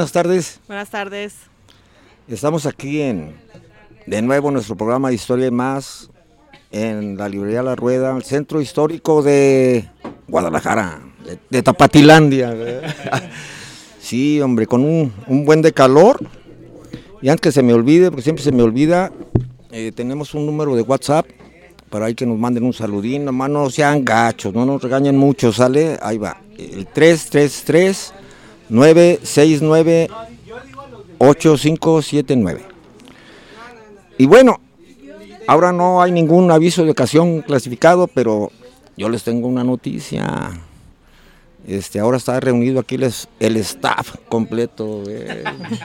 buenas tardes. Buenas tardes. Estamos aquí en de nuevo nuestro programa de Historia y Más en la librería La Rueda, el centro histórico de Guadalajara, de, Tapatilandia. sí, hombre, con un, buen de calor. Y antes que se me olvide, porque siempre se me olvida, eh, tenemos un número de WhatsApp para ahí que nos manden un saludín, nomás no sean gachos, no nos regañen mucho, ¿sale? Ahí va, el 333 969 8579. Y bueno, ahora no hay ningún aviso de ocasión clasificado, pero yo les tengo una noticia. Este, ahora está reunido aquí el staff completo.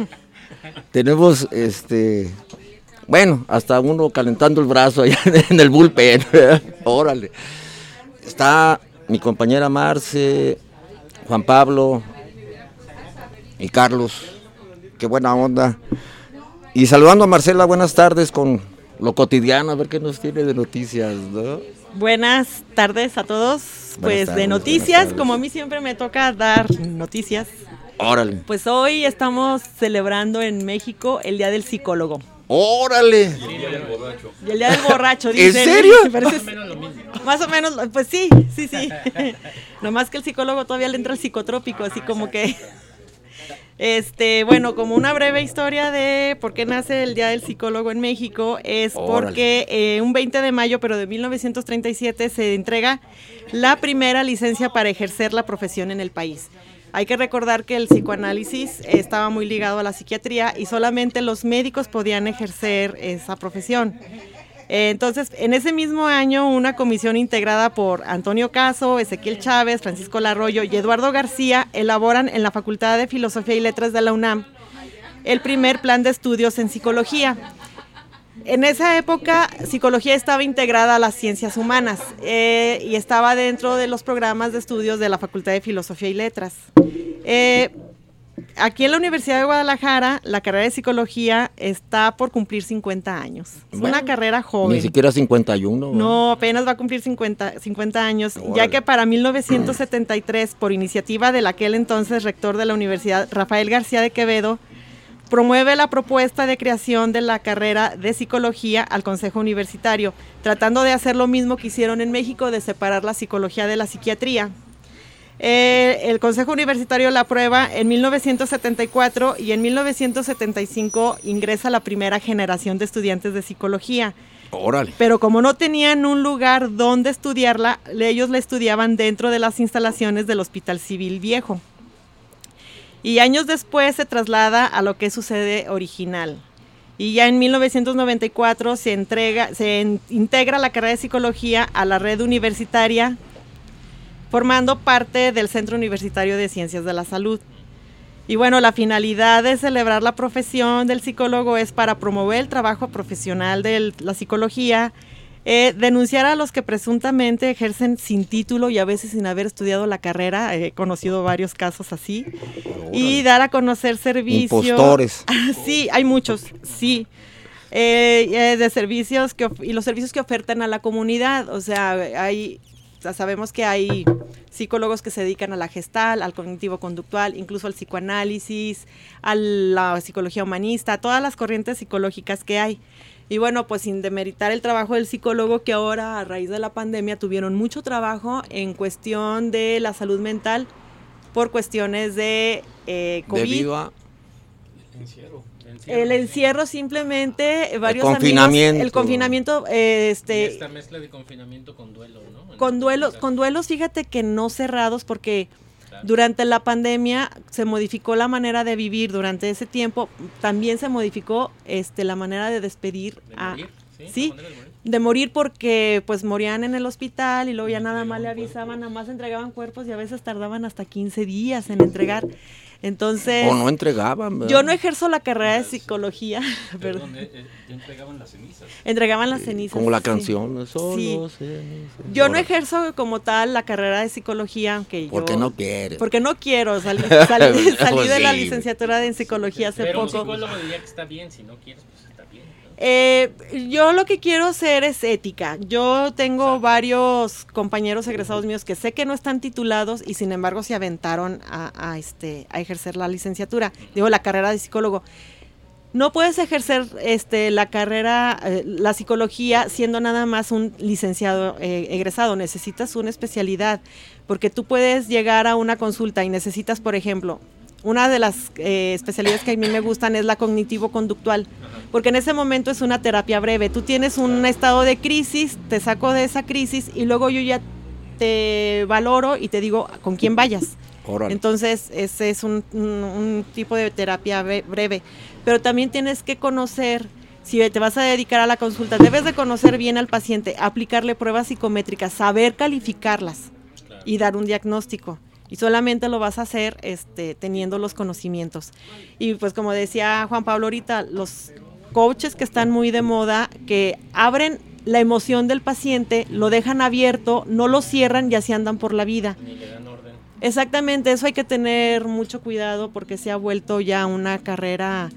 Tenemos este bueno, hasta uno calentando el brazo allá en el bullpen. Órale. Está mi compañera Marce, Juan Pablo y Carlos. Qué buena onda. Y saludando a Marcela, buenas tardes con lo cotidiano, a ver qué nos tiene de noticias, Buenas tardes a todos. pues de noticias, como a mí siempre me toca dar noticias. Órale. Pues hoy estamos celebrando en México el Día del Psicólogo. ¡Órale! Y el día del borracho. Y el día del borracho, ¿En serio? Más o menos lo mismo. Más o menos, pues sí, sí, sí. Nomás que el psicólogo todavía le entra el psicotrópico, así como que... Este, bueno, como una breve historia de por qué nace el Día del Psicólogo en México, es porque eh, un 20 de mayo, pero de 1937, se entrega la primera licencia para ejercer la profesión en el país. Hay que recordar que el psicoanálisis estaba muy ligado a la psiquiatría y solamente los médicos podían ejercer esa profesión. Eh, entonces, en ese mismo año, una comisión integrada por Antonio Caso, Ezequiel Chávez, Francisco Larroyo y Eduardo García elaboran en la Facultad de Filosofía y Letras de la UNAM el primer plan de estudios en psicología. En esa época, psicología estaba integrada a las ciencias humanas eh, y estaba dentro de los programas de estudios de la Facultad de Filosofía y Letras. Eh, aquí en la Universidad de Guadalajara, la carrera de psicología está por cumplir 50 años. Es una carrera joven. Ni siquiera 51. No, apenas va a cumplir 50, 50 años, ya que para 1973, por iniciativa del aquel entonces rector de la universidad, Rafael García de Quevedo, promueve la propuesta de creación de la carrera de psicología al Consejo Universitario, tratando de hacer lo mismo que hicieron en México, de separar la psicología de la psiquiatría. Eh, el Consejo Universitario la aprueba en 1974 y en 1975 ingresa la primera generación de estudiantes de psicología. Órale. Pero como no tenían un lugar donde estudiarla, ellos la estudiaban dentro de las instalaciones del Hospital Civil Viejo y años después se traslada a lo que es su sede original. Y ya en 1994 se, entrega, se integra la carrera de psicología a la red universitaria, formando parte del Centro Universitario de Ciencias de la Salud. Y bueno, la finalidad de celebrar la profesión del psicólogo es para promover el trabajo profesional de la psicología, eh, denunciar a los que presuntamente ejercen sin título y a veces sin haber estudiado la carrera, he conocido varios casos así, y dar a conocer servicios. Impostores. sí, hay muchos, sí. Eh, eh, de servicios que y los servicios que ofertan a la comunidad, o sea, hay sabemos que hay psicólogos que se dedican a la gestal, al cognitivo conductual, incluso al psicoanálisis, a la psicología humanista, a todas las corrientes psicológicas que hay. Y bueno, pues sin demeritar el trabajo del psicólogo que ahora a raíz de la pandemia tuvieron mucho trabajo en cuestión de la salud mental por cuestiones de eh, COVID. Debido a... El encierro. El encierro simplemente, varios el confinamiento. el confinamiento, este... esta mezcla de confinamiento con duelo, ¿no? Con duelos, con duelos, fíjate que no cerrados porque durante la pandemia se modificó la manera de vivir durante ese tiempo, también se modificó este la manera de despedir a sí, de, morir. porque pues morían en el hospital y luego ya nada más le avisaban, nada más entregaban cuerpos y a veces tardaban hasta 15 días en entregar. Entonces. O no entregaban. Yo no ejerzo la carrera de psicología. Perdón, eh, eh, entregaban las cenizas. Entregaban las cenizas. Como la canción. Sí. yo no ejerzo como tal la carrera de psicología, aunque Porque no quieres. Porque no quiero. Salí, salí, de la licenciatura de psicología hace Pero poco. Un psicólogo diría que está bien, si no quieres, pues. Eh, yo lo que quiero hacer es ética. Yo tengo varios compañeros egresados míos que sé que no están titulados y sin embargo se aventaron a, a, este, a ejercer la licenciatura, digo la carrera de psicólogo. No puedes ejercer este, la carrera, eh, la psicología, siendo nada más un licenciado eh, egresado. Necesitas una especialidad, porque tú puedes llegar a una consulta y necesitas, por ejemplo, una de las eh, especialidades que a mí me gustan es la cognitivo-conductual, porque en ese momento es una terapia breve. Tú tienes un estado de crisis, te saco de esa crisis y luego yo ya te valoro y te digo con quién vayas. Entonces, ese es un, un- un tipo de terapia bre- breve. Pero también tienes que conocer, si te vas a dedicar a la consulta, debes de conocer bien al paciente, aplicarle pruebas psicométricas, saber calificarlas y dar un diagnóstico. Y solamente lo vas a hacer este, teniendo los conocimientos. Y pues como decía Juan Pablo ahorita, los coaches que están muy de moda, que abren la emoción del paciente, lo dejan abierto, no lo cierran y así andan por la vida. Ni le dan orden. Exactamente, eso hay que tener mucho cuidado porque se ha vuelto ya una carrera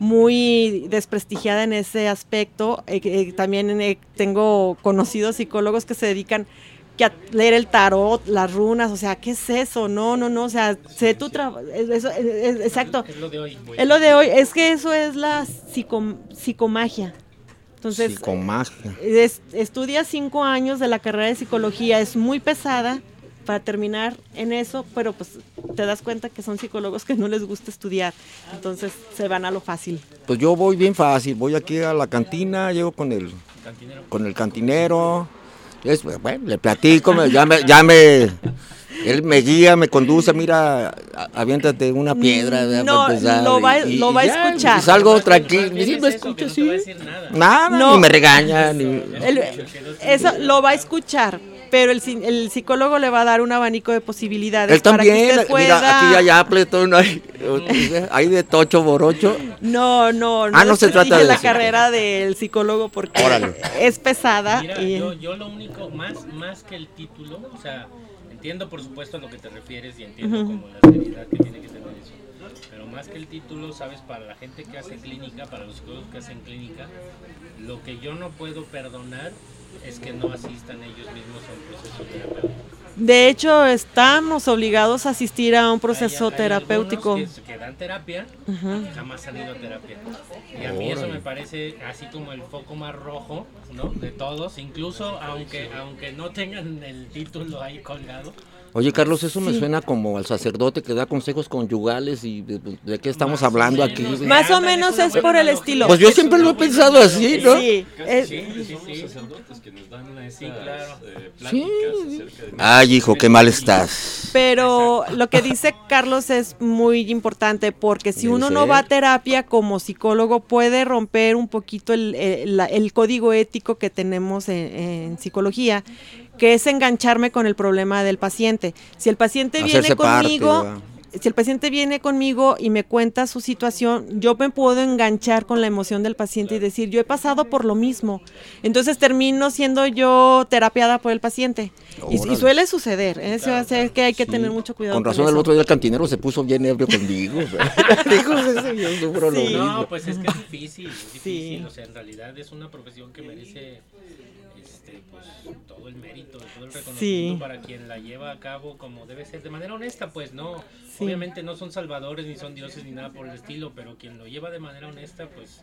muy desprestigiada en ese aspecto. Eh, eh, también eh, tengo conocidos psicólogos que se dedican que a leer el tarot, las runas, o sea, ¿qué es eso? No, no, no, o sea, sé tu trabajo, exacto. Es lo de hoy. Es lo de hoy, es que eso es la psico- psicomagia. Entonces, Psicomagia. es- estudia cinco años de la carrera de psicología, es muy pesada para terminar en eso, pero pues te das cuenta que son psicólogos que no les gusta estudiar, entonces se van a lo fácil. Pues yo voy bien fácil, voy aquí a la cantina, llego con el, Cantinero. con el cantinero, es, bueno, le platico, me- ya, me, ya me, él me guía, me conduce, mira, aviéntate una piedra. ¿verdad? No, para empezar, lo va- y- lo y va a escuchar. y salgo tranquilo, bien sí me escucha, no sí. va a decir nada. Nada, No. ni me regaña, ni... Él- eso lo va a escuchar, pero el, el psicólogo le va a dar un abanico de posibilidades Él para que también, usted pueda... mira, aquí hay Appleton, hay, hay de tocho por ocho. No, no, no. Ah, no se trata de la eso. carrera del psicólogo porque Órale. es pesada. Mira, y- yo, yo lo único, más, más que el título, o sea, entiendo por supuesto a lo que te refieres y entiendo como la seriedad que tiene que tener eso. Pero más que el título, sabes, para la gente que hace clínica, para los psicólogos que hacen clínica, lo que yo no puedo perdonar es que no asistan ellos mismos a un proceso terapéutico. De hecho, estamos obligados a asistir a un proceso Hay- hay terapéutico. Que, que dan terapia y jamás han ido a terapia. Y a mí eso me parece así como el foco más rojo, ¿no? De todos, incluso aunque aunque no tengan el título ahí colgado. Oye, Carlos, eso me suena como al sacerdote que da consejos conyugales y de, de qué estamos Más hablando menos. aquí. Más o menos es por el estilo. Pues yo Es siempre lo he pensado así, ¿no? Sí, es- Sí, sí, son los sí. sacerdotes que nos dan esas Sí, claro. eh, Sí. pláticas de Ay, hijo, qué mal estás. Pero lo que dice Carlos es muy importante porque si Debe uno no va a terapia como psicólogo puede romper un poquito el, el código ético que tenemos en, en psicología, que es engancharme con el problema del paciente. Si el paciente viene Hacerse conmigo, si el paciente viene conmigo y me cuenta su situación, yo me puedo enganchar con la emoción del paciente y decir, yo he pasado por lo mismo. Entonces termino siendo yo terapiada por el paciente. Y, suele suceder, ¿eh? Que hay que Sí. tener mucho cuidado. Con razón, el eso. otro día el cantinero se puso bien ebrio conmigo. Dijo, "Sí, yo sufro lo Sí. mismo". No, pues es que es difícil, es difícil, Sí. o sea, en realidad es una profesión que merece todo el mérito, todo el reconocimiento Sí. para quien la lleva a cabo como debe ser, de manera honesta, pues no, Sí. obviamente no son salvadores ni son dioses ni nada por el estilo, pero quien lo lleva de manera honesta, pues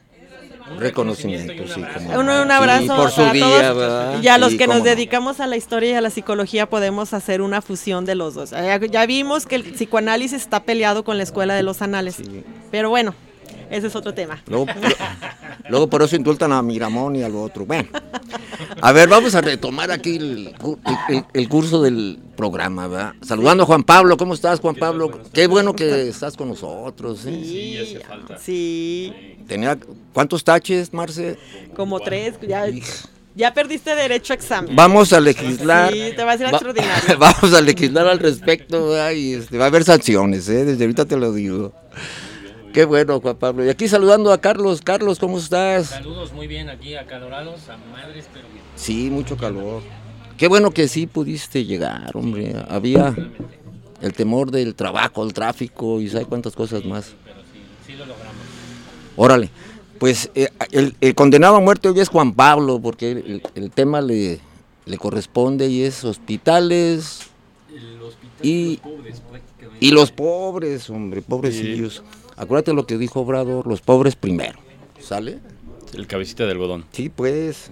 un Reconocimiento, y un sí, abrazo. como Un, abrazo Sí, por su para día, todos. ¿verdad? Y a los Sí, que nos no. dedicamos a la historia y a la psicología podemos hacer una fusión de los dos. Ya, ya vimos que el psicoanálisis está peleado con la escuela de los anales. Sí. Pero bueno, ese es otro tema. Luego, luego por eso indultan a Miramón y al otro. Bueno, a ver, vamos a retomar aquí el, cu- el- el curso del programa, ¿verdad? Saludando a Juan Pablo, ¿cómo estás, Juan Pablo? Qué bueno que estás con nosotros. ¿eh? Sí, hace falta. Sí, Tenía, ¿Cuántos taches, Marce? como tres. Ya, ya perdiste derecho a examen. Vamos a legislar. Sí, te vas a Va- extraordinario. Vamos a legislar al respecto, ¿verdad? y este, va a haber sanciones, ¿eh? desde ahorita te lo digo. Qué bueno, Juan Pablo. Y aquí saludando a Carlos. Carlos, ¿cómo estás? Saludos muy bien aquí acalorados, a madres, pero bien. Sí, mucho calor. Qué bueno que sí pudiste llegar, hombre. Había el temor del trabajo, el tráfico y sabe cuántas cosas más. Pero sí, sí lo logramos. Órale. Pues eh, el, el condenado a muerte hoy es Juan Pablo, porque el, el tema le, le corresponde y es hospitales El hospital Y- de los pobres, prácticamente. y los pobres, hombre, pobrecillos. Acuérdate lo que dijo Obrador, los pobres primero. ¿Sale? El cabecita de algodón. Sí, pues.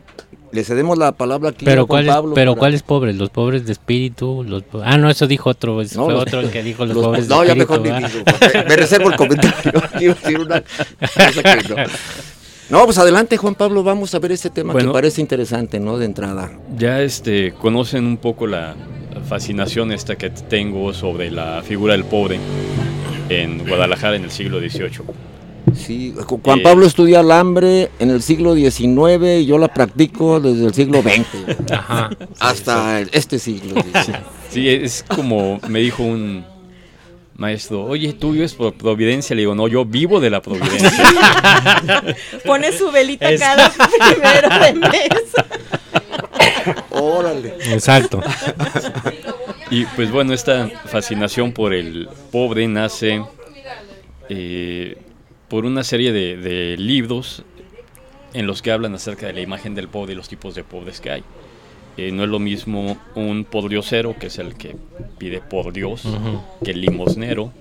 Le cedemos la palabra aquí a Pero Juan ¿cuáles Pablo. pero para- cuáles pobres? Los pobres de espíritu, los Ah, no, eso dijo otro, ese No, fue los- otro el que dijo los, los- pobres no, de ya espíritu. mejor ni me reservo el comentario. A decir una cosa que no. No, pues adelante, Juan Pablo, vamos a ver ese tema Bueno. que parece interesante, ¿no? De entrada. Ya este, conocen un poco la fascinación esta que tengo sobre la figura del pobre en Guadalajara en el siglo XVIII. Sí, Ju- Juan Eh. Pablo estudia el hambre en el siglo XIX y yo la practico desde el siglo XX Ajá. hasta este siglo. dice. Sí, es como me dijo un maestro, oye, tú vives por providencia. Le digo, no, yo vivo de la providencia. Pone su velita Es- cada primero de mes. Órale. Exacto. Y pues bueno, esta fascinación por el pobre nace eh, por una serie de, de libros en los que hablan acerca de la imagen del pobre y los tipos de pobres que hay. Eh, no es lo mismo un podriosero, que es el que pide por Dios, que el limosnero,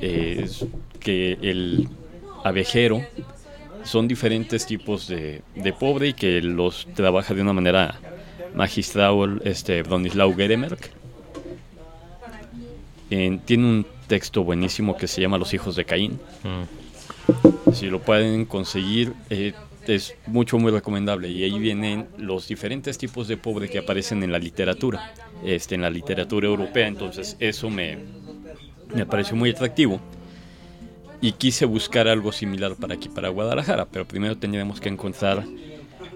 eh, que el abejero. Son diferentes tipos de, de pobre y que los trabaja de una manera magistral este Bronislaw Gedemerk. En- tiene un texto buenísimo que se llama Los hijos de Caín. Mm. Si lo pueden conseguir, eh, es mucho, muy recomendable. Y ahí vienen los diferentes tipos de pobre que aparecen en la literatura, este, en la literatura europea. Entonces, eso me, me pareció muy atractivo. Y quise buscar algo similar para aquí, para Guadalajara. Pero primero tendríamos que encontrar,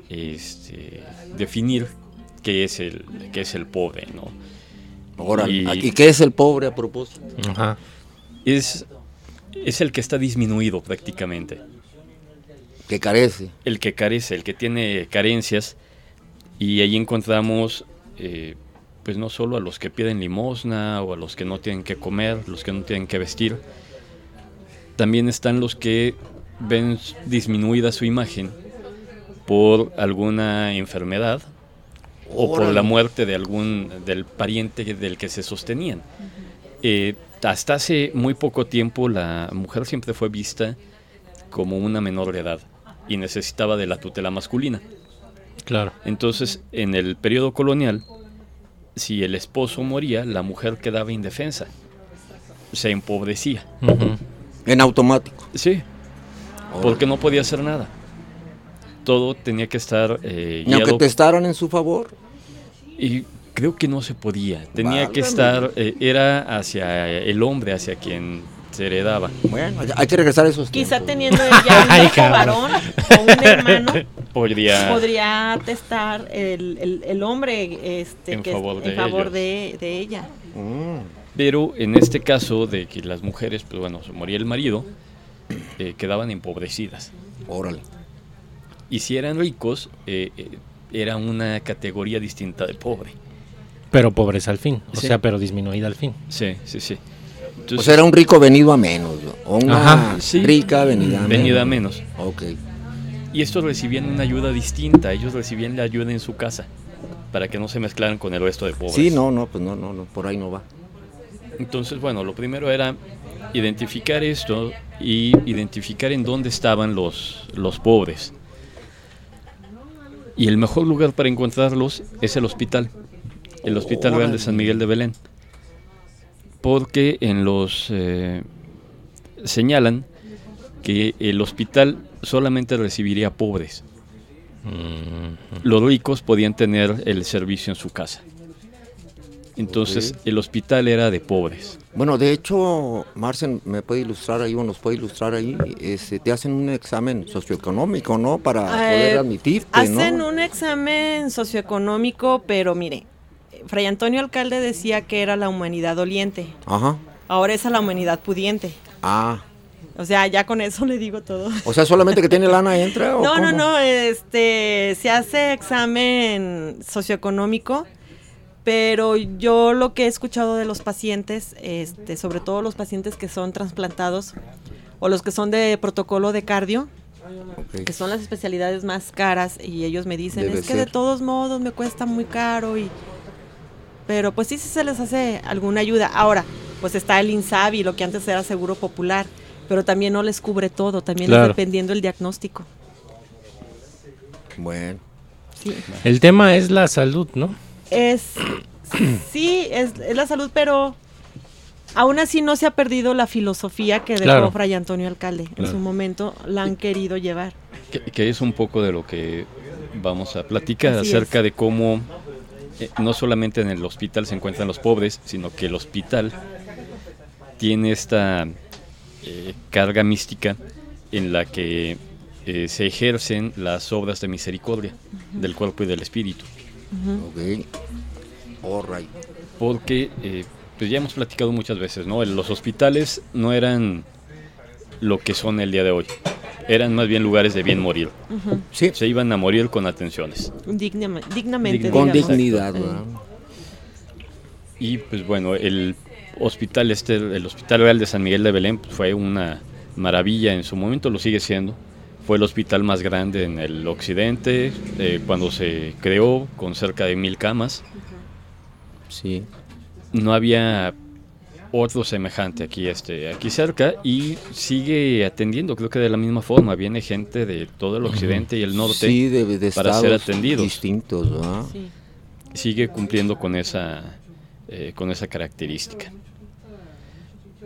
este, definir qué es el, qué es el pobre, ¿no? Órale. Y- ¿Y qué es el pobre a propósito? Ajá. Es, es el que está disminuido prácticamente. Que carece. el que carece, el que tiene carencias, y ahí encontramos, eh, pues no solo a los que piden limosna o a los que no tienen que comer, los que no tienen que vestir, también están los que ven disminuida su imagen por alguna enfermedad o por la muerte de algún del pariente del que se sostenían. Eh, hasta hace muy poco tiempo la mujer siempre fue vista como una menor de edad y necesitaba de la tutela masculina. Claro. Entonces, en el periodo colonial, si el esposo moría, la mujer quedaba indefensa, se empobrecía. En automático. Sí, porque no podía hacer nada. Todo tenía que estar eh, Ni aunque guiado testaran en su favor. y creo que no se podía. Tenía que estar, eh, era hacia el hombre, hacia quien se heredaba. Bueno, hay- que regresar a esos Quizá tiempos. teniendo ya un Ay, varón o un hermano, Podría, podría testar el, el, el hombre este, En que es- favor en de favor ellos. de, de ella. Mm. pero en este caso de que las mujeres, pues bueno, se moría el marido, eh, quedaban empobrecidas. Órale. Y si eran ricos, eh, eh, era una categoría distinta de pobre. Pero pobres al fin. O Sí. sea, pero disminuida al fin. Sí, sí, sí. O sea, era un rico venido a menos. ¿no? O una Ajá, sí. rica venida a menos. venida a menos. Ok. Y estos recibían una ayuda distinta, ellos recibían la ayuda en su casa, para que no se mezclaran con el resto de pobres. Sí, no, no, pues no, no, no, por ahí no va. Entonces, bueno, lo primero era identificar esto y identificar en dónde estaban los, los pobres. Y el mejor lugar para encontrarlos es el hospital, el Hospital Real de San Miguel de Belén. Porque en los eh, señalan que el hospital solamente recibiría pobres. Los ricos podían tener el servicio en su casa. Entonces, el hospital era de pobres. Bueno, de hecho, Marcen me puede ilustrar ahí o nos puede ilustrar ahí. Este, te hacen un examen socioeconómico, ¿no? Para poder Eh, admitirte, Hacen ¿no? un examen socioeconómico, pero mire, Fray Antonio Alcalde decía que era la humanidad doliente. Ajá. Ahora es a la humanidad pudiente. Ah. O sea, ya con eso le digo todo. O sea, solamente que tiene lana entra o No, no, no, este, se hace examen socioeconómico, pero yo lo que he escuchado de los pacientes, este, sobre todo los pacientes que son trasplantados o los que son de protocolo de cardio, que son las especialidades más caras y ellos me dicen, Debe es que de todos modos me cuesta muy caro y pero pues sí, sí se les hace alguna ayuda. Ahora, pues está el INSABI, lo que antes era Seguro Popular, pero también no les cubre todo, también Claro. es dependiendo el diagnóstico. Bueno. Sí. El tema es la salud, ¿no? Es sí, es, es la salud, pero aún así no se ha perdido la filosofía que dejó Claro. Fray Antonio Alcalde. En su momento la han querido llevar. Que, que es un poco de lo que vamos a platicar Así acerca es. de cómo eh, no solamente en el hospital se encuentran los pobres, sino que el hospital tiene esta eh, carga mística en la que eh, se ejercen las obras de misericordia del cuerpo y del espíritu. Ok. All right. Porque eh, pues ya hemos platicado muchas veces, ¿no? Los hospitales no eran lo que son el día de hoy. Eran más bien lugares de bien morir. Sí. Se iban a morir con atenciones. Dignamente. Con digamos. dignidad. Y pues bueno, el hospital este, el Hospital Real de San Miguel de Belén pues, fue una maravilla en su momento, lo sigue siendo. Fue el hospital más grande en el occidente eh, cuando se creó, con cerca de mil camas. Sí. No había otro semejante aquí, este, aquí cerca y sigue atendiendo, creo que de la misma forma. Viene gente de todo el occidente y el norte. Sí, de, de para ser estados atendidos. distintos, ¿verdad? sí. sigue cumpliendo con esa eh, con esa característica.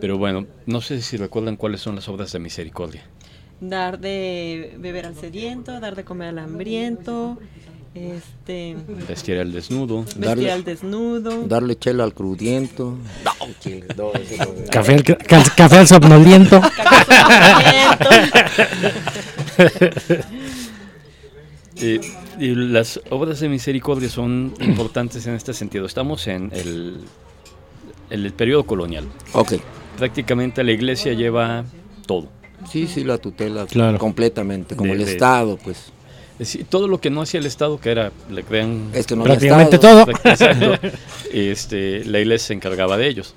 Pero bueno, no sé si recuerdan cuáles son las obras de misericordia. Dar de beber al sediento, dar de comer al hambriento, este, Vestir al desnudo, vestir Darle- al desnudo. Darle chela al crudiento. No, chile, no, ese no. Café al, ca- café al somnoliento. Y las obras de misericordia son importantes en este sentido. Estamos en el, el periodo colonial. Ok. Prácticamente la iglesia lleva todo. Sí, sí, la tutela Claro. completamente, como De- el de- Estado, pues. Todo lo que no hacía el Estado, que era, le crean Es que no Prácticamente todo. Exacto. Este, la iglesia se encargaba de ellos.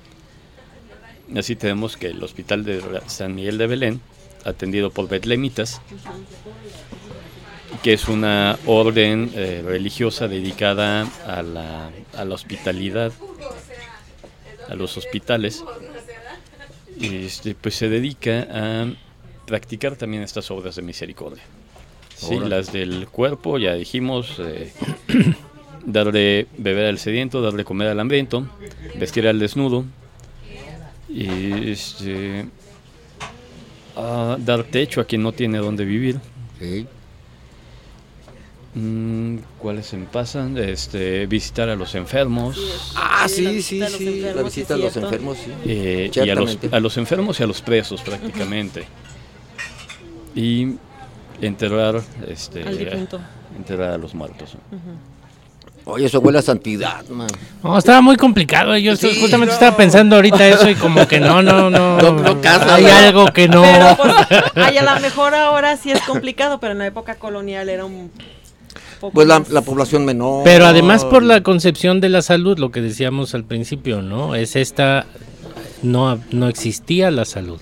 Así tenemos que el hospital de San Miguel de Belén, atendido por betlemitas, que es una orden eh, religiosa dedicada a la, a la hospitalidad, a los hospitales, este, pues se dedica a practicar también estas obras de misericordia. Sí, las del cuerpo, ya dijimos, eh, darle beber al sediento, darle comer al hambriento, vestir al desnudo, y este, ah, dar techo a quien no tiene dónde vivir. Sí. Mm, ¿Cuáles se me pasan? Este, visitar a los enfermos. Ah, Sí, sí, sí. La visita a los enfermos, sí. eh, y a los, a los enfermos y a los presos prácticamente. Y enterrar, este, Al difunto. enterrar a los muertos. Oye, eso huele a santidad, man. No, estaba muy complicado. Yo Sí, justamente no. estaba pensando ahorita eso y como que no, no, no. No, no casa, Hay ¿no? algo que no. Pero pues, ay, a lo mejor ahora sí es complicado, pero en la época colonial era un Pues la, la población menor. Pero además por la concepción de la salud, lo que decíamos al principio, ¿no? Es esta, no, no existía la salud,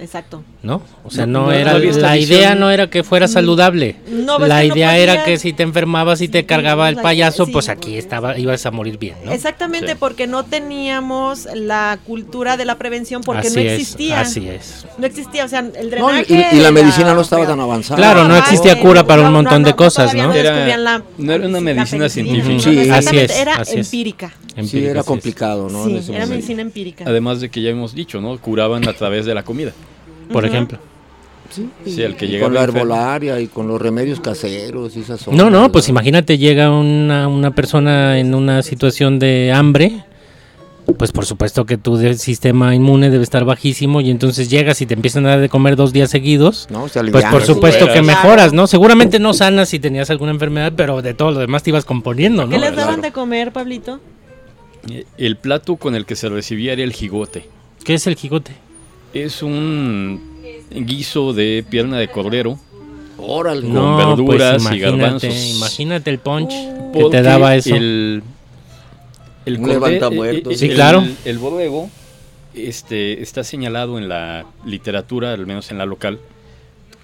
Exacto. ¿no? O sea, No, era, no la idea no era que fuera saludable. No, pues la idea era que si te enfermabas y te cargaba el payaso, sí. pues aquí estaba, ibas a morir bien, ¿no? Exactamente, Sí. porque no teníamos la cultura de la prevención, porque así no es, existía. así es. No existía, o sea, el drenaje. y, y la medicina no estaba tan avanzada. Claro, no existía cura para un montón no, de cosas, ¿no? Era- descubrían la- no era una medicina científica. Sí, así es, Era así es. Empírica. Sí, era complicado, ¿no? Sí, era momento. medicina empírica. Además de que ya hemos dicho, ¿no? Curaban a través de la comida. Por ejemplo. Sí, el que Y llegaba con la enfermo. herbolaria y con los remedios caseros y esas No, no, pues imagínate, llega una, una persona en una situación de hambre, pues por supuesto que tu sistema inmune debe estar bajísimo y entonces llegas y te empiezan a dar de comer dos días seguidos. No, se Pues por supuesto que mejoras, ¿no? Seguramente no sanas si tenías alguna enfermedad, pero de todo lo demás te ibas componiendo, ¿Qué ¿no? les daban de comer, Pablito? El plato con el que se recibía era el jigote. ¿Qué es el jigote? Es un guiso de pierna de cordero Órale. Con no, verduras y pues imagínate, garbanzos. imagínate el punch que te daba eso. El, el Un corde- levantamuertos. eh, eh, Sí, el- claro. El borrego este, está señalado en la literatura, al menos en la local,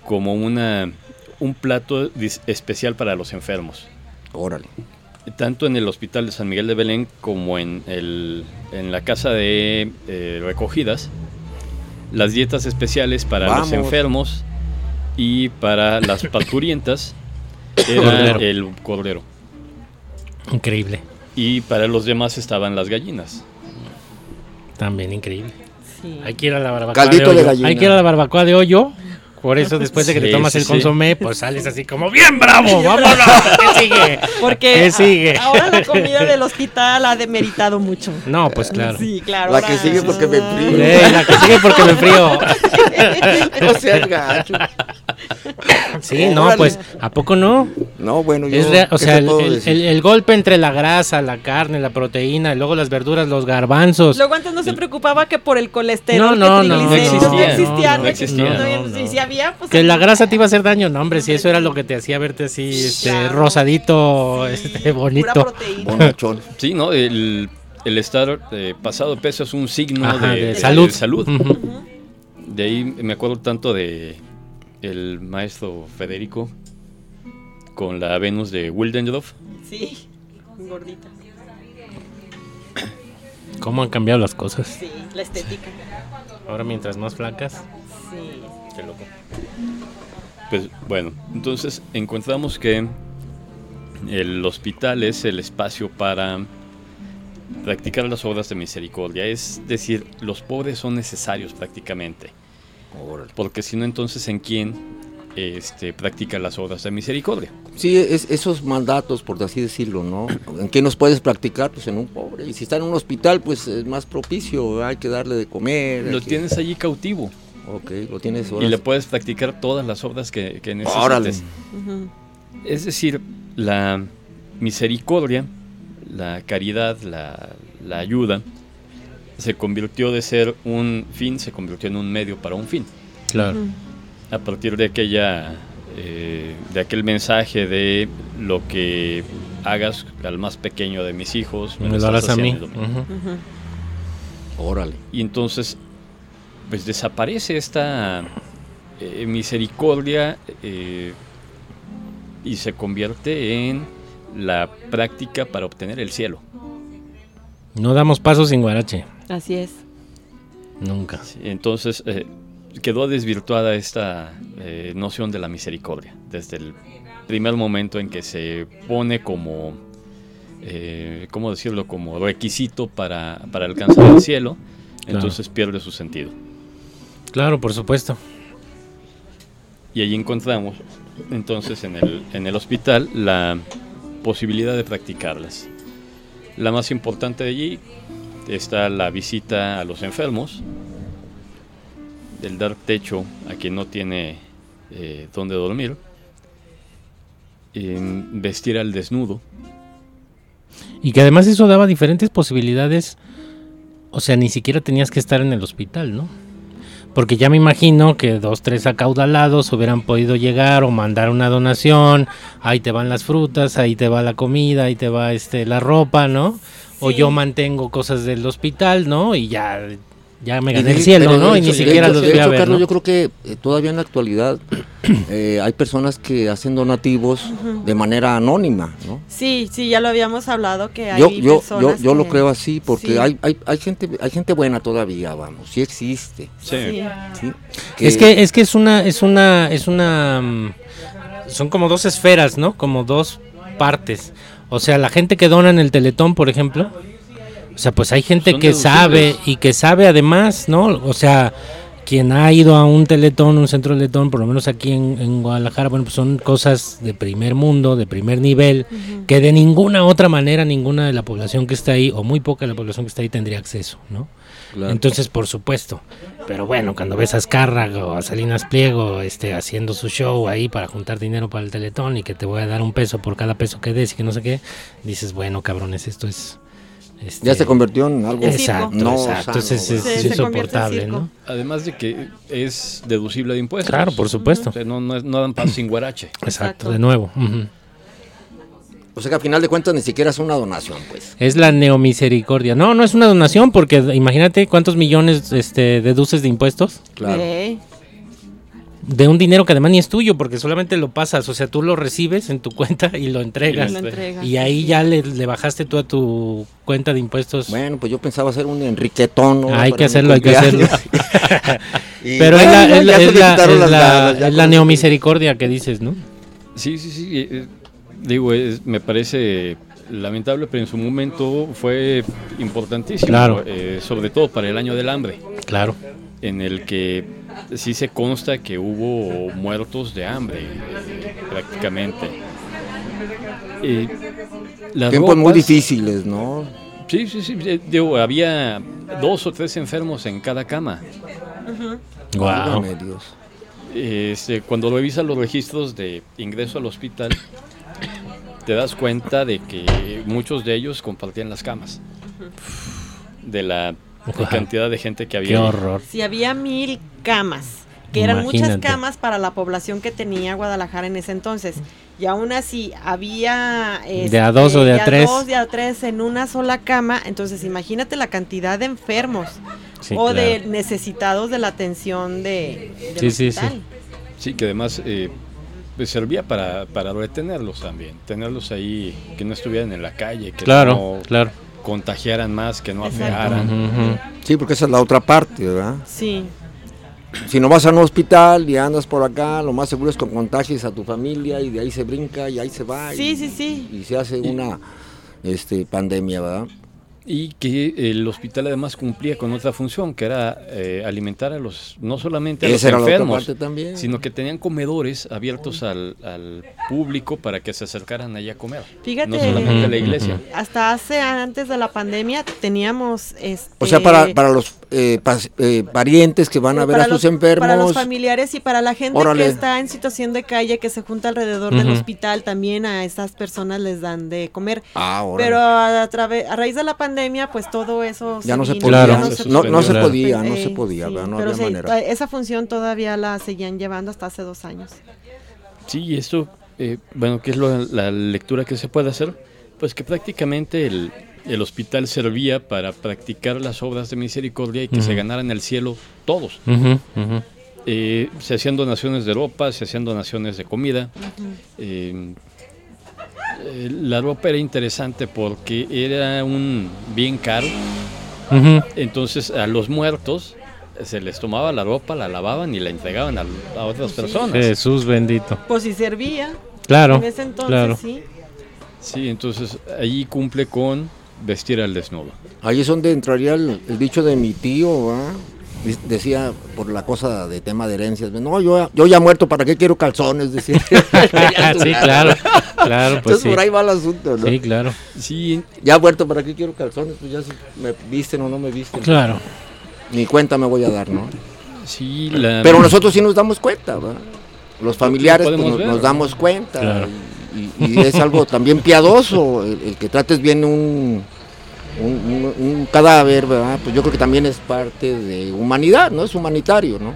como una un plato dis- especial para los enfermos. Órale. Tanto en el Hospital de San Miguel de Belén como en, el, en la casa de eh, recogidas, las dietas especiales para los enfermos y para las parturientas era Cordero. el cordero. Increíble. Y para los demás estaban las gallinas. También increíble. Sí. Hay que ir a la barbacoa Caldito de de hoyo. gallina. Hay que ir a la barbacoa de hoyo. Por eso después de que te Sí, tomas sí, el sí. consomé, pues sales así como bien bravo, vámonos. ¿Qué sigue? Porque ¿Qué sigue? a- ahora la comida del hospital ha demeritado mucho. No, pues claro. Sí, claro. La ahora- que sigue porque me frío. La que sigue porque me frío. No seas gacho. Sí, no, Órale. pues, ¿a poco no? No, bueno, yo. Es rea- o ¿qué sea, el, el- el- el golpe entre la grasa, la carne, la proteína, y luego las verduras, los garbanzos. Luego antes no se preocupaba que por el colesterol, No, no, que no, no no existía, no existía. no, No, y no. si había, pues Que la grasa te iba a hacer daño, no, hombre, si eso era lo que te hacía verte así, este, Claro. rosadito, este, pura bonito. Bonachón. Sí, ¿no? El, el estar eh, pasado de peso es un signo Ajá, de, de de- salud. de salud. Ujú. De ahí me acuerdo tanto de el maestro Federico con la Venus de Wildendorf. Sí, gordita. ¿Cómo han cambiado las cosas? Sí, la estética. Ahora mientras más flacas. Sí. Qué loco. Pues bueno, entonces encontramos que el hospital es el espacio para practicar las obras de misericordia. Es decir, los pobres son necesarios prácticamente. Órale. Porque si no, entonces ¿en quién este, practica las obras de misericordia? Sí, es, esos mandatos, por así decirlo, ¿no? ¿En qué nos puedes practicar? Pues en un pobre. Y si está en un hospital, pues es más propicio. Hay que darle de comer. Lo que- tienes allí cautivo Ok, lo tienes y ahora. le puedes practicar todas las obras que, que necesites. Órale. Es decir, la misericordia, la caridad, la, la ayuda, se convirtió de ser un fin, se convirtió en un medio para un fin. Claro. A partir de aquella, eh, de aquel mensaje de lo que hagas al más pequeño de mis hijos, Me lo estás harás a mí. Órale. Y entonces, pues desaparece esta eh, misericordia eh, y se convierte en la práctica para obtener el cielo. No damos pasos sin guarache. Así es. Nunca. Sí, Entonces, eh, quedó desvirtuada esta eh, noción de la misericordia desde el primer momento en que se pone como, eh, ¿cómo decirlo?, como requisito para, para alcanzar el cielo, Claro. entonces pierde su sentido. Claro, por supuesto. Y allí encontramos entonces en el, en el hospital la posibilidad de practicarlas. La más importante de allí está la visita a los enfermos, el dar techo a quien no tiene eh, donde dormir, em, vestir al desnudo. Y que además eso daba diferentes posibilidades. O sea, ni siquiera tenías que estar en el hospital, ¿no? Porque ya me imagino que dos, tres acaudalados hubieran podido llegar o mandar una donación. Ahí te van las frutas, ahí te va la comida, ahí te va este la ropa, ¿no? O yo mantengo cosas del hospital, ¿no? Y ya, ya me Y gané de- el cielo, ¿no? Y ni siquiera de los voy de a hecho, ver, Carlos, ¿no? yo creo que eh, todavía en la actualidad eh, hay personas que hacen donativos de manera anónima, ¿no? Sí, sí, ya lo habíamos hablado que hay Yo, yo, yo, personas yo lo que- creo así porque Sí. hay, hay, hay gente hay gente buena todavía, vamos, sí existe, Sí. ¿sí? Es que es que es una es una es una mm, son como dos esferas, ¿no? Como dos partes. O sea, la gente que dona en el Teletón, por ejemplo, o sea, pues hay gente que sabe y que sabe además, ¿no? O sea, quien ha ido a un Teletón, un centro Teletón, por lo menos aquí en, en Guadalajara, bueno, pues son cosas de primer mundo, de primer nivel, que de ninguna otra manera ninguna de la población que está ahí, o muy poca de la población que está ahí, tendría acceso, ¿no? Claro. Entonces, por supuesto. Pero bueno, cuando ves a Azcárraga o a Salinas Pliego este, haciendo su show ahí para juntar dinero para el Teletón y que te voy a dar un peso por cada peso que des y que no sé qué, dices, bueno, cabrones, esto es... este, ya se convirtió en algo. Exacto, no exacto. sano, es, insoportable. ¿no? Además de que es deducible de impuestos. Claro, por supuesto. O sea, no, no, dan paso sin guarache. Exacto, Exacto. de nuevo. O sea que a final de cuentas ni siquiera es una donación, pues. Es la neomisericordia. No, no es una donación porque imagínate cuántos millones este, deduces de impuestos. Claro. Eh, de un dinero que además ni es tuyo, porque solamente lo pasas, o sea, tú lo recibes en tu cuenta y lo entregas. Lo entregas. Y ahí ya le, le bajaste tú a tu cuenta de impuestos. Bueno, pues yo pensaba hacer un enriquetón. ¿no? hay que hacerlo, hay que hacerlo. Pero es la, es es neomisericordia que dices, ¿no? Sí, sí, sí. eh, eh, digo, es- me parece lamentable, pero en su momento fue importantísimo. Claro. eh, sobre todo para el año del hambre, Claro. en el que sí se consta que hubo muertos de hambre, prácticamente. Eh, las Tiempos muy difíciles, ¿no? Sí, sí, sí. eh, digo, había dos o tres enfermos en cada cama. Wow. Válgame Dios. Este, cuando revisas los registros de ingreso al hospital, te das cuenta de que muchos de ellos compartían las camas. De la Wow. cantidad de gente que había. Qué horror. Si había mil camas, que eran muchas camas para la población que tenía Guadalajara en ese entonces. Y aún así había... De a dos o de a a tres. dos, de a tres en una sola cama. Entonces imagínate la cantidad de enfermos Sí, o claro. de necesitados de la atención de, Sí, sí, sí. hospital. Sí, que además eh, pues servía para, para retenerlos también. Tenerlos ahí, que no estuvieran en la calle, que Claro, no claro. contagiaran más, que no afearan. Sí, porque esa es la otra parte, ¿verdad? Sí. Si no vas a un hospital y andas por acá, lo más seguro es que contagies a tu familia y de ahí se brinca y ahí se va. Sí, y, sí, sí. Y se hace una este, pandemia, ¿verdad? Y que el hospital además cumplía con otra función, que era eh, alimentar a los, no solamente a los Esa enfermos, también. sino que tenían comedores abiertos al, al público para que se acercaran allá a comer. Fíjate. No solamente a la iglesia. Hasta hace antes de la pandemia teníamos este O sea, para, para los eh, pas- eh, parientes que van a ver para a sus los- enfermos. Para los familiares y para la gente Órale. que está en situación de calle, que se junta alrededor del hospital, también a estas personas les dan de comer. Ah. Pero a, trave- a raíz de la pandemia, pues todo eso Ya no se vino, podía, Claro. no, se se, no, no se podía, no Eh, se podía, no pero había sí, manera. eh, esa función todavía la seguían llevando hasta hace dos años. Sí, y esto, eh, bueno, ¿qué es lo- la lectura que se puede hacer? Pues que prácticamente el, el hospital servía para practicar las obras de misericordia y que se ganaran el cielo todos. Eh, se hacían donaciones de ropa, se hacían donaciones de comida. Eh, eh, la ropa era interesante porque era un bien caro. Entonces a los muertos se les tomaba la ropa, la lavaban y la entregaban a, a otras personas. Jesús bendito. Pues si servía, Claro. en ese entonces claro. sí. Sí, entonces allí cumple con vestir al desnudo. Ahí es donde entraría el, el dicho de mi tío, Decía por la cosa de tema de herencias. No, yo, yo ya muerto, ¿para qué quiero calzones? Decía. sí, claro. Claro, pues Entonces sí. por ahí va el asunto, ¿no? Sí, claro. Sí, Ya muerto, ¿para qué quiero calzones? Pues ya si me visten o no me visten. Claro. Ni cuenta me voy a dar, ¿no? sí, la... Pero nosotros sí nos damos cuenta, ¿verdad? Los familiares pues, podemos nos, ver. nos damos cuenta. Claro. Y, y- y es algo también piadoso el, el que trates bien un, un, un- un cadáver, ¿verdad? Pues yo creo que también es parte de humanidad, ¿no? Es humanitario, ¿no?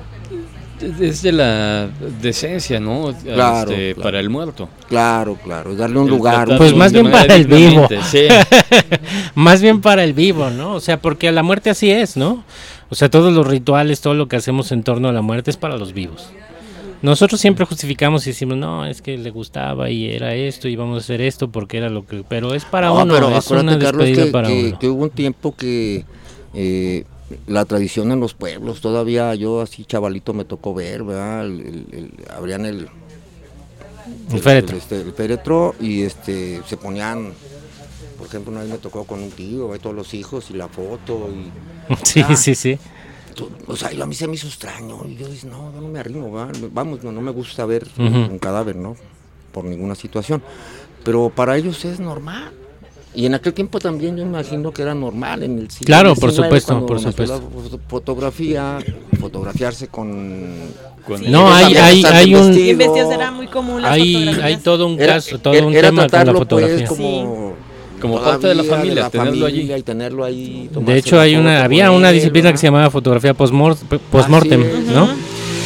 es de la decencia, ¿no? Claro, Este, claro. Para el muerto. Claro, claro. Darle un El lugar. Pues más bien para el vivo. Sí, Más bien para el vivo, ¿no? O sea, porque a la muerte así es, ¿no? O sea, todos los rituales, todo lo que hacemos en torno a la muerte es para los vivos. Nosotros siempre justificamos y decimos, no, es que le gustaba y era esto y vamos a hacer esto porque era lo que... Pero es para No, uno, pero es una Carlos, despedida que, para que- uno. que hubo un tiempo que eh, la tradición en los pueblos, todavía yo así chavalito me tocó ver, ¿verdad? El- el- el- abrían el, El féretro. este, el féretro y este se ponían, por ejemplo, una vez me tocó con un tío, todos los hijos y la foto y Sí, Ah. sí, sí. O sea, yo- a mí se me hizo extraño y yo dije, no, yo no me arrimo, ¿va? vamos, no, no me gusta ver un cadáver, ¿no? Por ninguna situación, pero para ellos es normal. Y en aquel tiempo también yo imagino que era normal en el siglo Claro, por supuesto, por supuesto. fotografía, fotografiarse con con- Sí, No, hay, hay, hay un... Era muy común Hay, hay todo un era, caso, todo un era tema con la tratarlo, fotografía. pues, como Como parte de la familia, tenerlo allí. y tenerlo ahí. De hecho, hay una, había una disciplina que se llamaba fotografía postmor- postmortem, Así es. ¿no?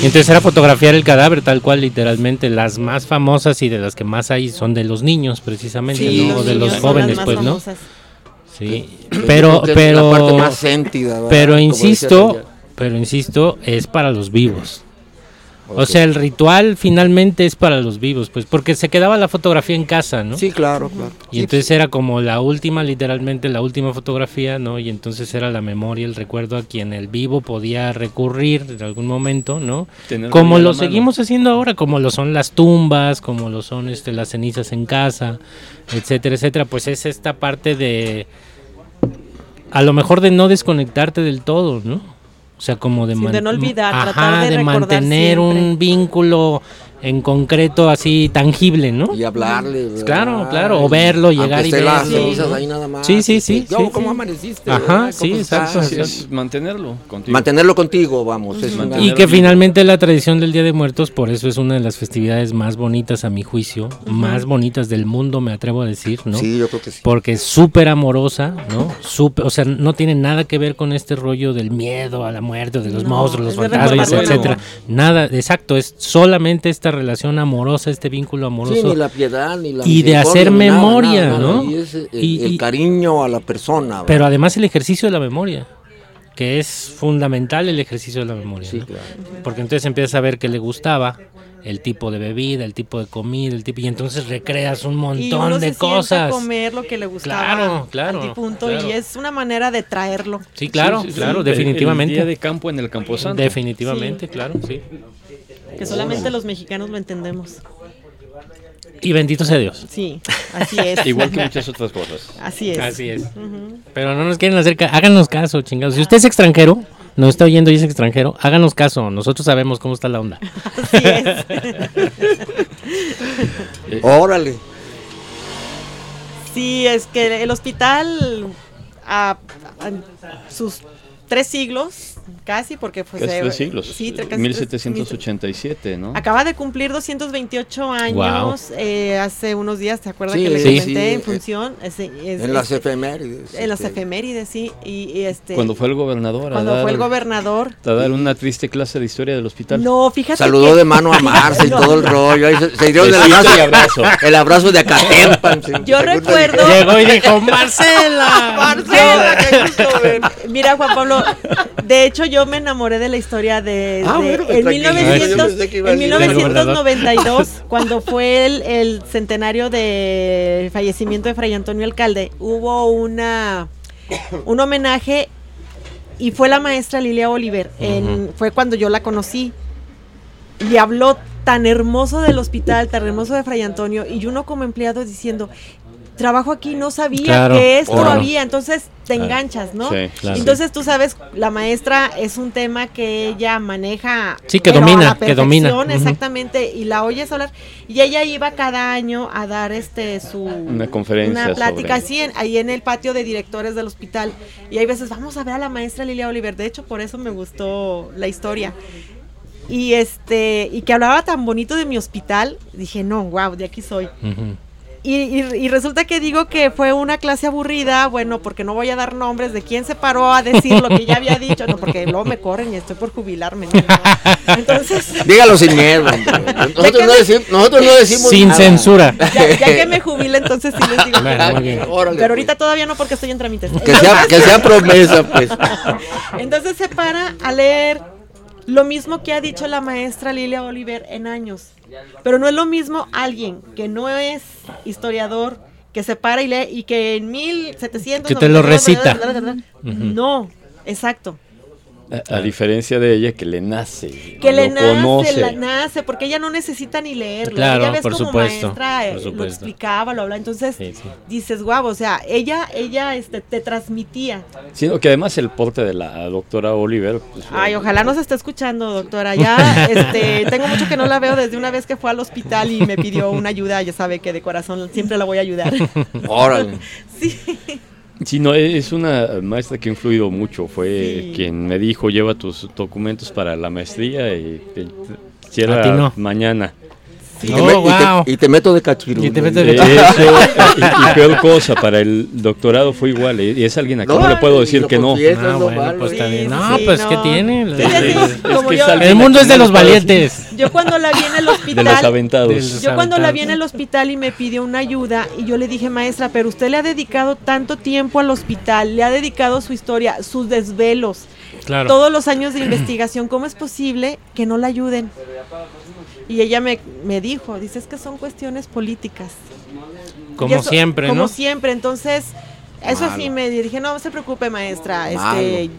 Y entonces era fotografiar el cadáver tal cual, literalmente. Las más famosas y de las que más hay son de los niños, precisamente, Sí, ¿no? O de los jóvenes, pues, ¿no? Sí. Yo Pero, creo que es la parte pero, más sentida, ¿verdad? pero decías insisto, pero insisto, es para los vivos. O sea, el ritual finalmente es para los vivos, pues, porque se quedaba la fotografía en casa, ¿no? Sí, claro, claro. Y entonces era como la última, literalmente la última fotografía, ¿no? Y entonces era la memoria, el recuerdo a quien el vivo podía recurrir en algún momento, ¿no? Como lo mano. seguimos haciendo ahora, como lo son las tumbas, como lo son este, las cenizas en casa, etcétera, etcétera. Pues es esta parte de, a lo mejor de no desconectarte del todo, ¿no? O sea, como de, Sí, man- de no olvidar, Ajá, tratar de mantener un vínculo en concreto así tangible, ¿no? Y hablarle. ¿verdad? Claro, claro, o verlo, llegar y verlo, ¿no? ahí nada más. Sí, sí, sí, Yo, sí, ¿cómo sí. amaneciste? Ajá, sí, ¿Cómo exacto, mantenerlo contigo. Mantenerlo contigo, vamos. es Y que vivo. finalmente la tradición del Día de Muertos, por eso es una de las festividades más bonitas a mi juicio, más bonitas del mundo, me atrevo a decir, ¿no? Sí, yo creo que sí. Porque es súper amorosa, ¿no? Súper, o sea, no tiene nada que ver con este rollo del miedo a la muerte, de los No, monstruos, los fantasmas, etcétera. Nada, exacto, es solamente esta relación amorosa, este vínculo Sí, amoroso. ni la piedad, ni la Y de hacer memoria, nada, nada. ¿no? Y es el, Y- el y- cariño a la persona. ¿verdad? Pero además el ejercicio de la memoria, que es fundamental el ejercicio de la memoria. Sí, ¿no? claro. Porque entonces empiezas a ver qué le gustaba, el tipo de bebida, el tipo de comida, el tipo y entonces recreas un y uno montón se de a cosas. comer lo que le gustaba Claro, claro, al claro. y es una manera de traerlo. Sí, claro, Sí, sí, sí. claro, El- definitivamente. El día de campo en el Camposanto. Definitivamente, claro, sí. Que solamente los mexicanos lo entendemos. Y bendito sea Dios. Sí, así es. Igual que muchas otras cosas. Así es. Así es. Pero no nos quieren hacer caso. Háganos caso, chingados. Si usted es extranjero, nos está oyendo y es extranjero, háganos caso. Nosotros sabemos cómo está la onda. Así es. Órale. Sí, es que el hospital a, a sus tres siglos, casi, porque pues... Casi tres siglos. Sí, tre- casi tres- 1787, ¿no? Acaba de cumplir 228 años eh, hace unos días, ¿te acuerdas Sí, que le sí. comenté Sí, en eh, función? Ese- es- En las es- efemérides. en las este, efemérides, sí. Y, y este, Cuando fue el gobernador. a cuando dar, fue el gobernador. A dar una triste clase de historia del hospital. No, fíjate Saludó que- de mano a Marce y No. todo el rollo. ahí se, se dieron el abrazo, y abrazo. El abrazo de Acatempan. Yo recuerdo- Llegó y dijo, Marcela. Marcela, qué gusto ver. Mira, Juan Pablo, de hecho yo me enamoré de la historia de, Ah, de- bueno, pues en, tranquilo. 1900 Yo pensé que iba a en decir- 1992, cuando fue el, el centenario del fallecimiento de Fray Antonio Alcalde, hubo una un homenaje y fue la maestra Lilia Oliver. en- Fue cuando yo la conocí y habló tan hermoso del hospital, tan hermoso de Fray Antonio, y uno como empleado diciendo, trabajo aquí, no sabía Claro, que esto claro. había, entonces te Claro. enganchas, ¿no? Sí, claro. Entonces tú sabes, la maestra es un tema que ella maneja. Sí, que pero a domina, la que domina. Exactamente, y la oyes hablar, y ella iba cada año a dar este su... Una conferencia Una plática sobre- así, en- ahí en el patio de directores del hospital. Y hay veces, vamos a ver a la maestra Lilia Oliver. De hecho, por eso me gustó la historia. Y este, y que hablaba tan bonito de mi hospital, dije, no, wow, de aquí soy. Ujú. Y, y- y resulta que digo que fue una clase aburrida, bueno, porque no voy a dar nombres de quién se paró a decir lo que ya había dicho, no, porque luego me corren y estoy por jubilarme. ¿no? Entonces, Dígalo sin miedo. Nosotros no, decimos, nosotros no decimos Sin nada. censura. ya, ya que me jubile, entonces sí les digo. que- Bueno. Órale, Pero pues. ahorita todavía no porque estoy en trámites. Que sea, que sea promesa, pues. Entonces se para a leer lo mismo que ha dicho la maestra Lilia Oliver en años. Pero no es lo mismo alguien que no es historiador, que se para y lee y que en 1700... Que te lo recita. No, exacto. A, a diferencia de ella que le nace. Que le lo nace, conoce. la nace, porque ella no necesita ni leerlo. Claro, ella ves por como supuesto, maestra eh, lo explicaba, lo hablaba. Entonces Sí, sí. dices, guau, o sea, ella, ella este, te transmitía. Sino que además el porte de la doctora Oliver. pues, Ay, ojalá nos esté escuchando, doctora. Ya, este, tengo mucho que no la veo desde una vez que fue al hospital y me pidió una ayuda. Ya sabe que de corazón siempre la voy a ayudar. Órale. Sí, Sí, no, es una maestra que ha influido mucho. Fue Sí. quien me dijo, lleva tus documentos para la maestría y te- cierra Atinó. mañana. Y, te Oh, me- y te- wow. y te meto de cachirul. Y te meto De y, y peor cosa, para el doctorado fue igual. Y es alguien a quien no, le puedo decir que no. Ah, bueno, pues Sí, No, sí, pues, no. ¿qué tiene? Es que yo, El mundo es de los valientes. yo cuando la vi en el De los hospital, yo cuando la vi en el hospital y me pidió una ayuda y yo le dije, maestra, pero usted le ha dedicado tanto tiempo al hospital, le ha dedicado su historia, sus desvelos, Claro. todos los años de investigación, ¿cómo es posible que no la ayuden? Y ella me, me dijo, dice, es que son cuestiones políticas. Como eso- siempre, Como ¿no? siempre, entonces, eso Malo. sí me dije, no, no se preocupe, maestra, este,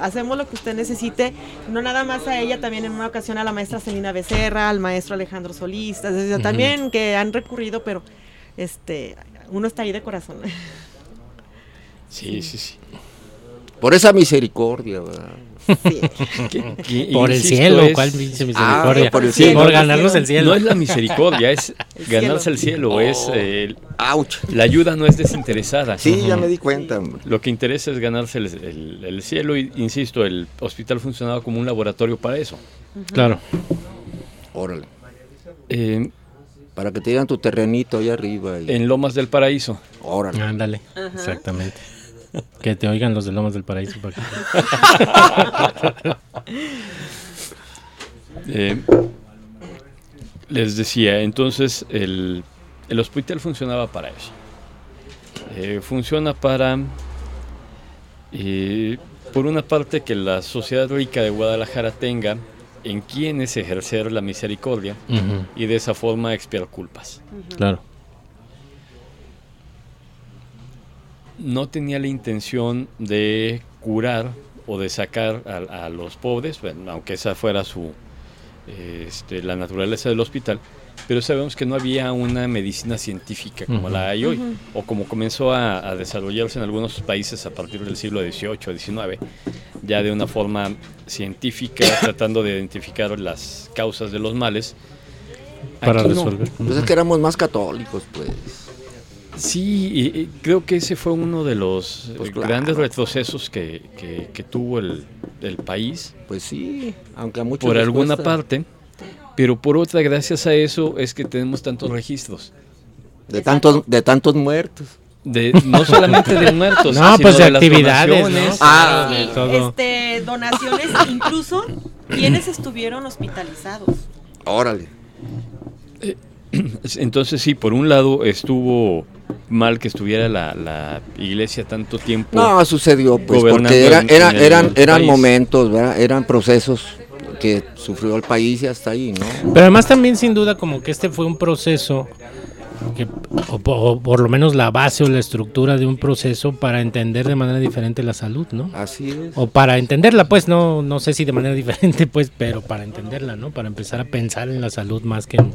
hacemos lo que usted necesite, no nada más a ella, también en una ocasión a la maestra Celina Becerra, al maestro Alejandro Solís, también que han recurrido, pero este, uno está ahí de corazón. Sí, sí, sí. Por esa misericordia, ¿verdad? Sí. Que- que, Por el cielo, es- ¿cuál misericordia? Ah, por el Sí, cielo. Por ganarnos el cielo. No es la misericordia, es El ganarse el cielo, es eh, Ouch. la ayuda no es desinteresada. Sí, ya me di cuenta. hombre. Lo que interesa es ganarse el, el- el cielo y, insisto, el hospital funcionaba como un laboratorio para eso. Claro. Órale. Eh, Para que te digan tu terrenito allá arriba. y- en Lomas del Paraíso, Órale. Ándale. Exactamente. Que te oigan los de Lomas del Paraíso. para que- Eh, les decía, entonces el, el hospital funcionaba para eso. Eh, funciona para, eh, por una parte, que la sociedad rica de Guadalajara tenga en quienes ejercer la misericordia y de esa forma expiar culpas. Claro. No tenía la intención de curar o de sacar a, a los pobres, bueno, aunque esa fuera su este, la naturaleza del hospital, pero sabemos que no había una medicina científica como la hay hoy, o como comenzó a, a desarrollarse en algunos países a partir del siglo XVIII, XIX, ya de una forma científica, tratando de identificar las causas de los males. Para Aquí no. resolver. Pues es que éramos más católicos, pues. Sí, y, y creo que ese fue uno de los Pues eh, claro. grandes retrocesos que, que- que tuvo el, el país, Pues sí, aunque a muchos por les alguna cuesta. parte, pero por otra, gracias a eso es que tenemos tantos registros. De tantos, de tantos muertos. De, no solamente de muertos, No, sino pues de las actividades, donaciones. ¿no? Ah, de Sí, todo. este, donaciones, incluso quienes estuvieron hospitalizados. Órale. Entonces sí, por un lado estuvo mal que estuviera la, la iglesia tanto tiempo. No, sucedió, pues, porque era, eran, eran momentos, ¿verdad? Eran procesos que sufrió el país y hasta ahí, ¿no? Pero además también sin duda como que este fue un proceso, que, o, po- o por lo menos la base o la estructura de un proceso para entender de manera diferente la salud, ¿no? Así es. O para entenderla, pues, no, no sé si de manera diferente, pues, pero para entenderla, ¿no? Para empezar a pensar en la salud más que en,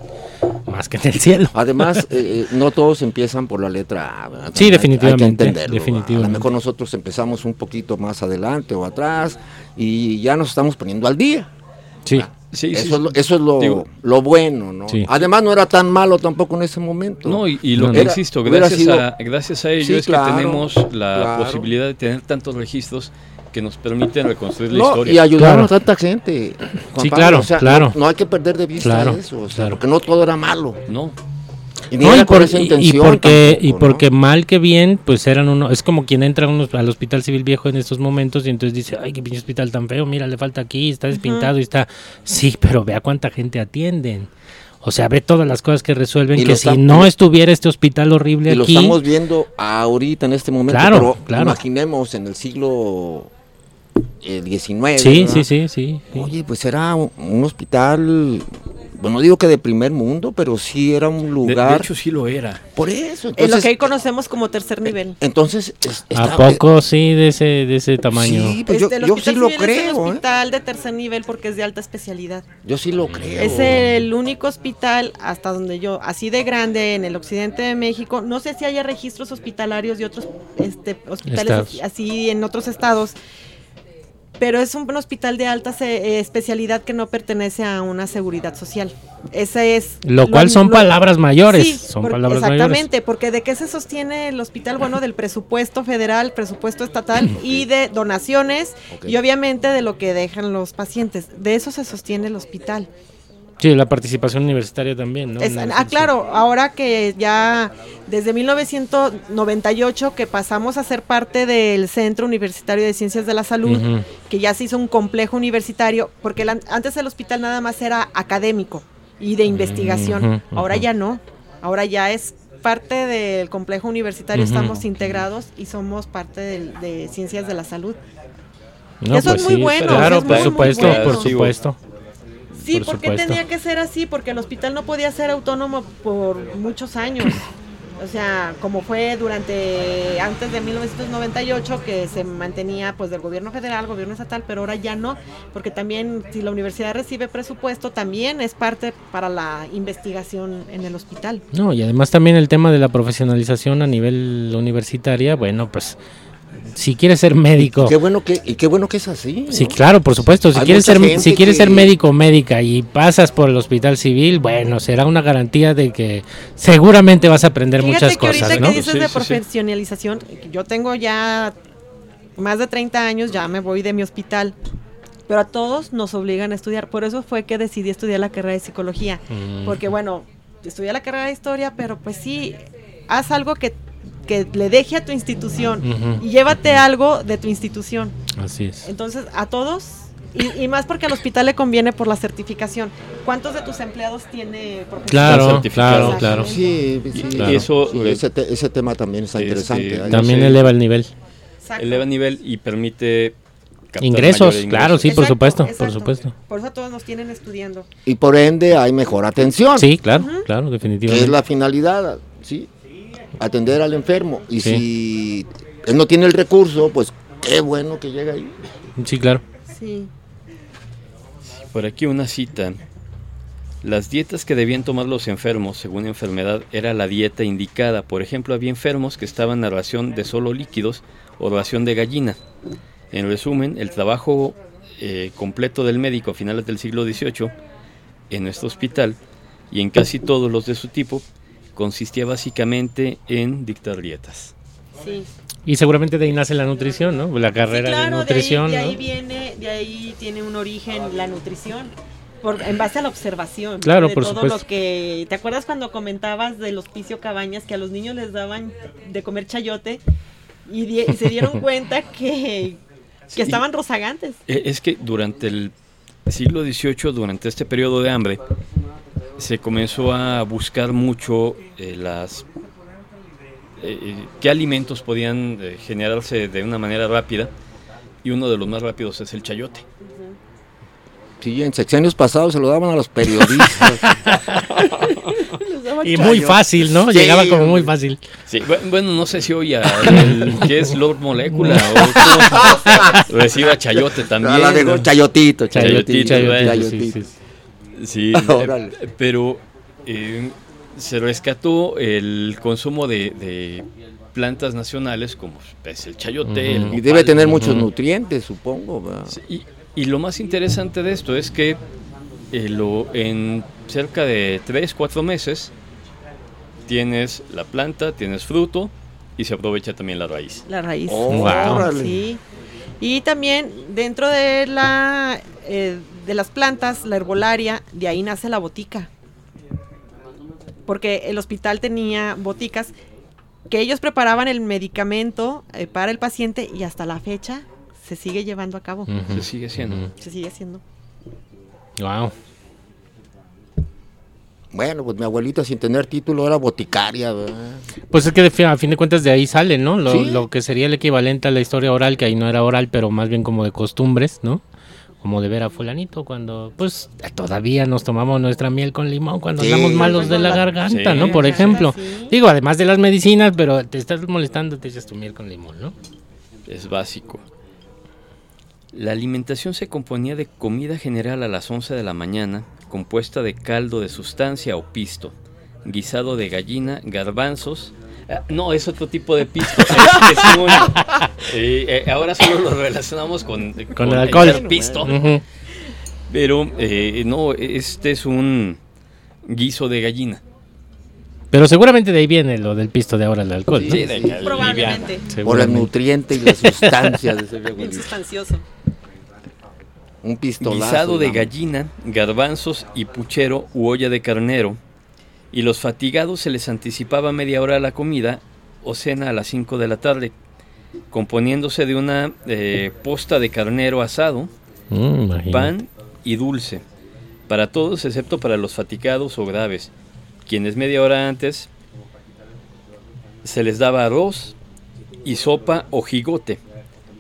más que en el cielo. Además, eh, eh, no todos empiezan por la letra A, ¿verdad? Sí, definitivamente, Hay que entenderlo. A lo mejor nosotros empezamos un poquito más adelante o atrás y ya nos estamos poniendo al día. Sí. Sí, sí, eso, es lo, eso es lo, Digo- lo bueno, ¿no? Sí. Además, no era tan malo tampoco en ese momento. No, y, y lo No, que no. Hubiera gracias, sido- a, gracias a ello Sí, es claro, que tenemos la claro. posibilidad de tener tantos registros que nos permiten reconstruir la No, historia. y ayudaron Claro. a tanta gente. Juan Sí, Pablo, claro, o sea, claro. No, no hay que perder de vista Claro, eso, o sea, claro. porque no todo era malo. No, Y No, y, por- esa y- porque, y porque mal que bien, pues eran uno, es como quien entra unos- al hospital civil viejo en estos momentos y entonces dice, ay, qué pinche hospital tan feo, mira, le falta aquí, está despintado y está, sí, pero vea cuánta gente atienden. O sea, ve todas las cosas que resuelven, Y que lo si no estuviera este hospital horrible Y lo aquí, estamos viendo ahorita en este momento, Claro, pero claro. imaginemos en el siglo XIX. sí, sí, sí, sí, sí. Oye, pues era un hospital, bueno, no digo que de primer mundo, pero sí era un lugar. de hecho sí lo era. por eso. Es lo Entonces, que hoy conocemos como tercer nivel. entonces es- ¿A poco sí de ese, de ese tamaño? Sí, pues yo, Este, yo sí lo civil es el creo, ¿eh? hospital de tercer nivel porque es de alta especialidad. Yo sí lo creo. Es el único hospital hasta donde yo, así de grande en el occidente de México, no sé si haya registros hospitalarios de otros este, hospitales Estados. así en otros estados, pero es un hospital de alta se- eh, especialidad que no pertenece a una seguridad social. Ese es Lo cual son palabras mayores, Sí, son por- palabras exactamente, porque de qué se sostiene el hospital, bueno, del presupuesto federal, presupuesto estatal y de donaciones y obviamente de lo que dejan los pacientes. De eso se sostiene el hospital. Sí, la participación universitaria también, ¿no? Es- ah, claro, ahora que ya desde 1998 que pasamos a ser parte del Centro Universitario de Ciencias de la Salud, que ya se hizo un complejo universitario, porque el antes el hospital nada más era académico y de investigación, ahora ya no, ahora ya es parte del complejo universitario, estamos integrados y somos parte del- de Ciencias de la Salud. No, Eso es muy bueno, Claro, eso es por muy, muy supuesto, bueno. por supuesto. Sí, Por ¿por qué supuesto. tenía que ser así? Porque el hospital no podía ser autónomo por muchos años. O sea, como fue durante antes de 1998 que se mantenía pues del gobierno federal, gobierno estatal, pero ahora ya no, porque también si la universidad recibe presupuesto también es parte para la investigación en el hospital. No, y además también el tema de la profesionalización a nivel universitaria, bueno, pues si quieres ser médico, Qué bueno que, y qué bueno que es así. sí, ¿no? claro, por supuesto, si Hay quieres ser si quieres que- ser médico o médica y pasas por el hospital civil, bueno, será una garantía de que seguramente vas a aprender Fíjate muchas que ahorita cosas, que ¿no? dices Sí, de sí, sí. profesionalización, yo tengo ya más de 30 años, ya me voy de mi hospital, pero a todos nos obligan a estudiar. Por eso fue que decidí estudiar la carrera de psicología, Mm. porque bueno, estudié la carrera de historia, pero pues sí, haz algo que, que le deje a tu institución y llévate algo de tu institución. Así es. Entonces, a todos, y, y más porque al hospital le conviene por la certificación. ¿Cuántos de tus empleados tiene? Claro, claro, claro. Sí, sí. Y Claro. eso Sí, eh, ese, te- ese tema también está Este, interesante. También sé. eleva el nivel. Exacto. eleva nivel y permite Ingresos, claro, sí, por Exacto, supuesto, por supuesto. Por eso todos nos tienen estudiando. Y por ende hay mejor atención. Sí, claro, claro, Que definitivamente. es la finalidad, ¿sí? Atender al enfermo. Y Sí. si él no tiene el recurso, pues qué bueno que llega ahí. Sí, claro. Sí. Por aquí una cita. Las dietas que debían tomar los enfermos según enfermedad era la dieta indicada. Por ejemplo, había enfermos que estaban a ración de solo líquidos o ración de gallina. En resumen, el trabajo eh, completo del médico a finales del siglo XVIII en nuestro hospital y en casi todos los de su tipo consistía básicamente en dictar dietas. Sí. Y seguramente de ahí nace la nutrición, ¿no? La Sí, carrera claro, de nutrición, de ahí, de ahí viene, de ahí tiene un origen la nutrición. Por, en base a la observación. Claro, de por todo supuesto. Lo que, ¿Te acuerdas cuando comentabas del hospicio Cabañas que a los niños les daban de comer chayote y, se dieron cuenta que, Sí. que estaban rozagantes? Eh, Es que durante el siglo XVIII, durante este periodo de hambre, se comenzó a buscar mucho eh, las eh, eh, qué alimentos podían eh, generarse de una manera rápida y uno de los más rápidos es el chayote. Sí, en sexenios pasados se lo daban a los periodistas. Y muy fácil, ¿no? Sí, Llegaba como muy fácil. Sí, bu- bueno, no sé si hoy a el que es Lord Molecula o reciba chayote también. la de ¿no? chayotito, Chayotito, chayotito, chayotito. sí, sí. Sí, Órale. eh, pero eh, se rescató el consumo de, de plantas nacionales como es el chayote. El Y debe tener muchos nutrientes, supongo. Y, y lo más interesante de esto es que eh, lo, en cerca de 3, 4 meses tienes la planta, tienes fruto y se aprovecha también la raíz. La raíz. Oh, Wow. Sí. Y también dentro de la eh, de las plantas, la herbolaria, de ahí nace la botica. Porque el hospital tenía boticas que ellos preparaban el medicamento eh, para el paciente y hasta la fecha se sigue llevando a cabo. Se sigue haciendo. Se sigue haciendo. Wow. Bueno, pues mi abuelita sin tener título era boticaria, ¿verdad? Pues es que a fin de cuentas de ahí sale, ¿no? Lo, Sí. lo que sería el equivalente a la historia oral, que ahí no era oral, pero más bien como de costumbres, ¿no? Como de ver a fulanito cuando, pues, todavía nos tomamos nuestra miel con limón cuando Sí. andamos malos de la garganta, Sí. ¿no? Por ejemplo. sí. Digo, además de las medicinas, pero te estás molestando, te echas tu miel con limón, ¿no? Es básico. La alimentación se componía de comida general a las 11 de la mañana, compuesta de caldo de sustancia o pisto, guisado de gallina, garbanzos. Ah, no, es otro tipo de pisto. es, es un- eh, eh, ahora solo lo relacionamos con, con el alcohol. pisto. Pero eh, no, este es un guiso de gallina. Pero seguramente de ahí viene lo del pisto de ahora, el alcohol, ¿no? Sí, de que Probablemente. Por el nutriente y las sustancias de ese Bien abuelito. sustancioso. Un pistolazo. guisado de gallina, garbanzos y puchero u olla de carnero. Y los fatigados se les anticipaba media hora la comida o cena a las 5 de la tarde, componiéndose de una eh, posta de carnero asado, Mm, pan y dulce, para todos excepto para los fatigados o graves, quienes media hora antes se les daba arroz y sopa o jigote.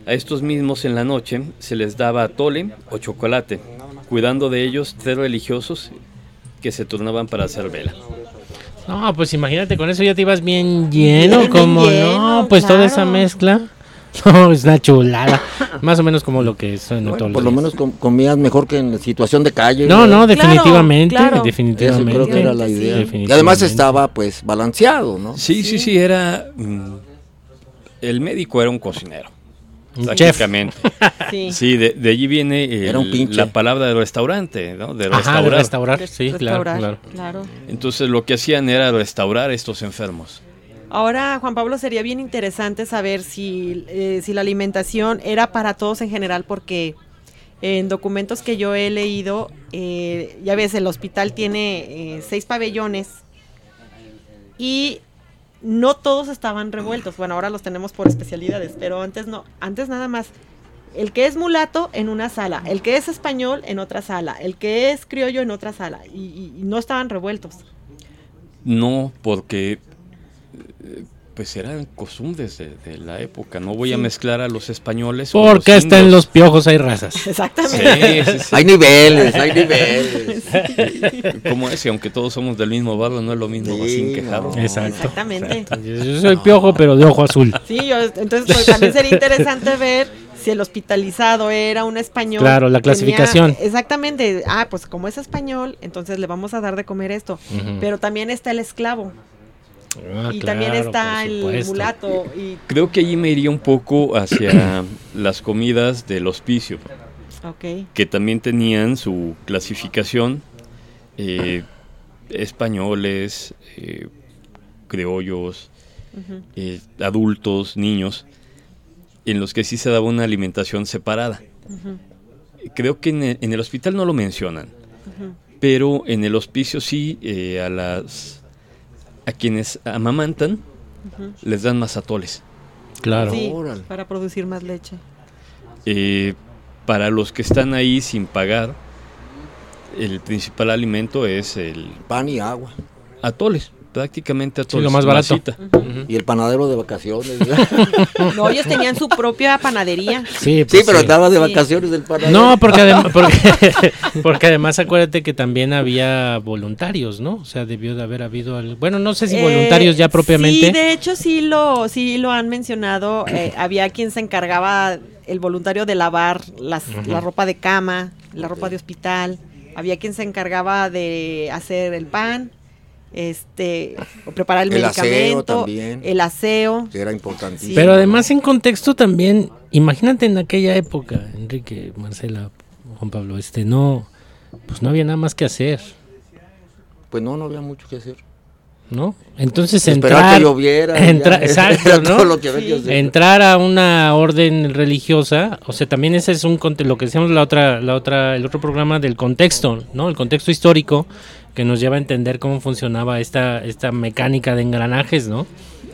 A estos mismos en la noche se les daba atole o chocolate, cuidando de ellos tres religiosos que se turnaban para hacer vela. No, pues imagínate, con eso ya te ibas bien lleno, Bien como lleno, no, pues toda esa mezcla. No, es una chulada. Más o menos como lo que es en Bueno, todos por los lo días. menos com- comías mejor que en situación de calle. No, no, definitivamente, claro. Eso definitivamente. creo que era la Sí. idea. Y además Definitivamente. estaba pues balanceado, ¿no? Sí, sí, sí, era... mm, el médico era un cocinero. Prácticamente. Sí. Sí, de, de allí viene el- Era un pinche. la palabra de restaurante, ¿no? De Ajá, de restaurar. restaurar, sí, claro, restaurar, claro. claro. Entonces lo que hacían era restaurar a estos enfermos. Ahora, Juan Pablo, sería bien interesante saber si, eh, si la alimentación era para todos en general, porque en documentos que yo he leído, eh, ya ves, el hospital tiene eh, seis pabellones y no todos estaban revueltos. Bueno, ahora los tenemos por especialidades, pero antes no, antes nada más. El que es mulato en una sala, el que es español en otra sala, el que es criollo en otra sala, y, y- no estaban revueltos. No, porque eh, pues eran costumbres de, de la época. No voy a mezclar a los españoles. con Porque los en los piojos hay razas. Exactamente. Sí, sí, sí. Hay niveles, hay niveles. Como ese, aunque todos somos del mismo barrio, no es lo mismo Sí, Racín que Jarro. no. Exacto. Exactamente. Yo soy piojo, pero de ojo azul. Sí, yo, entonces pues, también sería interesante ver si el hospitalizado era un español. Claro, la tenía- clasificación. exactamente. Ah, pues como es español, entonces le vamos a dar de comer esto. Pero también está el esclavo. Ah, y también está el mulato. Y, Creo que allí me iría un poco hacia las comidas del hospicio, ok. que también tenían su clasificación. eh, españoles, eh, criollos, ujú, eh, adultos, niños, en los que sí se daba una alimentación separada. Creo que en el, en el hospital no lo mencionan, pero en el hospicio sí eh, a las a quienes amamantan les dan más atoles. Claro. Sí, Órale. para producir más leche. Eh, para los que están ahí sin pagar, el principal alimento es el Pan y agua. atoles, prácticamente atoles. lo más barato. Y el panadero de vacaciones. No, ellos tenían su propia panadería. Sí, sí, pues pero sí. andaba de Sí. vacaciones el panadero. No, porque, adem- porque, porque además acuérdate que también había voluntarios, ¿no? O sea, debió de haber habido, al- bueno, no sé si Eh, voluntarios ya propiamente. Sí, de hecho sí lo, sí lo han mencionado. eh, había quien se encargaba, el voluntario de lavar las, la ropa de cama, la ropa de hospital. Había quien se encargaba de hacer el pan, este, o preparar el, El aseo medicamento, también. el aseo. Que era importantísimo. Sí. Pero además en contexto también, imagínate en aquella época, Enrique, Marcela, Juan Pablo, este no, pues no había nada más que hacer, Pues no, no había mucho que hacer. ¿no? Entonces Esperar entrar, que lloviera. y entra- ya, exacto, era ¿no? todo lo que había que Sí. hacer. entrar a una orden religiosa, o sea, también ese es un conte- lo que decíamos la otra, la otra, el otro programa del contexto, ¿no? El contexto histórico que nos lleva a entender cómo funcionaba esta, esta mecánica de engranajes, ¿no?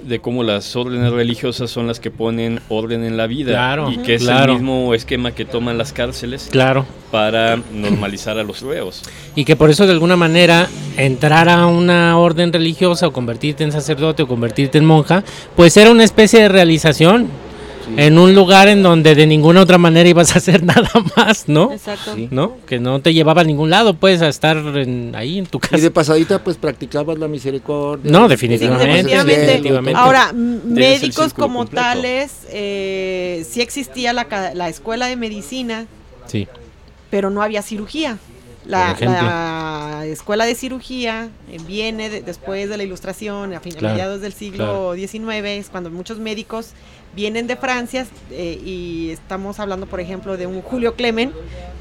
de cómo las órdenes religiosas son las que ponen orden en la vida Claro, y que es claro. el mismo esquema que toman las cárceles Claro. para normalizar a los reos. Y que por eso de alguna manera entrar a una orden religiosa o convertirte en sacerdote o convertirte en monja, pues era una especie de realización en un lugar en donde de ninguna otra manera ibas a hacer nada más, ¿no? Exacto. Sí. ¿No? Que no te llevaba a ningún lado, pues, a estar en- ahí en tu Y casa. de pasadita, pues practicabas la misericordia. No, Sí, definitivamente, definitivamente. definitivamente. Ahora, médicos como completo. tales, eh, sí existía la, la escuela de medicina, Sí. pero no había cirugía. La, escuela de cirugía eh, viene de- después de la ilustración, a, fin- a Claro, mediados del siglo XIX, es cuando muchos médicos vienen de Francia eh, y estamos hablando, por ejemplo, de un Julio Clemen,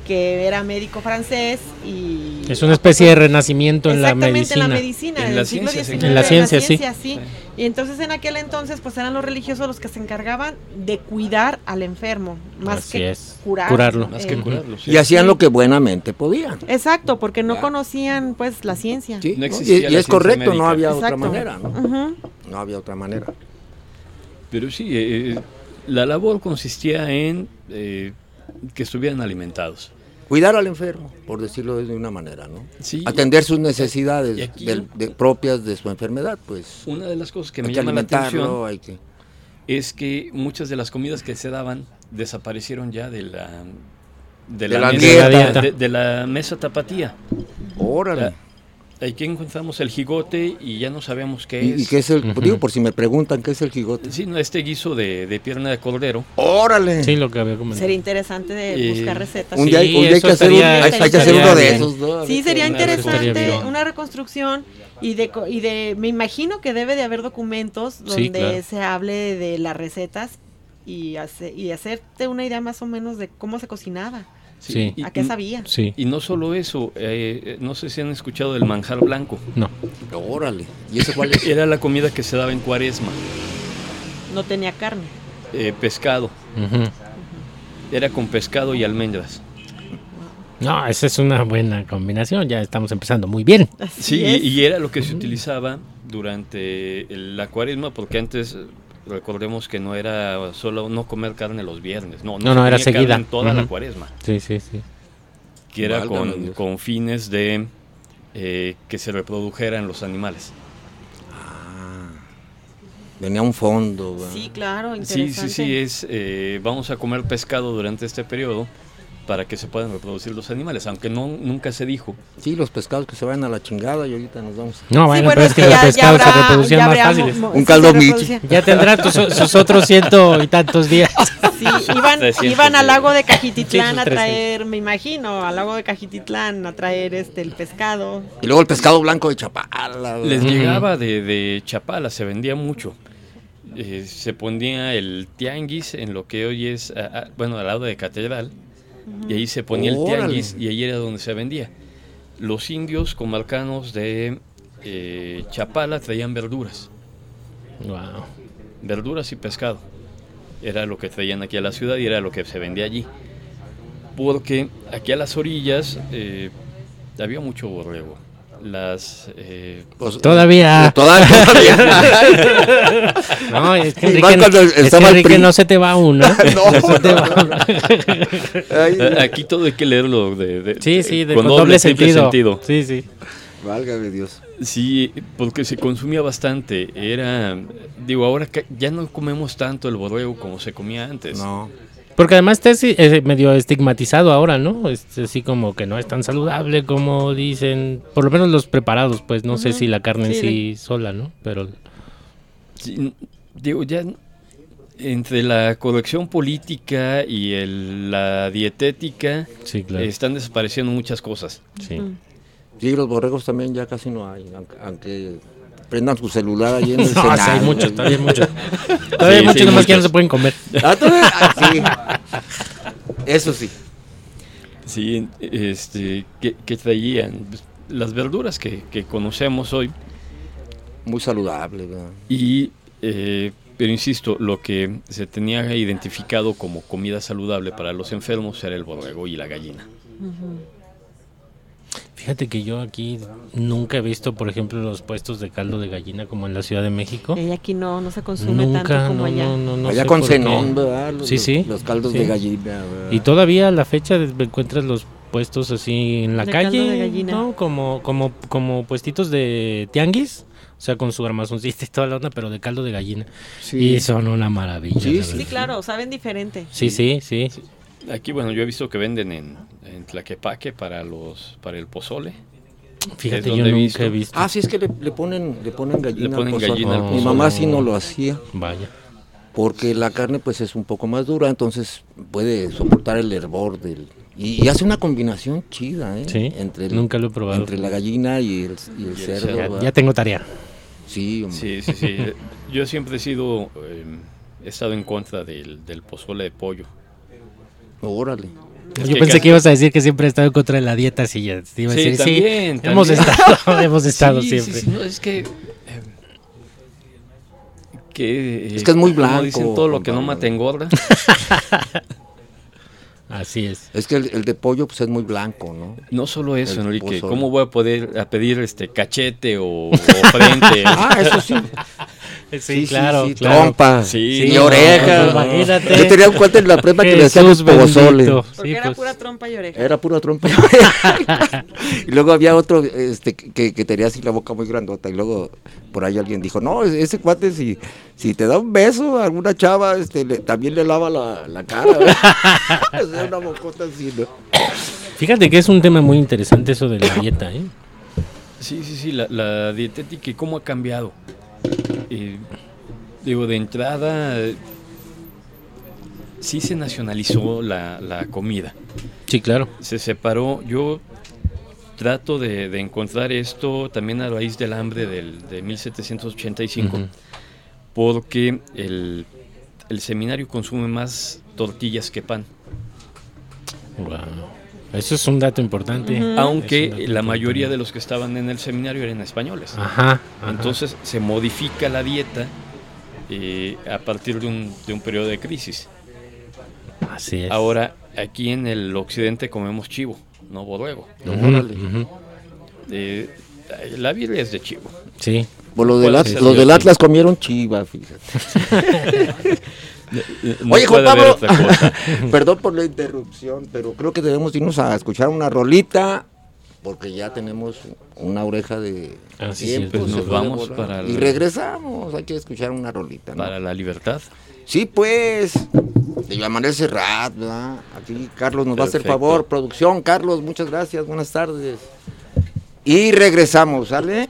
que era médico francés y Es una especie de renacimiento en la Exactamente, en la medicina. medicina, En la ciencia, sí. XIX, En la ciencia, sí. sí. Y entonces en aquel entonces, pues eran los religiosos los que se encargaban de cuidar al enfermo, más Así que es. curar. Curarlo. Más que Eh, curarlo. sí. Y hacían lo que buenamente podían. Exacto, porque no conocían pues la ciencia. Sí, No existía y, y la es correcto, no había otra manera, ¿no? No había otra manera. Pero sí, eh, la labor consistía en eh, que estuvieran alimentados. Cuidar al enfermo, por decirlo de una manera, ¿no? Sí. Atender sus necesidades Y aquí- del- de- propias de su enfermedad, pues. Una de las cosas que me llama la atención hay que... es que muchas de las comidas que se daban desaparecieron ya de la de, De la mesa, dieta. de, de la mesa tapatía. Órale. Aquí encontramos el jigote y ya no sabemos qué ¿Y, es. y qué es el...? Ujú. Digo, por si me preguntan, ¿qué es el jigote? Sí, no, este guiso de, de pierna de cordero. ¡Órale! Sí, lo que había comentado. Sería interesante de Eh, buscar recetas. Un día, Sí, un día hay que hacer, un- hay- hay que hacer uno de bien. esos, ¿no? Sí, sería Una interesante reconstrucción. una reconstrucción y de, co- y de, me imagino que debe de haber documentos Sí, donde claro. se hable de las recetas y, hace- y hacerte una idea más o menos de cómo se cocinaba, Sí. Y- a qué sabía. Sí. Y no solo eso, eh, no sé si han escuchado del manjar blanco. No. Órale. ¿Y ese cuál es? Era la comida que se daba en cuaresma. No tenía carne. eh, pescado. Era con pescado y almendras. No, esa es una buena combinación. Ya estamos empezando muy bien. Así Sí, y, y era lo que se utilizaba durante el- la cuaresma, porque antes recordemos que no era solo no comer carne los viernes, no, No, se no, era seguida. en toda la cuaresma, Sí, sí, sí. que era con, con fines de eh, que se reprodujeran los animales. Ah, venía un fondo. ¿verdad? Sí, claro, Sí, interesante. sí, sí, es eh, vamos a comer pescado durante este periodo para que se puedan reproducir los animales, aunque no nunca se dijo. Sí, los pescados que se van a la chingada y ahorita nos vamos. No, Sí, bueno, bueno, pero es que los ya- ya pescados se habrá- reproducían ya más fáciles. Un caldo se Michi. Ya tendrá tus, sus otros ciento y tantos días. Sí, iban, 300 iban al lago de Cajititlán a 300. traer, me imagino, al lago de Cajititlán a traer este el pescado. Y luego el pescado blanco de Chapala. Les Ujú. llegaba de, de Chapala, se vendía mucho. Eh, se ponía el tianguis en lo que hoy es, bueno, al lado de Catedral, y ahí se ponía el tianguis y ahí era donde se vendía. Los indios comarcanos de eh, Chapala traían verduras, Wow. verduras y pescado. Era lo que traían aquí a la ciudad y era lo que se vendía allí. Porque aquí a las orillas eh, había mucho borrego. Las eh, Pues, Todavía. Todavía. todavía. No, es que Enrique, es Enrique no se te va uno. No, No se te no, va. Ay, A- Aquí todo hay que leerlo de, de- Sí, sí, de, con con doble, triple sentido. Sí, sí. válgame Dios. Sí, porque se consumía bastante. Era, digo, ahora que ya no comemos tanto el borrego como se comía antes. No. Porque además está así, eh, medio estigmatizado ahora, ¿no? Es así como que no es tan saludable como dicen, por lo menos los preparados, pues no sé si la carne en Sí, sí sola, ¿no? Pero Sí, digo, ya entre la corrección política y el- la dietética sí, claro. están desapareciendo muchas cosas. Sí. Sí, los borregos también ya casi no hay. Aunque, aunque prendan su celular allí en el No, sí, hay muchos, todavía hay muchos. Todavía hay Sí, muchos sí, nomás que no se pueden comer. Ah, todavía- ah, sí. Eso sí. Sí, este, que, que traían pues, las verduras que, que conocemos hoy. Muy saludable. ¿verdad? Y, eh, pero insisto, lo que se tenía identificado como comida saludable para los enfermos era el borrego y la gallina. Fíjate que yo aquí nunca he visto, por ejemplo, los puestos de caldo de gallina como en la Ciudad de México. Y aquí no, no se consume Nunca, tanto como no, allá. no, no, no Allá con cenón, ¿verdad? Los, Sí, sí. Los caldos Sí. de gallina. ¿verdad? Y todavía a la fecha encuentras los puestos así en la De caldo de calle, gallina. ¿no? Como, como, como puestitos de tianguis, o sea, con su armazoncito y toda la onda, pero de caldo de gallina. Sí. Y son una maravilla. Sí, sí, claro, saben diferente. Sí, sí, sí. Aquí, bueno, yo he visto que venden en, en Tlaquepaque para, los, para el pozole. Fíjate, yo nunca visto. he visto. Ah, sí, es que le, le ponen, le ponen gallina. Le ponen al pozole. gallina al Mi pozole. mamá sí no lo hacía. Vaya. Porque la carne pues es un poco más dura, entonces puede soportar el hervor del... Y, y hace una combinación chida, ¿eh? Sí, entre el- nunca lo he probado. Entre la gallina y el, y el cerdo. cerdo. Ya, tengo tarea. Sí, hombre. Sí, sí, sí. Yo siempre he sido, eh, he estado en contra del, del pozole de pollo. Órale. Es Yo que pensé casi- que ibas a decir que siempre he estado en contra de la dieta, sí, ya te iba a Sí, también, hemos estado, hemos estado Sí, siempre. sí, no, es que. eh, que, Es que es muy como blanco, Dicen todo lo que no mata engorda. Así es. Es que el, el de pollo pues es muy blanco, ¿no? No solo eso, El Enrique. ¿Cómo voy a poder a pedir este cachete o, o frente? Ah, eso sí. Sí, claro, claro. Trompa. Sí, y oreja. no, imagínate. Yo tenía un cuate en la prepa que le hacía los bendito. Porque Sí, era pues. pura trompa y oreja. Era pura trompa. y luego había otro este, que, que tenía así la boca muy grandota. Y luego por ahí alguien dijo, no, ese cuate si, si te da un beso a alguna chava, este, le- también le lava la, la cara. sea, una bocota así, ¿no? Fíjate que es un tema muy interesante eso de la dieta, ¿eh? Sí, sí, sí, la, la dietética y cómo ha cambiado. Eh, digo, de entrada, sí se nacionalizó la, la comida. Sí, claro. Se separó. Yo trato de, de encontrar esto también a raíz del hambre del, de 1785, Ujú. porque el, el seminario consume más tortillas que pan. Guau. Eso es un dato importante. Aunque dato la mayoría de los que estaban en el seminario eran españoles. Ajá, ajá. Entonces se modifica la dieta eh, a partir de un, de un periodo de crisis. Así es. Ahora, aquí en el occidente comemos chivo, no borrego. Órale. ujú. Eh, la Biblia es de chivo. Sí. Los del, los. Atlas comieron chiva, fíjate. No Oye, Juan Pablo, perdón por la interrupción, pero creo que debemos irnos a escuchar una rolita, porque ya tenemos una oreja de Ah, sí, tiempo, pues nos vamos para Y el- regresamos, hay que escuchar una rolita, ¿no? Para la libertad. Sí, pues, de Yamanel Serrat, ¿verdad? Aquí Carlos nos va a hacer favor. Producción, Carlos, muchas gracias, buenas tardes. Y regresamos, ¿sale?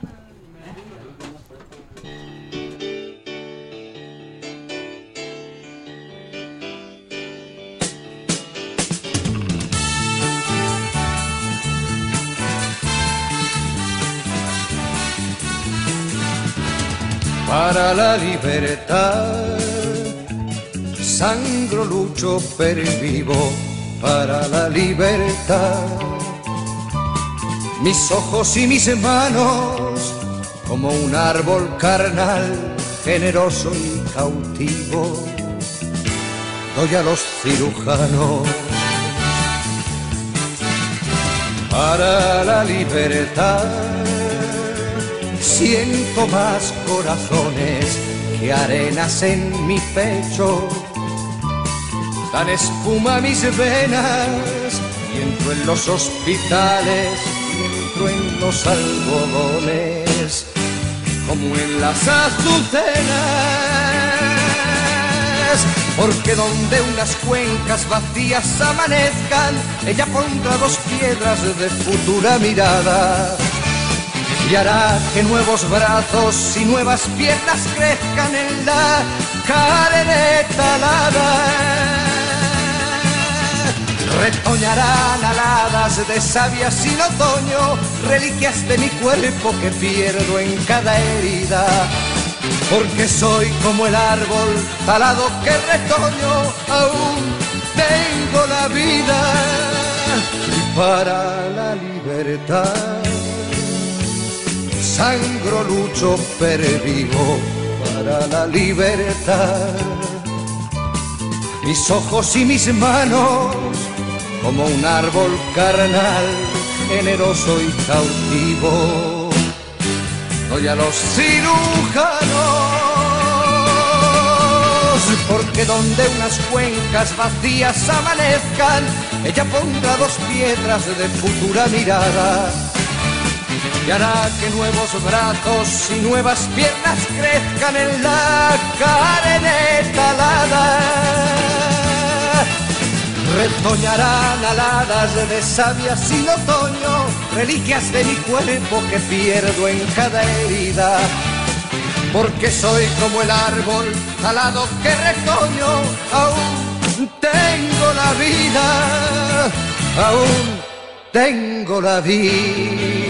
Para la libertad. Sangro, lucho, pervivo para la libertad. Mis ojos y mis manos, como un árbol carnal, generoso y cautivo, doy a los cirujanos. Para la libertad Siento más corazones que arenas en mi pecho. Dan espuma mis venas y entro en los hospitales y entro en los algodones como en las azucenas. Porque donde unas cuencas vacías amanezcan, ella pondrá dos piedras de futura mirada y hará que nuevos brazos y nuevas piernas crezcan en la carne talada. Retoñarán aladas de savia sin otoño, reliquias de mi cuerpo que pierdo en cada herida. Porque soy como el árbol talado que retoño, aún tengo la vida y para la libertad sangro, lucho, pervivo para la libertad. Mis ojos y mis manos, como un árbol carnal, generoso y cautivo, doy a los cirujanos. Porque donde unas cuencas vacías amanezcan, ella pondrá dos piedras de futura mirada y hará que nuevos brazos y nuevas piernas crezcan en la carne talada. Retoñarán aladas de savia sin otoño, reliquias de mi cuerpo que pierdo en cada herida. Porque soy como el árbol talado que retoño, aún tengo la vida, aún tengo la vida.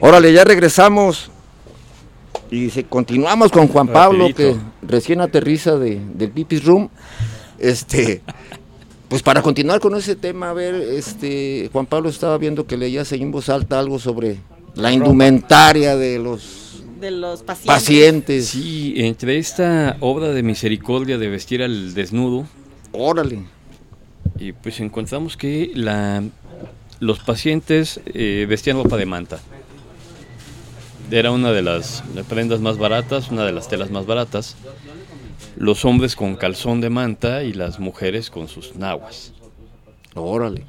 Órale, ya regresamos Y continuamos con Juan Pablo, Rapidito. que recién aterriza de, del Pipis Room. Este, pues para continuar con ese tema, a ver, este, Juan Pablo estaba viendo que leías en voz alta algo sobre la indumentaria de los De los pacientes. pacientes. Sí, entre esta obra de misericordia de vestir al desnudo, Órale. y pues encontramos que la, los pacientes eh, vestían ropa de manta. Era una de las prendas más baratas, una de las telas más baratas. Los hombres con calzón de manta y las mujeres con sus nahuas. Órale.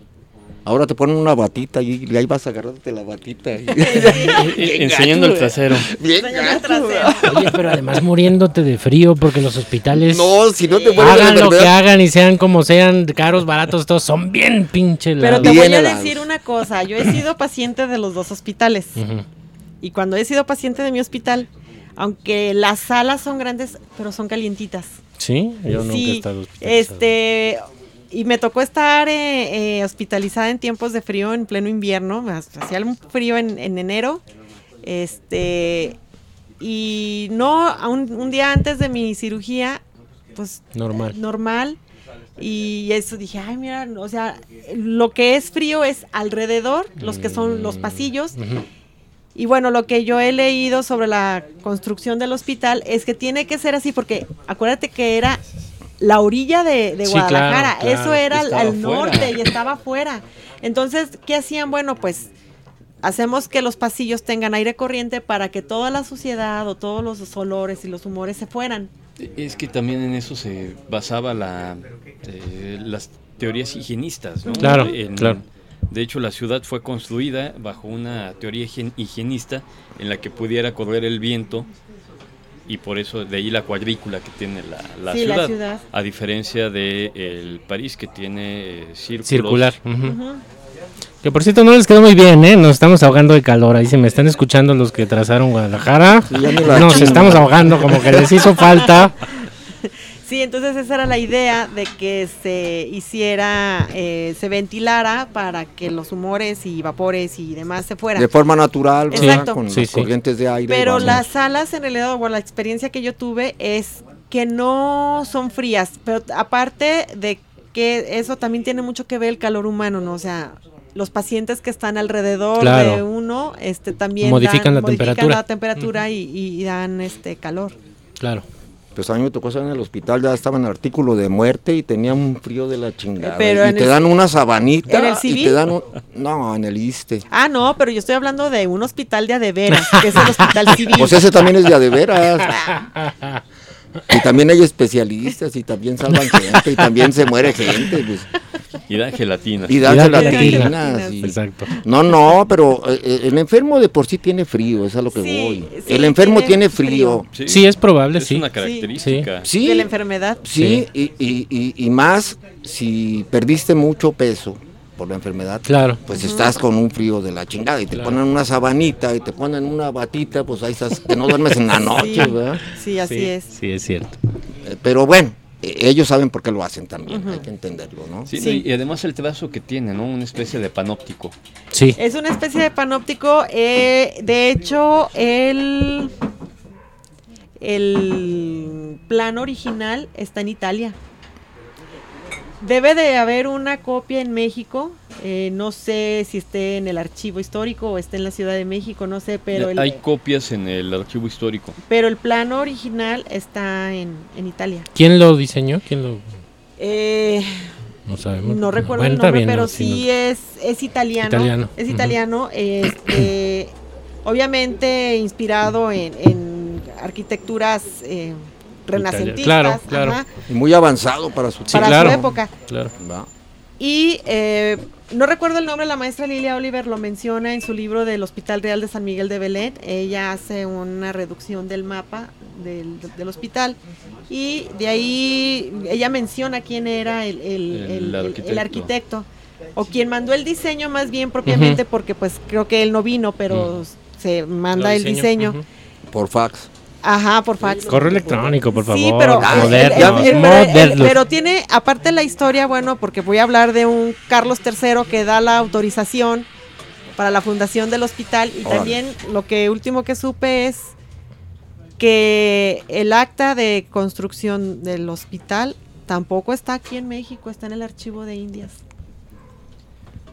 Ahora te ponen una batita y, y ahí vas agarrándote la batita. y- Enseñando el trasero. Bien Enseñando el gacho, trasero. Oye, pero además muriéndote de frío porque los hospitales No, si no te mueres hagan lo que hagan y sean como sean, caros, baratos, todos son bien pinche Pero te voy a helados. decir una cosa, yo he sido paciente de los dos hospitales. Y cuando he sido paciente de mi hospital, aunque las salas son grandes, pero son calientitas. Sí, yo nunca he estado hospitalizado. este y me tocó estar eh, eh, hospitalizada en tiempos de frío en pleno invierno, hacía un frío en, en enero, este y no a un, un día antes de mi cirugía, pues Normal. normal. Y eso dije, ay, mira, o sea, lo que es frío es alrededor, los que son los pasillos. Ujú. Y bueno, lo que yo he leído sobre la construcción del hospital es que tiene que ser así, porque acuérdate que era la orilla de, de Sí, Guadalajara, claro, claro, eso era al, norte y estaba afuera. Entonces, ¿qué hacían? Bueno, pues hacemos que los pasillos tengan aire corriente para que toda la suciedad o todos los olores y los humores se fueran. Es que también en eso se basaba la, eh, las teorías higienistas, ¿no? Claro, En- claro. De hecho, la ciudad fue construida bajo una teoría higien- higienista en la que pudiera correr el viento y por eso de ahí la cuadrícula que tiene la, la Sí, la ciudad, a diferencia de el París que tiene eh, círculos. Circular. Que por cierto no les quedó muy bien, ¿eh? Nos estamos ahogando de calor. Ahí se me están escuchando los que trazaron Guadalajara. Sí, Nos estamos ahogando como que les hizo falta. Sí, entonces esa era la idea de que se hiciera, eh, se ventilara para que los humores y vapores y demás se fueran. De forma natural, ¿verdad? Exacto. Con Sí, las sí. corrientes de aire. Pero las salas en realidad, bueno, la experiencia que yo tuve es que no son frías, pero aparte de que eso también tiene mucho que ver el calor humano, ¿no? O sea, los pacientes que están alrededor Claro. de uno, este, también Modifican dan- la temperatura. la temperatura y, y dan este calor. Claro. Pues a mí me tocó estar en el hospital, ya estaba en artículo de muerte y tenía un frío de la chingada. Pero y te el- dan una sabanita ¿En el y civil? te dan un... No, en el ISTE. Ah, no, pero yo estoy hablando de un hospital de adeveras, que es el hospital civil. Pues ese también es de a de veras. Y también hay especialistas y también salvan gente y también se muere gente. pues. Y dan gelatina. Y dan dan gelatinas. gelatinas. y- Exacto. No, no, pero eh, eh, el enfermo de por sí tiene frío, es a lo que Sí, voy. sí, el enfermo tiene tiene frío. Sí, es probable, es sí. una característica. Sí, De la enfermedad. sí, y, y- y- y más si perdiste mucho peso por la enfermedad. Claro. Pues estás con un frío de la chingada y te ponen una sabanita y te ponen una batita, pues ahí estás, que no duermes en la noche, Sí. ¿verdad? Sí, así sí, es. Sí, es cierto. Eh, Pero bueno, ellos saben por qué lo hacen también, hay que entenderlo, ¿no? Sí, Sí. Y además el trazo que tiene, ¿no? Una especie de panóptico. Sí. Es una especie de panóptico. eh, de hecho, el, el plan original está en Italia. Debe de haber una copia en México. Eh, no sé si esté en el archivo histórico o esté en la Ciudad de México, no sé, pero el, Hay copias en el archivo histórico. pero el plano original está en, en Italia. ¿Quién lo diseñó? ¿Quién lo.? Eh, No sabemos. no recuerdo Bueno, el nombre, bien, pero no, sí no. es, es italiano. Italiano, Es italiano. este, obviamente inspirado en, en arquitecturas eh, renacentistas. Claro, claro. ajá, Y muy avanzado para su Sí, para claro. su época. Claro. Y eh, no recuerdo el nombre, la maestra Lilia Oliver lo menciona en su libro del Hospital Real de San Miguel de Belén. Ella hace una reducción del mapa del, del hospital y de ahí ella menciona quién era el, el- El el- el- el arquitecto. o quien mandó el diseño más bien propiamente porque pues creo que él no vino, pero se manda el diseño. Por fax. Ajá, por fax. Correo electrónico, por favor. Sí, pero, el- el- modernos, el- el- pero, tiene, aparte la historia, bueno, porque voy a hablar de un Carlos III que da la autorización para la fundación del hospital y Órale. también lo que último que supe es que el acta de construcción del hospital tampoco está aquí en México, está en el archivo de Indias.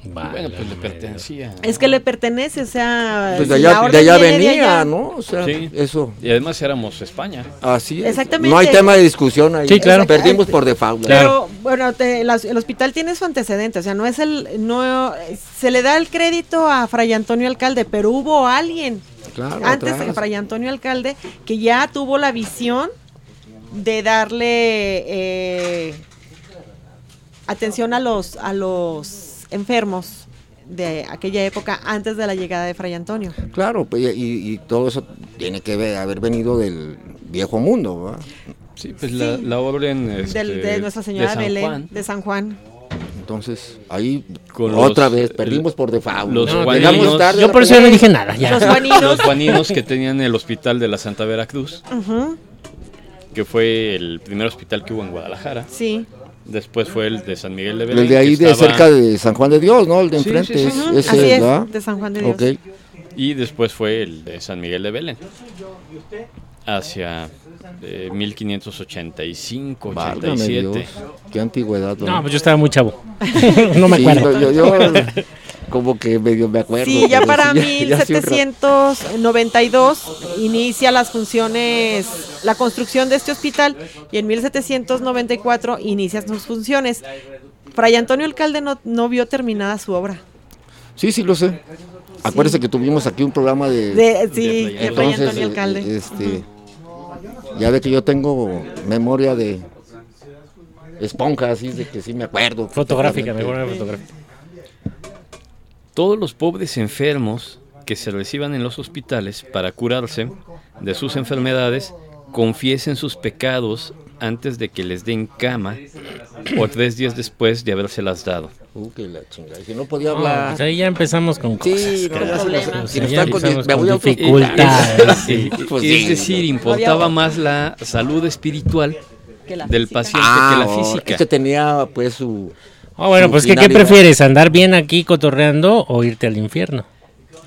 Bueno, pues le pertenecía. Es que le pertenece, o sea, Pues de allá, de allá de venía, allá. ¿no? O sea, Sí. eso. Y además éramos España. Así es. Exactamente. No hay tema de discusión ahí. Sí, claro. Perdimos por default. Pero bueno, te- el hospital tiene su antecedente, o sea, no es el, no, se le da el crédito a Fray Antonio Alcalde, pero hubo alguien Claro, antes atrás. de Fray Antonio Alcalde que ya tuvo la visión de darle eh, atención a los a los enfermos de aquella época antes de la llegada de Fray Antonio. Claro, pues, y, y todo eso tiene que ver- haber venido del viejo mundo, ¿verdad? Sí, pues La, la orden este, Del- de Nuestra Señora de San Belén, Juan, de San Juan. Entonces, ahí Con otra los, vez eh, perdimos por default. los ¿no? juaninos- tarde Yo por eso no dije nada, ya. Los juaninos. los juaninos que tenían el hospital de la Santa Veracruz, que fue el primer hospital que hubo en Guadalajara. sí. Después fue el de San Miguel de Belén. El de ahí de estaba- cerca de San Juan de Dios, ¿no? El de Sí, enfrente. sí, sí. es- ese, Así es, ¿verdad? de San Juan de Dios. Ok. Y después fue el de San Miguel de Belén. Hacia eh, 1585, Válgame 87. Dios. Qué antigüedad. No, pues yo estaba muy chavo. no me Sí, acuerdo. yo, yo como que medio me acuerdo. Sí, ya para sí, ya-. 1792 inicia las funciones, la construcción de este hospital y en 1794 inicia sus funciones. Fray Antonio Alcalde no, no vio terminada su obra. Sí, sí, lo sé. Acuérdese que tuvimos aquí un programa de... De, sí, de Fray Antonio eh, Alcalde. este, ya ve que yo tengo memoria de esponja, así de que sí me acuerdo. Fotográfica, mejor una fotográfica. Todos los pobres enfermos que se reciban en los hospitales para curarse de sus enfermedades confiesen sus pecados antes de que les den cama o tres días después de habérselas dado. Uh, que la chingada. Si no podía hablar. pues ahí ya empezamos con cosas. Sí, no, ya se Ya con- empezamos me con voy a dificultades. Eh, Pues es sí, decir, no. importaba más la salud espiritual Que la del paciente Ah, que la ahora, física. Este tenía pues su... Ah, bueno, pues que, ¿qué prefieres? ¿Andar bien aquí cotorreando o irte al infierno?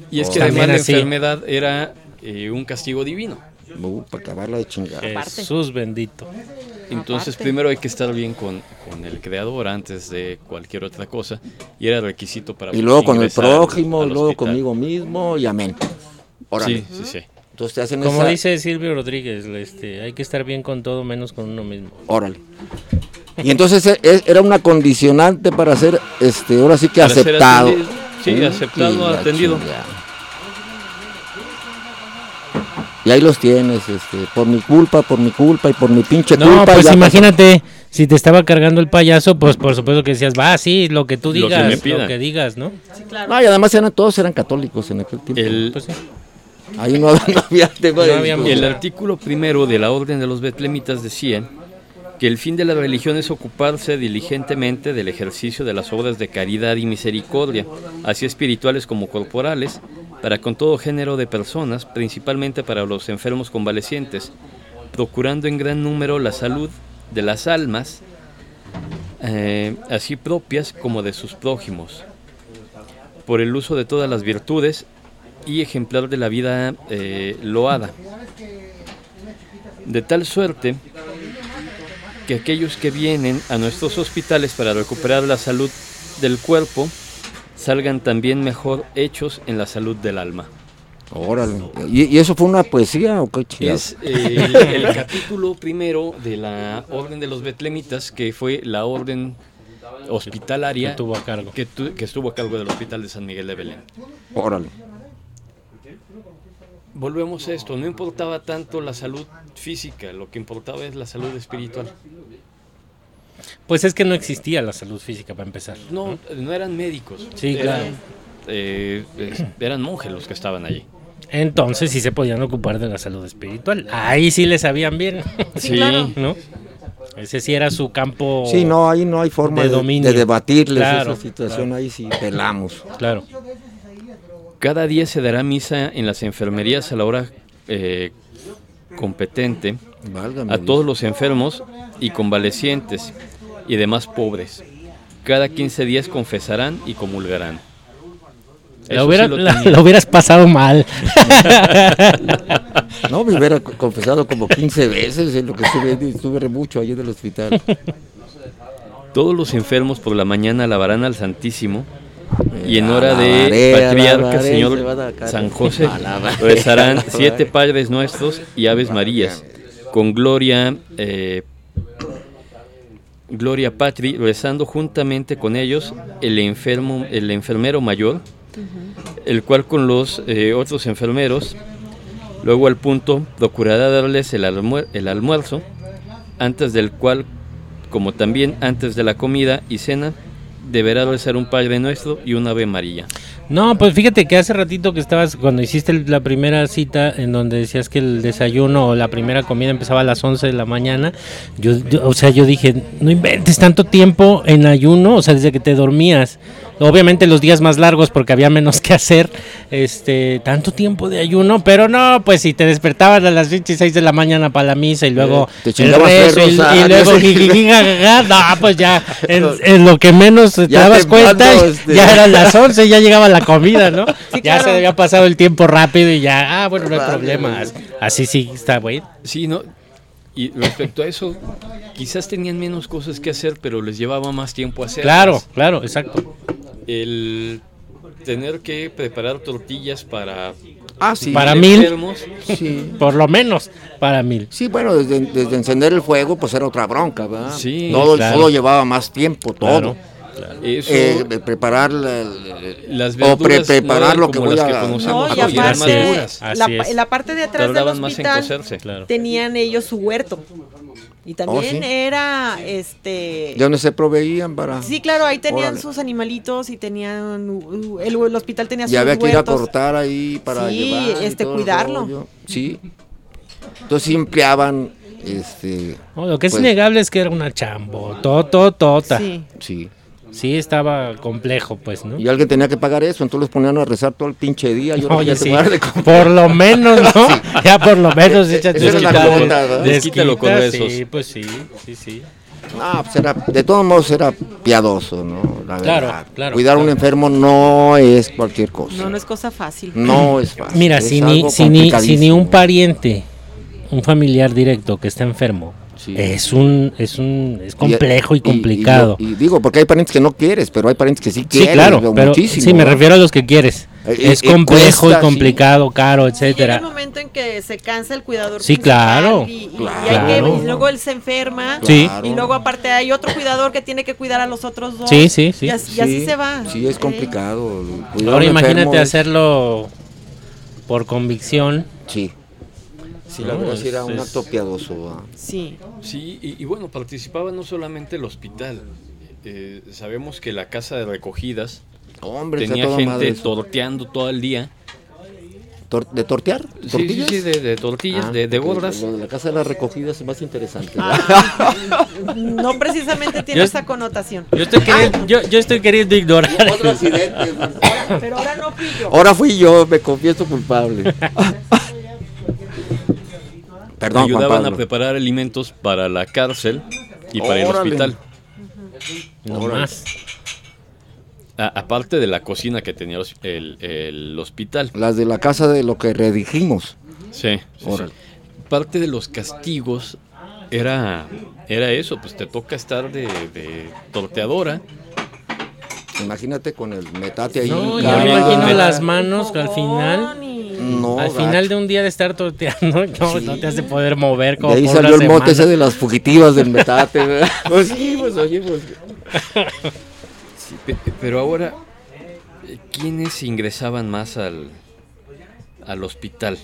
Y es que También además la así. enfermedad era eh, un castigo divino. Uh, para acabarla de chingar. Jesús bendito. Entonces Aparte. primero hay que estar bien con, con el creador antes de cualquier otra cosa. Y era requisito para Y luego con el prójimo, al luego hospital. conmigo mismo y amén. Órale. Sí, sí, sí. Entonces te hacen Como esa... dice Silvio Rodríguez, este, hay que estar bien con todo menos con uno mismo. Órale. Y entonces e- e- era una condicionante para ser, este, ahora sí que Para aceptado. atendido. Sí, aceptado, atendido. chingada. Y ahí los tienes, este, por mi culpa, por mi culpa y por mi pinche No, culpa. pues ya imagínate, si te estaba cargando el payaso, pues por supuesto que decías, va, sí, lo que tú Lo que digas, lo que digas, ¿no? Sí, claro. No, y además eran, todos eran católicos en aquel tiempo. El, Pues sí. Ahí no, había- no había tema de No había el artículo primero de la Orden de los Betlemitas decía que el fin de la religión es ocuparse diligentemente del ejercicio de las obras de caridad y misericordia, así espirituales como corporales, para con todo género de personas, principalmente para los enfermos convalecientes, procurando en gran número la salud de las almas, eh, así propias como de sus prójimos, por el uso de todas las virtudes y ejemplar de la vida eh, loada. De tal suerte que aquellos que vienen a nuestros hospitales para recuperar la salud del cuerpo salgan también mejor hechos en la salud del alma. Órale. ¿Y, y eso fue una poesía o qué? Es eh, el, el capítulo primero de la Orden de los Betlemitas, que fue la orden hospitalaria Que tuvo a cargo. que, tu- que estuvo a cargo del Hospital de San Miguel de Belén. Órale. Volvemos a esto, no importaba tanto la salud física, lo que importaba es la salud espiritual. Pues es que no existía la salud física para empezar. No, no eran médicos. Sí, eran, claro. eh, eran monjes los que estaban allí. Entonces sí se podían ocupar de la salud espiritual. Ahí sí le sabían bien, Sí, claro. ¿no? Ese sí era su campo. Sí, no, ahí no hay forma de de, dominio. de debatirles Claro, esa situación, ahí sí pelamos. Claro. Cada día se dará misa en las enfermerías a la hora eh, competente Válgame a Dios. todos los enfermos y convalecientes y demás pobres. Cada 15 días confesarán y comulgarán. La, Eso hubiera- sí lo la- tenía. la hubieras pasado mal. No, me hubiera co- confesado como 15 veces en lo que estuve, estuve mucho allí en el hospital. Todos los enfermos por la mañana alabarán al Santísimo y en hora de patriarca Señor. San José rezarán siete Padres Nuestros y Aves Marías. con gloria eh, Gloria Patri rezando juntamente con ellos el enfermo el enfermero mayor el cual con los eh, otros enfermeros. Luego al punto procurará darles el, almuer- el almuerzo antes del cual como también antes de la comida y cena, deberá rezar un Padre Nuestro y un Ave María. No, pues fíjate que hace ratito que estabas, cuando hiciste la primera cita, en donde decías que el desayuno o la primera comida empezaba a las 11 de la mañana, yo, yo- o sea, yo dije, no inventes tanto tiempo en ayuno, o sea, desde que te dormías. Obviamente los días más largos porque había menos que hacer, este, tanto tiempo de ayuno, pero no, pues si te despertabas a las 26 de la mañana para la misa y luego te el rezo y, y rosarios. luego no, pues ya, en, en lo que menos te Ya dabas cuenta, este. ya eran las 11, ya llegaba la comida, ¿no? Sí, ya claro. se había pasado el tiempo rápido y ya, ah, bueno, no hay problema. Así sí está, güey. Sí, ¿no? Y respecto a eso, quizás tenían menos cosas que hacer, pero les llevaba más tiempo hacer. Claro, claro, exacto. El tener que preparar tortillas para Ah, sí. Para mil. Sí. Por lo menos para mil. Sí, bueno, desde, desde encender el fuego, pues era otra bronca, ¿verdad? Sí, todo, claro. todo llevaba más tiempo, todo. Claro. Eso, Eh, preparar la- las o pre- no preparar eran lo que voy que a, No, y aparte, la, es. en la parte de atrás del Tardaban más en hospital cocerse. Claro. tenían ellos su huerto. Y también sí? era, este... ¿De dónde se proveían para...? Sí, claro, ahí tenían Órale. sus animalitos y tenían... uh, El, el hospital tenía sus Y había que ir a huertos. cortar ahí para Sí, llevar este, todo cuidarlo. Sí. Entonces sí empleaban, este... No, lo que es Pues- innegable es que era una chambo, toto, tota. Sí. Sí. Sí. estaba complejo, pues, ¿no? Y alguien tenía que pagar eso, entonces los ponían a rezar todo el pinche día. Yo Oye, sí, de por lo menos, ¿no? Ya por lo menos. Desquítalo con. Sí, pues sí, sí, sí. No, pues era, de todos modos era piadoso, ¿no? La Claro, verdad. claro, Cuidar a un enfermo no es cualquier cosa. No, no es cosa fácil. No es fácil. Mira, es si ni, si, ni, si ni un pariente, un familiar directo que está enfermo, Sí. es un es un es complejo y, y- complicado. Y, y digo, porque hay parientes que no quieres, pero hay parientes que sí sí, quieren. claro, pero muchísimo, sí me refiero a los que quieres. Eh, es eh, complejo cuesta, y complicado, caro, Llega el etcétera. momento en que se cansa el cuidador. Sí, claro, Y, y- y claro. hay que- luego él se enferma. Sí. Claro. Y luego aparte hay otro cuidador que tiene que cuidar a los otros dos. Sí, sí, sí. Y así, y así se va. Sí, es complicado. Ahora un imagínate hacerlo por convicción. Sí. Sí, la No, verdad sí era es- un es- acto piadoso. ¿va? Sí. Sí, y, y bueno, participaba no solamente el hospital. Eh, sabemos que la casa de recogidas Hombre, tenía gente madre torteando todo el día. Tor- ¿De tortear? Sí, sí, ¿Tortillas? sí, de, de tortillas, Ah, de, de gordas. Lo de la casa de las recogidas es más interesante. Ah, no precisamente tiene Yo- esa connotación. Yo estoy queriendo, yo, yo estoy queriendo ignorar. Otro accidente. Pero ahora no fui yo. Ahora fui yo, me confieso culpable. Perdón, Juan Ayudaban a preparar alimentos para la cárcel y para el hospital. No más. A- aparte de la cocina que tenía los- el, el hospital. Las de la casa de lo que redijimos. Sí, sí, sí. Órale. Parte de los castigos era, era eso, pues te toca estar de, de torteadora. Imagínate con el metate ahí. No, yo cargado. me imagino las manos que al final, No, al gacho. final de un día de estar torteando, no, no te hace poder mover como De ahí por salió una el mote ese de las fugitivas del metate. pues sí, pues oye, pues. Sí, pe- pero ahora, eh, ¿quiénes ingresaban más al, al hospital?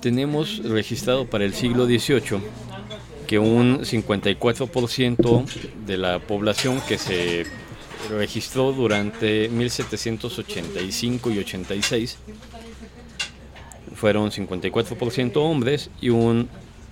Tenemos registrado para el siglo XVIII que un 54% de la población que se registró durante 1785 y 86 fueron 54% hombres y un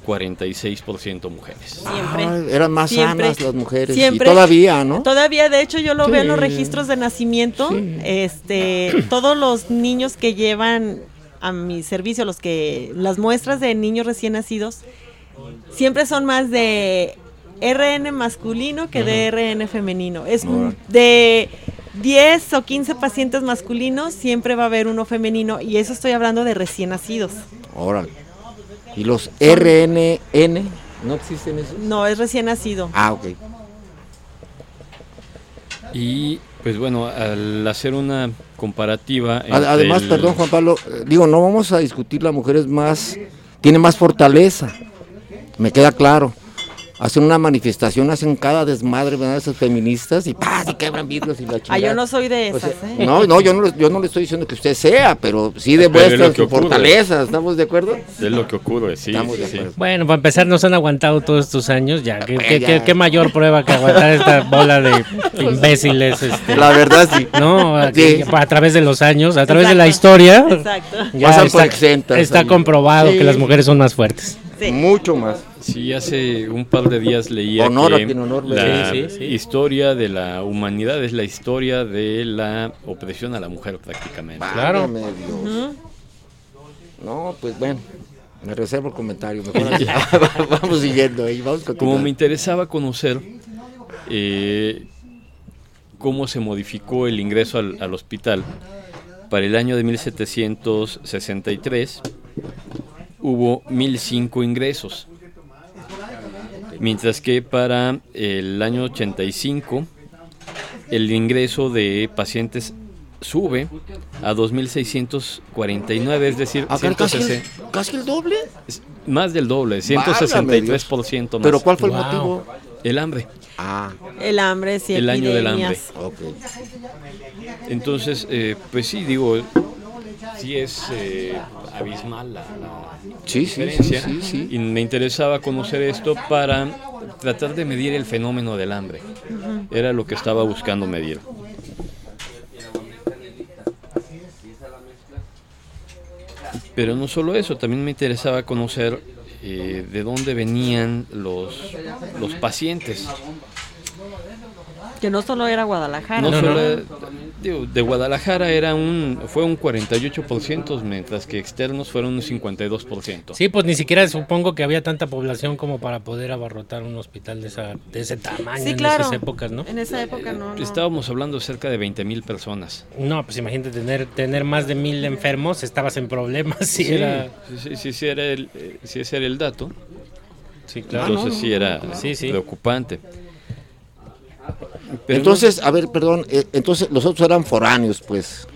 46% mujeres. Siempre. Ah, eran más Siempre. sanas las mujeres. Siempre. Y todavía, ¿no? Todavía, de hecho, yo lo veo en los registros de nacimiento. Sí. Este, todos los niños que llevan a mi servicio, los que, las muestras de niños recién nacidos, siempre son más de RN masculino que de RN femenino. Es de 10 o 15 pacientes masculinos, siempre va a haber uno femenino. Y eso estoy hablando de recién nacidos. Órale. ¿Y los RNN? ¿No existen esos? No, es recién nacido. Ah, ok. Y pues bueno, al hacer una comparativa. Además, el- perdón Juan Pablo, eh, digo, no vamos a discutir, la mujer es más, tiene más fortaleza, me queda claro. Hacen una manifestación, hacen cada desmadre, ¿verdad? Esas feministas y ¡paz! y quebran vidrios y la chingada. Ah, yo no soy de O esas, sea, ¿eh? no, no, yo no, le- yo no le estoy diciendo que usted sea, pero sí demuestra su fortaleza, ¿estamos de acuerdo? Es lo que ocurre, sí. Estamos sí, de sí. acuerdo. Bueno, para empezar, nos han aguantado todos estos años ya. ¿Qué, qué- ya. qué- qué mayor prueba que aguantar esta bola de imbéciles? este, La verdad sí. no, a, Sí. a través de los años, a través de la historia, Exacto. ya Pasan está, por exentas está ahí. comprobado Sí. que las mujeres son más fuertes. Sí. Mucho más. Sí, hace un par de días leía Honor a que quien honor la. Sí, sí, sí. historia de la humanidad es la historia de la opresión a la mujer prácticamente. Claro. Dios. No, pues bueno, me reservo el comentario. mejor vamos siguiendo ahí, vamos Como me interesaba conocer eh, cómo se modificó el ingreso al, al hospital, para el año de 1763 hubo 1005 ingresos, mientras que para el año 85 el ingreso de pacientes sube a 2.649, es decir, Ah, casi, 160 casi el doble. más del doble, Válgame Dios. 163% más. Pero ¿cuál fue el motivo? El hambre. Ah, El hambre, sí, El año del hambre. Entonces, eh, pues sí, digo, sí es eh, abismal la, la Sí, diferencia. sí, sí. Y me interesaba conocer esto para tratar de medir el fenómeno del hambre. Era lo que estaba buscando medir. Pero no solo eso, también me interesaba conocer eh, de dónde venían los, los pacientes. Que no solo era Guadalajara. No, No, solo, no. digo, de Guadalajara era un, fue un 48%, mientras que externos fueron un 52%. Sí, pues ni siquiera supongo que había tanta población como para poder abarrotar un hospital de, esa, de ese tamaño Sí, en claro. esas épocas, ¿no? En esa época no. no. Estábamos hablando de cerca de 20 mil personas. No, pues imagínate tener, tener más de mil enfermos, estabas en problemas. Sí, Sí, era. sí, sí, sí, era el, eh, sí, ese era el dato. Sí, claro. Entonces sí era Sí, sí. preocupante. Pero no- Entonces, a ver, perdón, eh, entonces los otros eran foráneos, pues.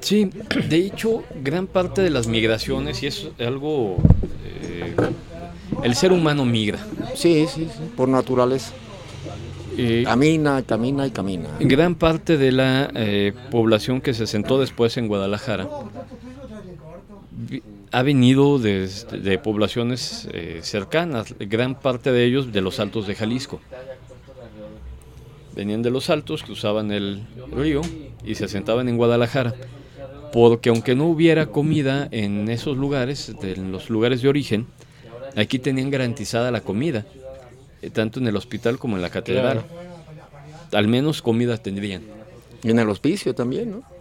sí, de hecho, gran parte de las migraciones, y es algo... eh, el ser humano migra. Sí, sí, sí, por naturaleza. Eh, Camina, camina y camina. Gran parte de la eh, población que se sentó después en Guadalajara ha venido desde- de, poblaciones eh, cercanas, gran parte de ellos de los altos de Jalisco. Venían de los altos, cruzaban el río y se sentaban en Guadalajara. Porque aunque no hubiera comida en esos lugares, en los lugares de origen, aquí tenían garantizada la comida, eh, tanto en el hospital como en la catedral. Al menos comida tendrían. Y en el hospicio también, ¿no?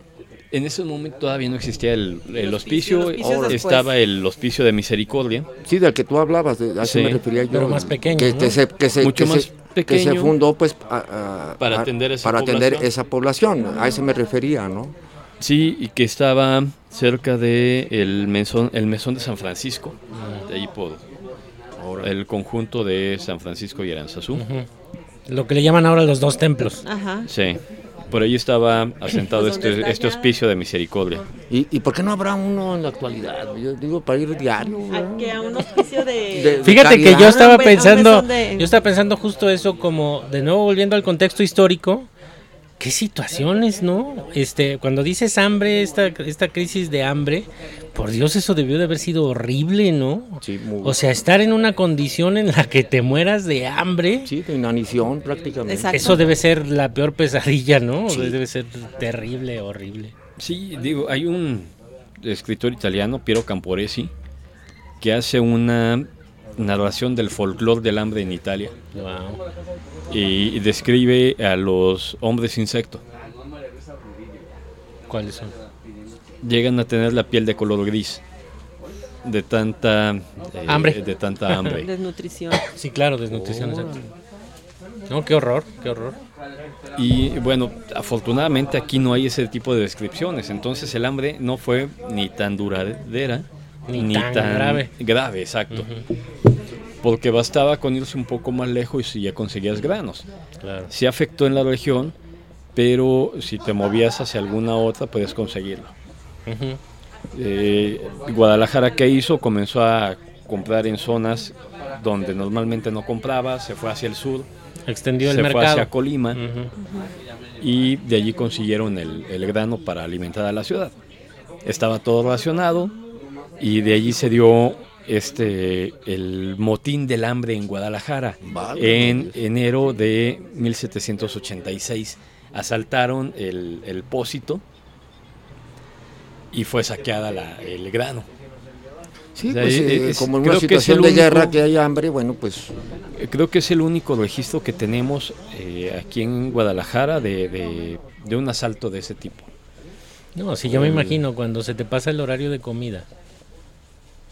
En ese momento todavía no existía el, el El hospicio, el estaba el hospicio de misericordia. Sí, del que tú hablabas, de, a Sí, me refería yo. pero más pequeño, Que, ¿no? que se, que se, Mucho que más se- que pequeño. se fundó, pues, a- a- Para atender esa para atender población. esa población. A eso me refería, ¿no? Sí, y que estaba cerca de el mesón, el mesón de San Francisco, de ahí por el conjunto de San Francisco y Aranzazú. Ujú. Lo que le llaman ahora los dos templos. Ajá. Sí, por ahí estaba asentado Pues donde este, este hospicio de misericordia. ¿Y, ¿Y por qué no habrá uno en la actualidad? Yo digo, para ir diario. A, que a un hospicio de... De- Fíjate que yo estaba pensando, de- yo estaba pensando justo eso, como de nuevo volviendo al contexto histórico, qué situaciones, ¿no? Este, cuando dices hambre, esta, esta crisis de hambre, por Dios, eso debió de haber sido horrible, ¿no? Sí, muy- O sea, estar en una condición en la que te mueras de hambre, sí, de inanición prácticamente. Exacto. eso debe ser la peor pesadilla, ¿no? Sí. Debe ser terrible, horrible. Sí, digo, hay un escritor italiano, Piero Camporesi, que hace una narración del folclore del hambre en Italia Wow. y, y describe a los hombres insecto. ¿Cuáles son? Llegan a tener la piel de color gris de tanta eh, Hambre. de tanta hambre. Desnutrición. Sí, claro, desnutrición, Oh. exacto. No, qué horror, qué horror. Y bueno, afortunadamente aquí no hay ese tipo de descripciones, entonces el hambre no fue ni tan duradera Ni tan grave. Grave, exacto. Porque bastaba con irse un poco más lejos y ya conseguías granos. Claro. Sí afectó en la región, pero si te movías hacia alguna otra puedes conseguirlo. Eh, Guadalajara, ¿qué hizo? Comenzó a comprar en zonas donde normalmente no compraba, se fue hacia el sur, Extendió el se fue mercado. hacia Colima y de allí consiguieron el, el grano para alimentar a la ciudad. Estaba todo racionado y de allí se dio este el motín del hambre en Guadalajara en Dios. enero de 1786. Asaltaron el, el pósito y fue saqueada la- el grano. Sí, O sea, pues, eh, eh, es- como en una creo que es situación el de único- guerra que hay hambre, bueno, pues Creo que es el único registro que tenemos eh, aquí en Guadalajara de, de- de un asalto de ese tipo. No, si yo me imagino cuando se te pasa el horario de comida.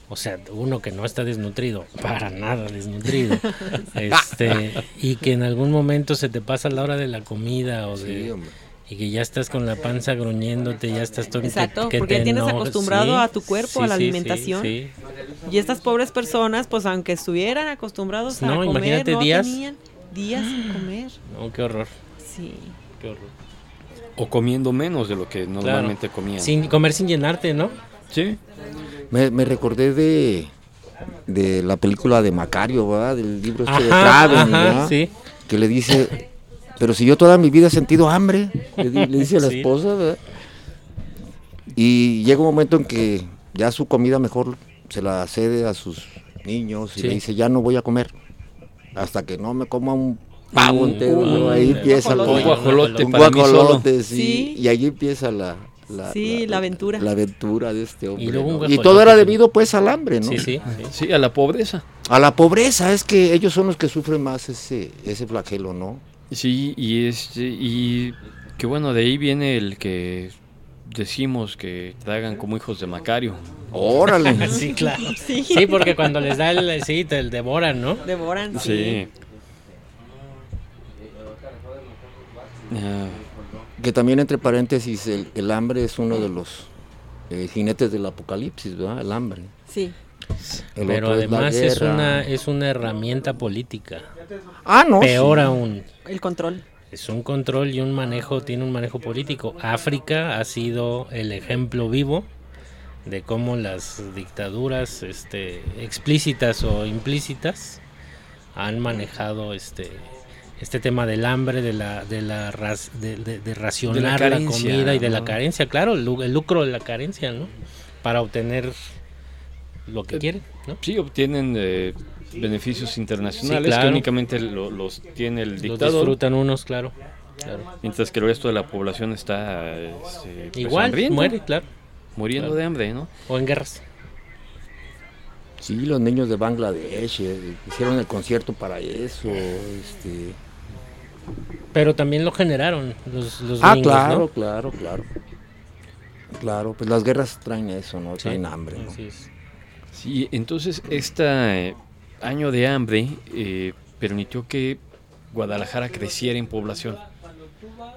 O sea, uno que no está desnutrido, para nada desnutrido. este, y que en algún momento se te pasa la hora de la comida o de sí, hombre. y que ya estás con la panza gruñéndote, ya estás todo que- Exacto, que porque te ya tienes acostumbrado a tu cuerpo, a la sí, sí, alimentación. sí. Y estas pobres personas, pues aunque estuvieran acostumbrados a No, comer, imagínate no días. tenían días sin comer. No, qué horror, Sí. qué horror. O comiendo menos de lo que normalmente comían. Sin comer sin llenarte, ¿no? Sí. Me, me recordé de, de la película de Macario, ¿verdad? Del libro este de Traven, ajá, ¿verdad? sí. Que le dice, pero si yo toda mi vida he sentido hambre, le, di- le dice a la Sí. esposa, ¿verdad? Y llega un momento en que ya su comida mejor se la cede a sus niños y Sí. le dice, ya no voy a comer, hasta que no me coma un pavo Un- entero, ahí empieza la- guajolote. Un guajolote un guajolote, sí, Sí. y allí empieza la, la, Sí, la aventura. La aventura de este hombre. luego un ¿no? Y todo era debido pues al hambre, ¿no? Sí, sí. sí. Sí, a la pobreza. A la pobreza, es que ellos son los que sufren más ese, ese flagelo, ¿no? Sí, y este, y que bueno, de ahí viene el que decimos que tragan como hijos de Macario. Órale. Sí, claro. Sí. Sí, porque cuando les da el sí, te el devoran, ¿no? Devoran, sí. Sí. Ah, que también entre paréntesis, el, el hambre es uno de los eh, jinetes del apocalipsis, ¿verdad? El hambre. Sí. El Pero es además es una es una herramienta política. Ah, no. Peor sí. aún. El control. Es un control y un manejo, tiene un manejo político. África ha sido el ejemplo vivo de cómo las dictaduras este, explícitas o implícitas han manejado este este tema del hambre, de la de la ras- de, de- de racionar la, carencia, comida y de la carencia, claro, el, lu- el lucro de la carencia, ¿no? Para obtener lo que Eh, quieren, ¿no? sí, obtienen eh, beneficios internacionales Sí, claro. que únicamente lo- los tiene el Los dictador, disfrutan unos, claro. claro. mientras que el resto de la población está este, pues, Igual, muere, claro. muriendo claro. de hambre, ¿no? O en guerras. Sí, los niños de Bangladesh eh, hicieron el concierto para eso. Este... Pero también lo generaron los, los Ah, gringos, claro, ¿no? claro, claro. Claro, pues las guerras traen eso, ¿no? Sí, Traen hambre, ¿no? así es. Sí, entonces este año de hambre eh, permitió que Guadalajara creciera en población.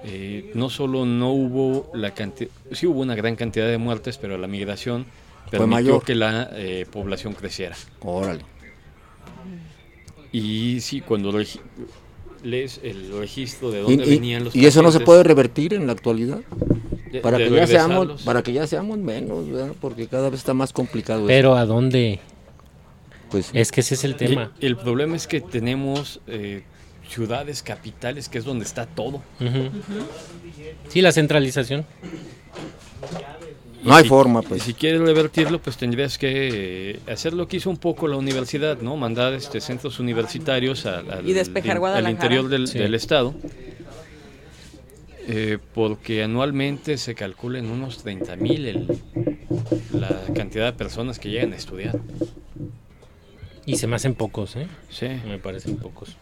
Eh, no solo no hubo la cantidad, sí hubo una gran cantidad de muertes, pero la migración permitió mayor. que la eh, población creciera. Órale. Y sí, cuando lees el registro de Y, dónde y- venían los y eso no se puede revertir en la actualidad. de- Para de que, ya seamos, para que ya seamos menos, ¿verdad? Porque cada vez está más complicado eso. Pero ¿a dónde? Pues, Es que ese es el tema. Y el problema es que tenemos eh, ciudades capitales, que es donde está todo. Sí, la centralización. No hay si- forma, Y pues. si quieres revertirlo, pues tendrías que eh, hacer lo que hizo un poco la universidad, ¿no? Mandar este centros universitarios al, al- Y despejar al Guadalajara. interior del, Sí. del estado. Eh, porque anualmente se calcula en unos 30 mil la cantidad de personas que llegan a estudiar. Y se me hacen pocos, ¿eh? Sí, Me parecen pocos.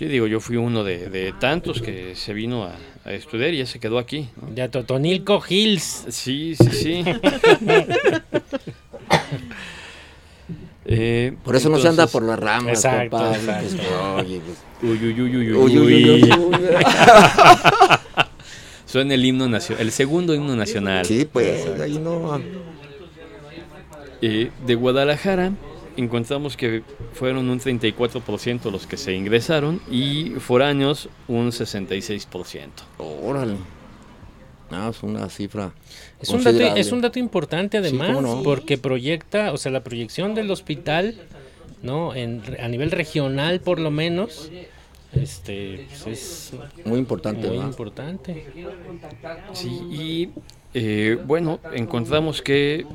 Sí digo, yo fui uno de, de tantos que se vino a, a estudiar y ya se quedó aquí. ¿no? Ya Totonilco Hills. Sí, sí, sí. Eh, Por eso no se anda por las ramas, Exacto, compadre, exacto. pues, oye, pues, Uy, uy, uy, uy, uy, Uy, uy, uy, uy, uy. Suena el himno nacional, el segundo himno nacional. Sí, pues, ahí no. Eh, de Guadalajara encontramos que fueron un 34% los que se ingresaron y foráneos un 66%. Órale. No, es una cifra. Es un, dato, es un dato importante además, no. porque proyecta, o sea, la proyección del hospital, ¿no? En, a nivel regional por lo menos, este, pues, es Muy importante, muy ¿verdad? importante. Sí, y eh, bueno, encontramos que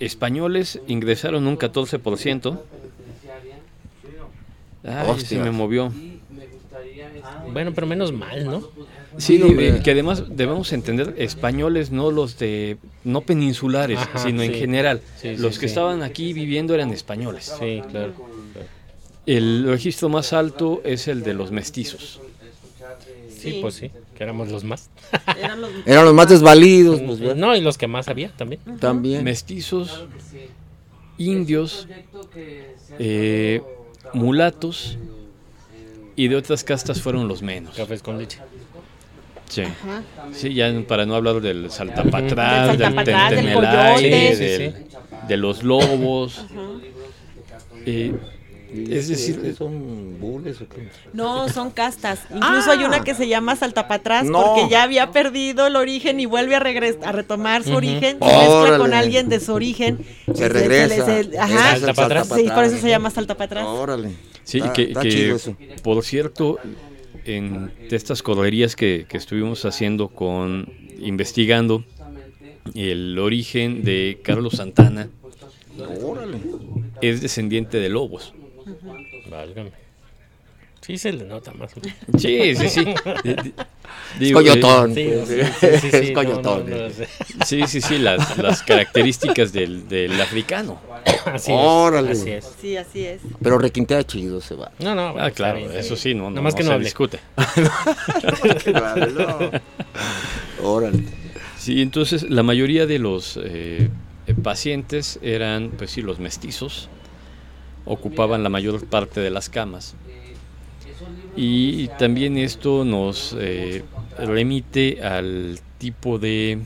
españoles ingresaron un 14%. Ay, se Hostias. me movió. Bueno, pero menos mal, ¿no? Sí, que además debemos entender españoles, no los de, no peninsulares, Ajá, sino en general. Sí, sí, los que sí. estaban aquí viviendo eran españoles. Sí, claro. El registro más alto es el de los mestizos. Sí, pues sí, que éramos los más. Eran los Eran los más desvalidos, pues, ¿verdad? No, y los que más había también. También. Mestizos, indios, eh, mulatos y de otras castas fueron los menos. Cafés con leche. Sí. Ajá. Sí, ya para no hablar del saltapatrás, Del del, saltapatrás, del tentenelaye, coyote. Sí, sí, del- de los lobos. Eh, es decir, ¿Son bules o qué? No, son castas. Incluso hay una que se llama Saltapatrás No. porque ya había perdido el origen y vuelve a a retomar su origen y mezcla con alguien de su origen. Se regresa. le- Ese ajá. es el Salta para atrás. Sí, por eso se llama Saltapatrás. Órale. Sí, Está- que, está por cierto, en de estas correrías que, que estuvimos haciendo con investigando el origen de Carlos Santana Órale. es descendiente de lobos. Válgame. Sí, se le nota más. Sí, sí, sí. Di- Es coyotón. Sí, pues. sí, sí, sí, sí, Es coyotón. no, no, sí. sí, sí, sí, las, las características del, del africano. Así es. Órale. Así es. Sí, así es. Pero requintea chido se va. No, no, bueno, Ah, claro, bien. eso sí, no, no, Nada más no que no se discute. Órale. Sí, entonces la mayoría de los eh, eh, pacientes eran, pues sí, los mestizos, ocupaban la mayor parte de las camas. Y también esto nos eh, remite al tipo de,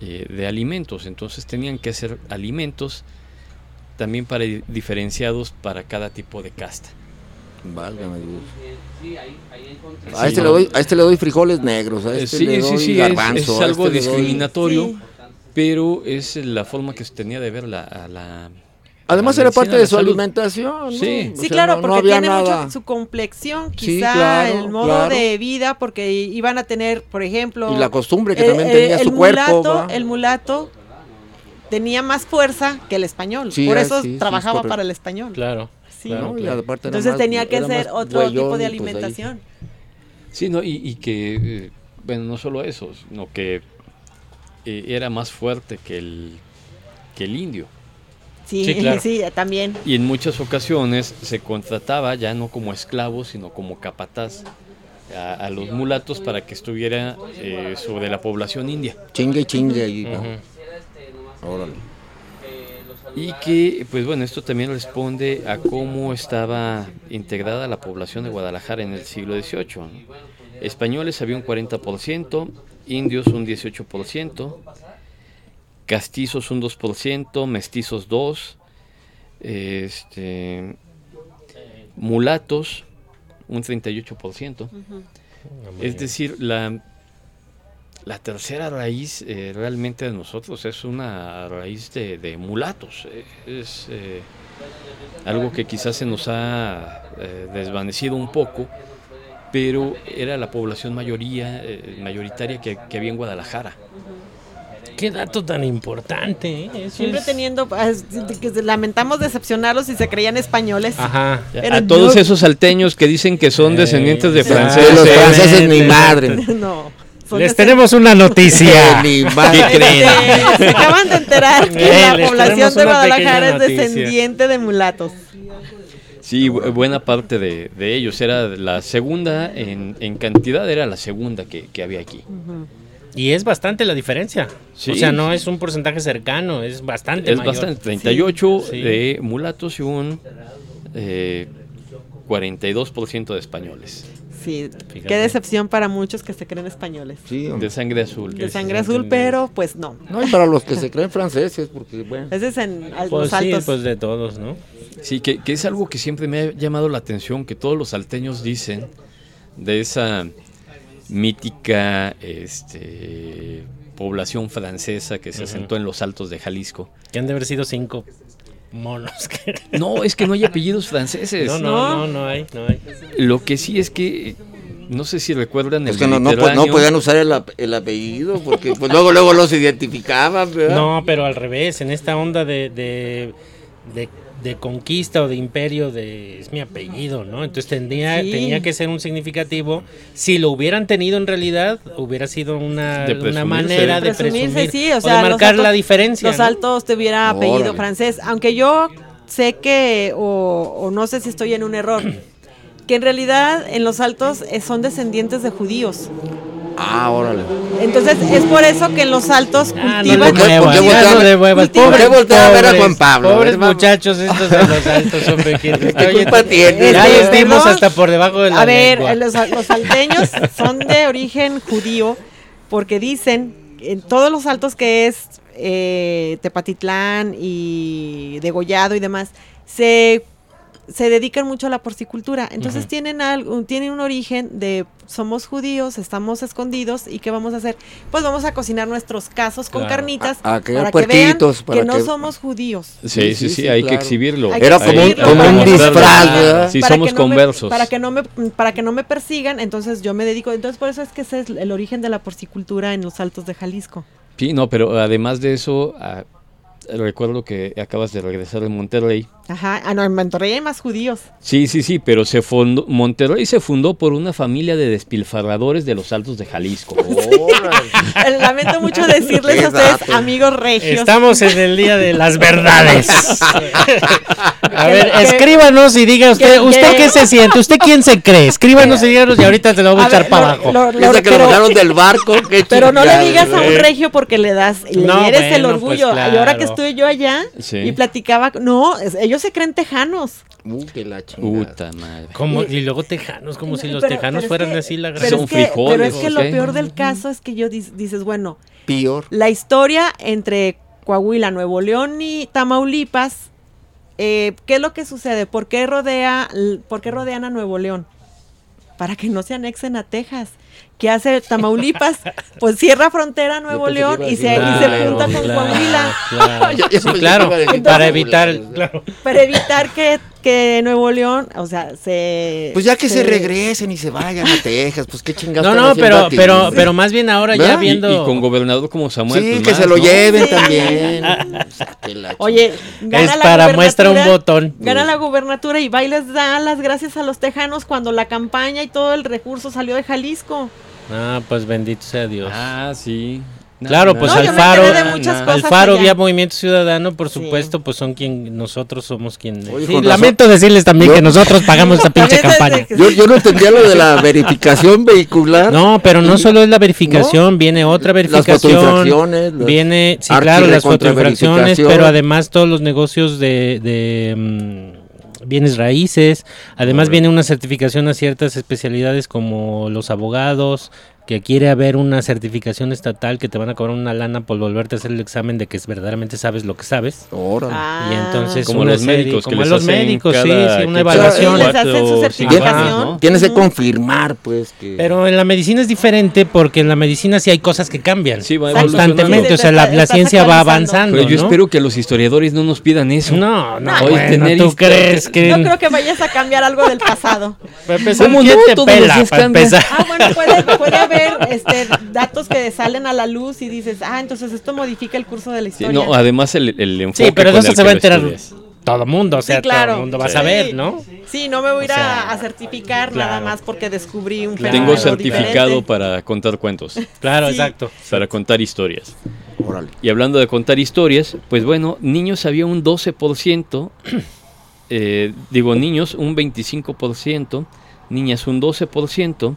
eh, de alimentos, entonces tenían que hacer alimentos también para diferenciados para cada tipo de casta. Válgame Dios. A este, le doy, a este le doy frijoles negros, a este sí, le sí, doy sí, es- garbanzo, es, algo este le doy- discriminatorio, Sí. pero es la forma que se tenía de ver la, a la Además era parte de su salud. alimentación. ¿no? Sí. O Sí, sea, claro, no- no porque había tiene nada. mucho su complexión, Sí, quizá claro, el modo claro. de vida, porque iban a tener, por ejemplo... Y la costumbre que el- también el- tenía el su cuerpo. mulato- ¿va? el mulato tenía más fuerza que el español, Sí, por ah, eso sí, sí, es trabajaba para el español. Claro. Sí. claro, ¿no? Y claro. aparte era Entonces más- tenía que ser otro tipo de pues, alimentación. Sí, no, y, y que, eh, bueno, no solo eso, sino que eh, era más fuerte que el, que el indio. Sí, Sí, claro. sí, también. Y en muchas ocasiones se contrataba ya no como esclavo, sino como capataz a, a los mulatos para que estuviera eh, sobre la población india. Chingue y chingue. Y que, pues bueno, esto también responde a cómo estaba integrada la población de Guadalajara en el siglo XVIII. Españoles había un 40%, indios un 18%, castizos un 2%, mestizos 2%, este, mulatos un 38%. Es decir, la, la tercera raíz eh, realmente de nosotros es una raíz de, de mulatos. eh, es eh, algo que quizás se nos ha eh, desvanecido un poco, pero era la población mayoría, eh, mayoritaria que, que había en Guadalajara. Qué dato tan importante, ¿eh? Siempre es- teniendo, ah, que lamentamos decepcionarlos si se creían españoles. Ajá. Pero a todos yo- esos salteños que dicen que son descendientes de franceses. los franceses Exactamente. madre. no. Les tenemos una noticia. Ni madre. ¿Qué creen? Se acaban de enterar que Eh, la población de Guadalajara es descendiente de mulatos. Sí, bu- buena parte de, de ellos. Era la segunda, en, en cantidad era la segunda que, que había aquí. Y es bastante la diferencia. Sí. O sea, no es un porcentaje cercano, es bastante Es mayor. bastante, 38 Sí. de mulatos y un eh, 42% de españoles. Sí, Fíjate. qué decepción para muchos que se creen españoles. Sí. De sangre azul. De sangre azul, pero pues no. No, y para los que se creen franceses, porque bueno. Ese es en al- Pues los sí, altos. pues de todos, ¿no? Sí, que, que es algo que siempre me ha llamado la atención, que todos los salteños dicen de esa mítica este, población francesa que se asentó en los altos de Jalisco. Que han de haber sido cinco monos. que- No, es que no hay apellidos franceses. No, no, no, no hay, no hay. Lo que sí es que, no sé si recuerdan Es el que no, no, no podían usar el, el apellido, porque pues luego luego los identificaban, ¿verdad? No, pero al revés, en esta onda de, de, de, de conquista o de imperio, de, es mi apellido, ¿no? Entonces tendría, Sí. tenía que ser un significativo. Si lo hubieran tenido en realidad, hubiera sido una, De una presumirse. manera de Presumirse, presumir sí, o o sea, de los marcar altos- la diferencia. Los ¿no? altos tuviera apellido Órale. francés, aunque yo sé que, o, o no sé si estoy en un error, que en realidad en los altos son descendientes de judíos. Ah, órale. Entonces es por eso que en los altos Ah, no cultivan... le ¿Por qué- muevas, por qué ya voltea- no. ¿por qué a ver a Juan Pablo? Pobres muchachos estos de los altos, hombre. ¿Qué culpa tiene? Ya Este, perdón. hasta por debajo de la A ver, los, los salteños son de origen judío porque dicen en todos los altos que es eh, Tepatitlán y Degollado y demás, se, se dedican mucho a la porcicultura. Entonces tienen, algo, tienen un origen de somos judíos, estamos escondidos y ¿qué vamos a hacer? Pues vamos a cocinar nuestros casos con Claro. carnitas A- a que para que vean para que no que- somos judíos. Sí, Sí, sí, sí, sí, sí, hay que exhibirlo. Hay que Era como un, exhibirlo como disfraz. Sí, para somos que no me- conversos. para que no me para que no me persigan, entonces yo me dedico, entonces por eso es que ese es el origen de la porcicultura en los Altos de Jalisco. Sí, no, pero además de eso, ah, recuerdo que acabas de regresar de Monterrey. Ajá, ah no, en Monterrey hay más judíos. Sí, sí, sí, pero se fundó, Monterrey se fundó por una familia de despilfarradores de los Altos de Jalisco. Lamento mucho decirles Qué a ustedes, dato. amigos regios. Estamos en el día de las verdades. A ver, Que- escríbanos y diga usted, que- ¿usted qué se siente? ¿Usted quién se cree? Escríbanos y díganos y ahorita te lo voy a, A echar ver, para lo- abajo. lo- lo- que lo pero- bajaron del barco. qué Pero no le digas a un regio porque le das, le No, eres el bueno, orgullo. pues, Y ahora que estuve yo allá Sí. y platicaba, no, es- ellos se creen tejanos. Uh, que la chingada. Puta madre. Como, y luego tejanos, como si los Pero- tejanos pero es fueran que- así la pero Son es que- frijoles, Pero es que lo peor del caso es que yo dis- dices, bueno, Peor. La historia entre Coahuila, Nuevo León y Tamaulipas, eh, ¿qué es lo que sucede? ¿Por qué, rodea, ¿Por qué rodean a Nuevo León? Para que no se anexen a Texas. ¿Qué hace Tamaulipas? Pues cierra frontera a Nuevo León y se, decir y se Nuevo junta con claro, Coahuila claro. Sí, claro, para evitar, claro. para evitar que, que Nuevo León, o sea, se... Pues ya que se regresen y se vayan a Texas, pues qué chingados. No, no, pero, pero, pero más bien ahora ya viendo. y con gobernador como Samuel. Sí, pues que más, se lo ¿no? lleven Sí. también. Oye, gana Es la para muestra un botón. Gana la gubernatura y va y les da las gracias a los tejanos cuando la campaña y todo el recurso salió de Jalisco. Ah, pues bendito sea Dios. Ah, sí. Claro, pues No, al yo me faro, enteré de muchas al cosas faro allá. vía Movimiento Ciudadano, por Sí. supuesto, pues son quien nosotros somos quien. Oye, Sí, con lamento decirles también Yo- que nosotros pagamos esta pinche campaña. Yo, yo no entendía lo de la verificación vehicular. No, pero no solo es la verificación, viene otra Las verificación. fotoinfracciones. las- Viene, sí, claro, las fotoinfracciones, pero además todos los negocios de, de, mm, bienes raíces. Además viene una certificación a ciertas especialidades como los abogados, que quiere haber una certificación estatal que te van a cobrar una lana por volverte a hacer el examen de que es- verdaderamente sabes lo que sabes. Órale. Ah. Y entonces Como los serie- médicos que como a les los hacen médicos, sí, una evaluación. Les hacen su certificación. Tienes que confirmar, pues, que... Pero en la medicina es diferente porque en la medicina sí hay cosas que cambian. Sí, va constantemente, o sea, la, la ciencia va avanzando. Pero yo ¿no? espero que los historiadores no nos pidan eso. No, no, bueno, tener ¿tú crees que No creo que vayas a cambiar algo del pasado. ¿Cómo ¿quién no? te los pela para empezar? Ah, bueno, puede, puede haber este, datos que salen a la luz y dices, ah, entonces esto modifica el curso de la Sí, historia. no, además el, el enfoque Sí, pero eso el se que va a enterar estudias. todo el mundo, o sea, Sí, claro. todo el mundo va a Sí. saber, ¿no? Sí, no me voy a ir O sea, a, a certificar nada claro. más porque descubrí un Claro. Tengo certificado diferente. para contar cuentos, Claro, Sí. exacto. para contar historias. Órale. Y hablando de contar historias, pues bueno, niños había un 12%, eh, digo niños un 25%, niñas un 12%,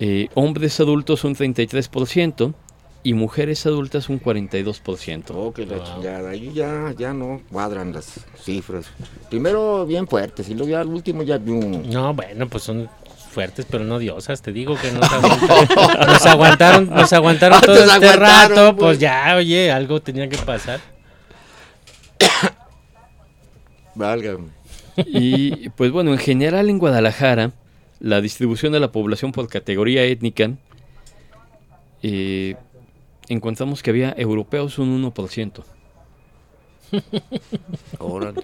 eh, hombres adultos un 33% y mujeres adultas un 42%. Oh, que la chingada. Ahí ya, ya no cuadran las cifras. Primero bien fuertes y luego ya al último ya vi un... No, bueno, pues son fuertes, pero no diosas. Te digo que nos aguantaron, nos aguantaron, nos aguantaron todo Nos este aguantaron, rato. pues. Pues ya, oye, algo tenía que pasar. Válgame. Y pues bueno, en general en Guadalajara, la distribución de la población por categoría étnica, eh, encontramos que había europeos un 1%. Órale.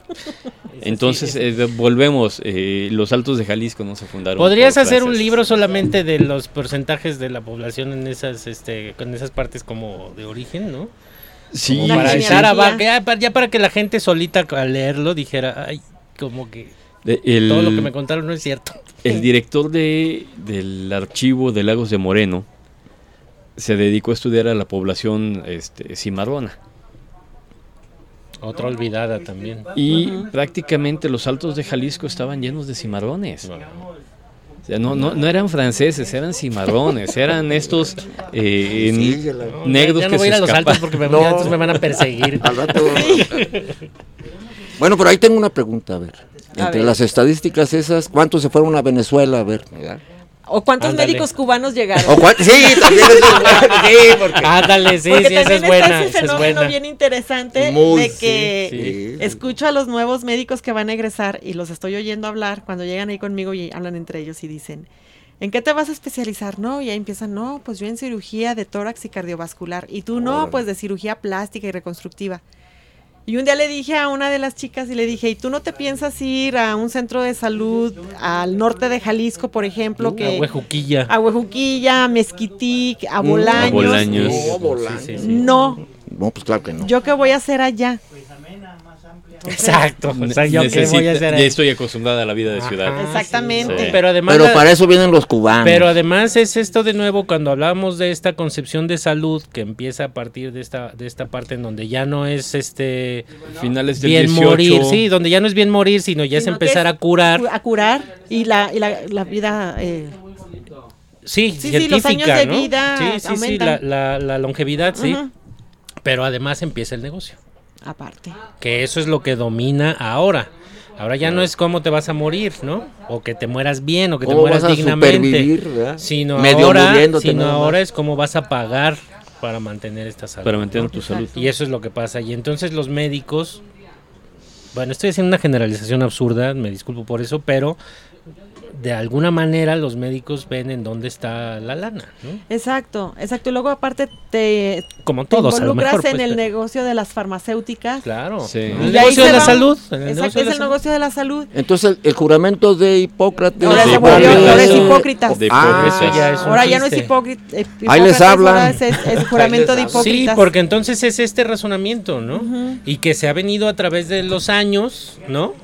Entonces, eh, volvemos, eh, los Altos de Jalisco no se fundaron. Podrías hacer un libro solamente de los porcentajes de la población en esas, este, con esas partes como de origen, ¿no? Sí, para sí, ya, pa- ya para que la gente solita al leerlo dijera, ay, como que el, todo lo que me contaron no es cierto. el director de, del archivo de Lagos de Moreno se dedicó a estudiar a la población este, cimarrona. Otra olvidada también. Y prácticamente los altos de Jalisco estaban llenos de cimarrones. O sea, no, no, no eran franceses, eran cimarrones, eran estos eh, Sí, negros ya no que voy se a ir a los altos porque me, No. me van a perseguir. Al rato. Bueno, pero ahí tengo una pregunta, a ver. A Entre ver. las estadísticas esas, ¿cuántos se fueron a Venezuela? A ver, ¿verdad? ¿O cuántos Ándale. médicos cubanos llegaron? ¿O Sí, también es bueno, sí, porque... Ándale, sí, Porque sí, esa también es buena, ese es fenómeno buena. bien interesante Muy, de que sí. escucho a los nuevos médicos que van a egresar y los estoy oyendo hablar cuando llegan ahí conmigo y hablan entre ellos y dicen, ¿en qué te vas a especializar? No, y ahí empiezan, no, pues yo en cirugía de tórax y cardiovascular. Y tú no, pues de cirugía plástica y reconstructiva. Y un día le dije a una de las chicas y le dije, ¿y tú no te piensas ir a un centro de salud al norte de Jalisco, por ejemplo, que... A Huejuquilla. A Huejuquilla, a Mezquitic, a Mm, Bolaños. a Bolaños. No, Bolaños. Sí, sí, sí. No, No, pues claro que no. ¿yo qué voy a hacer allá? Exacto. O sea, yo qué Necesita- voy a hacer ya estoy acostumbrada a la vida de Ajá, ciudad. Exactamente. Sí. Pero además, Pero para eso vienen los cubanos. pero además es esto de nuevo cuando hablamos de esta concepción de salud que empieza a partir de esta de esta parte en donde ya no es este Finales del bien 18. morir, sí, donde ya no es bien morir, sino ya es Sino empezar es a curar. cu- A curar y la, y la, la vida... eh, Sí, Sí, sí, los años de vida Sí, sí, sí, aumentan. la, la- la longevidad, sí. Pero además empieza el negocio. Aparte. Que eso es lo que domina ahora. Ahora ya no es cómo te vas a morir, ¿no? O que te mueras bien o que te ¿Cómo mueras vas a dignamente. Sino Medio ahora, sino ahora es cómo vas a pagar para mantener esta salud. Para mantener ¿no? tu salud. Y eso es lo que pasa. Y entonces los médicos, bueno, estoy haciendo una generalización absurda, me disculpo por eso, pero de alguna manera los médicos ven en dónde está la lana, ¿no? Exacto, exacto. Y luego aparte te, Como te todos, a lo involucras mejor. en pues, el negocio de las farmacéuticas. Claro. Sí. El Y ahí negocio se de la va- salud. el Exacto, es la el salud. negocio de la salud. Entonces, el, el juramento de Hipócrates. Ahora de volvió- Hipócrates, ahora es hipócritas. De Ah, hipócritas. ya es Ahora ya no es hipócrita. eh, Ahí les Hipócrates, hablan. Es, juramento de hablan. Sí, hipócritas. porque entonces es este razonamiento, ¿no? Y que se ha venido a través de los años, ¿no?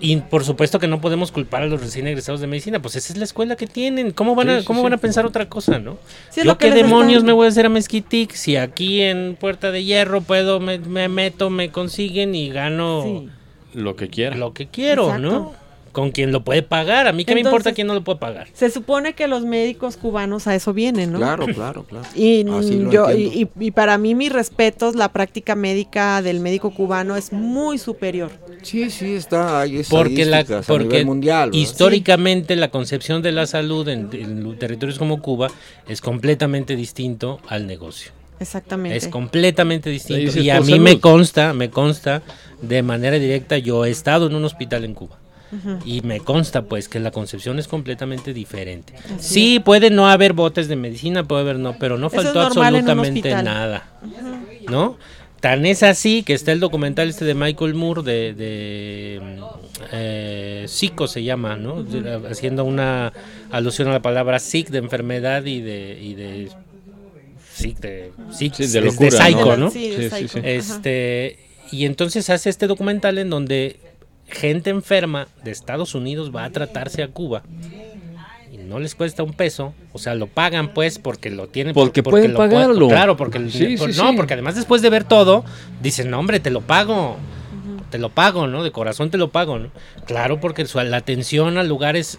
Y por supuesto que no podemos culpar a los recién egresados de medicina, pues esa es la escuela que tienen. ¿Cómo van a, Sí, cómo sí. van a pensar otra cosa, no? Yo lo que qué demonios están- me voy a hacer a Mezquitic si aquí en Puerta de Hierro puedo, me, me meto, me consiguen y gano Sí. Lo que quiera. lo que quiero, Exacto. ¿no? Con quien lo puede pagar. A mí qué me importa quién no lo puede pagar. Se supone que los médicos cubanos a eso vienen, ¿no? Claro, claro, claro. Y, yo, y, y- y para mí, mis respetos, la práctica médica del médico cubano es muy superior. Sí, sí, está ahí Porque, la, a porque nivel mundial. ¿verdad? históricamente la concepción de la salud en, en territorios como Cuba es completamente distinto al negocio. Exactamente. Es completamente distinto. Y a mí salud. me consta, me consta de manera directa, yo he estado en un hospital en Cuba. Y me consta pues que la concepción es completamente diferente. Sí, puede no haber botes de medicina, puede haber no, pero no es faltó absolutamente nada. ¿No? Tan es así que está el documental este de Michael Moore de, de eh, Psico se llama, ¿no? Haciendo una alusión a la palabra sick de enfermedad y de, y de sick de, sick, Sí, de locura, psycho, ¿no? Este, y entonces hace este documental en donde gente enferma de Estados Unidos va a tratarse a Cuba y no les cuesta un peso, o sea, lo pagan pues porque lo tienen Porque pueden lo pueden- pagarlo. claro, porque el- Sí, por- sí, no, sí. porque además después de ver todo dicen, "No, hombre, te lo pago." Te lo pago, ¿no? De corazón te lo pago, ¿no? Claro, porque su- la atención a lugares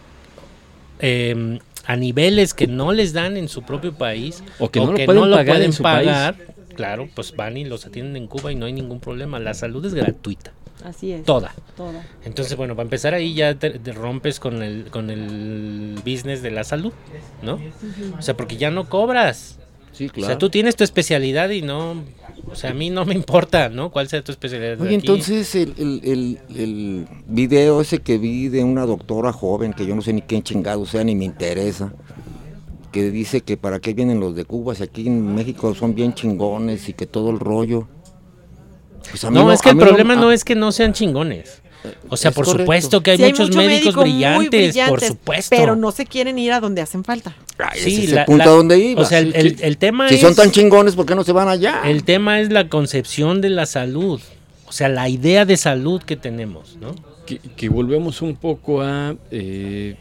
eh, a niveles que no les dan en su propio país O que no lo pueden pagar en su pagar, claro, pues van y los atienden en Cuba y no hay ningún problema. La salud es gratuita, Así es. toda. Toda. Entonces, bueno, para empezar ahí ya te, te rompes con el, con el business de la salud, ¿no? O sea, porque ya no cobras. Sí, O sea, tú tienes tu especialidad y no... O sea, a mí no me importa, ¿no? ¿Cuál sea tu especialidad? Oye, Aquí- entonces el, el, el, el video ese que vi de una doctora joven, que yo no sé ni quién chingado sea, ni me interesa, que dice que para qué vienen los de Cuba, si aquí en México son bien chingones y que todo el rollo. Pues No, es que el problema no es que no sean chingones. O sea, Es por correcto. supuesto que hay Sí, muchos mucho médicos médico brillantes, por supuesto. Pero no se quieren ir a donde hacen falta. Ay, Sí, ese es la- el punto la- a donde iba. O sea, el, el- el tema si es... son tan chingones, ¿por qué no se van allá? El tema es la concepción de la salud. O sea, la idea de salud que tenemos, ¿no? que, que volvemos un poco a eh,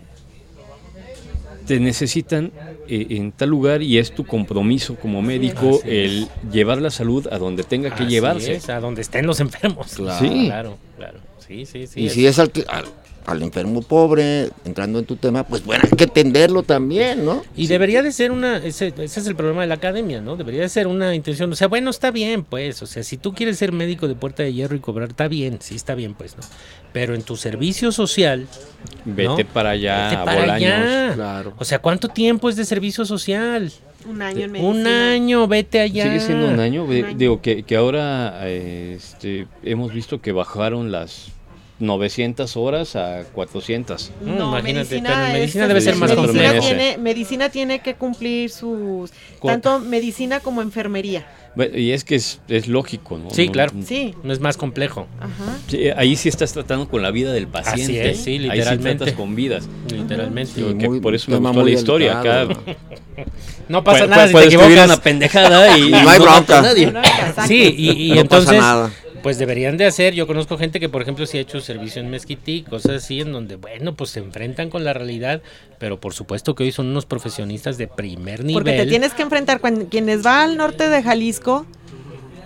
te necesitan eh, en tal lugar y es tu compromiso como médico el llevar la salud a donde tenga que Así llevarse. es, a donde estén los enfermos. Claro. Sí. claro, claro. Sí, sí, sí. y es- si es al, al, al enfermo pobre, entrando en tu tema, pues bueno, hay que atenderlo también, ¿no? Y debería de ser una, ese, ese es el problema de la academia, ¿no? Debería de ser una intención, o sea, bueno, está bien, pues, o sea, si tú quieres ser médico de puerta de hierro y cobrar, está bien, sí, está bien, pues, ¿no? Pero en tu servicio social, Vete ¿no? para allá, vete para Bolaños. allá. Claro. O sea, ¿cuánto tiempo es de servicio social? Un año en medicina. Un año, vete allá. Sigue siendo un año. Un año. Digo que, que ahora este, hemos visto que bajaron las 900 horas a 400. Mm, imagínate, medicina pero es- debe ser más medicina complejo. Tiene, medicina tiene que cumplir sus... Cuota. Tanto medicina como enfermería. Y es que es, es lógico, ¿no? Sí, No- claro. Sí. No es más complejo, Ajá. Sí, ahí sí estás tratando con la vida del paciente. es, sí, Ahí sí literalmente. tratas con vidas. literalmente. Sí, muy- por eso me gustó muy la historia. Acá No pasa puede- nada si te equivocas. una pendejada y, Y no hay bronca. nadie. Exacto. Sí, y, y No pasa entonces, nada. Pues deberían de hacer, yo conozco gente que por ejemplo sí ha hecho servicio en Mezquití, cosas así, en donde, bueno, pues se enfrentan con la realidad, pero por supuesto que hoy son unos profesionistas de primer nivel. Porque te tienes que enfrentar, cuando, quienes va al norte de Jalisco,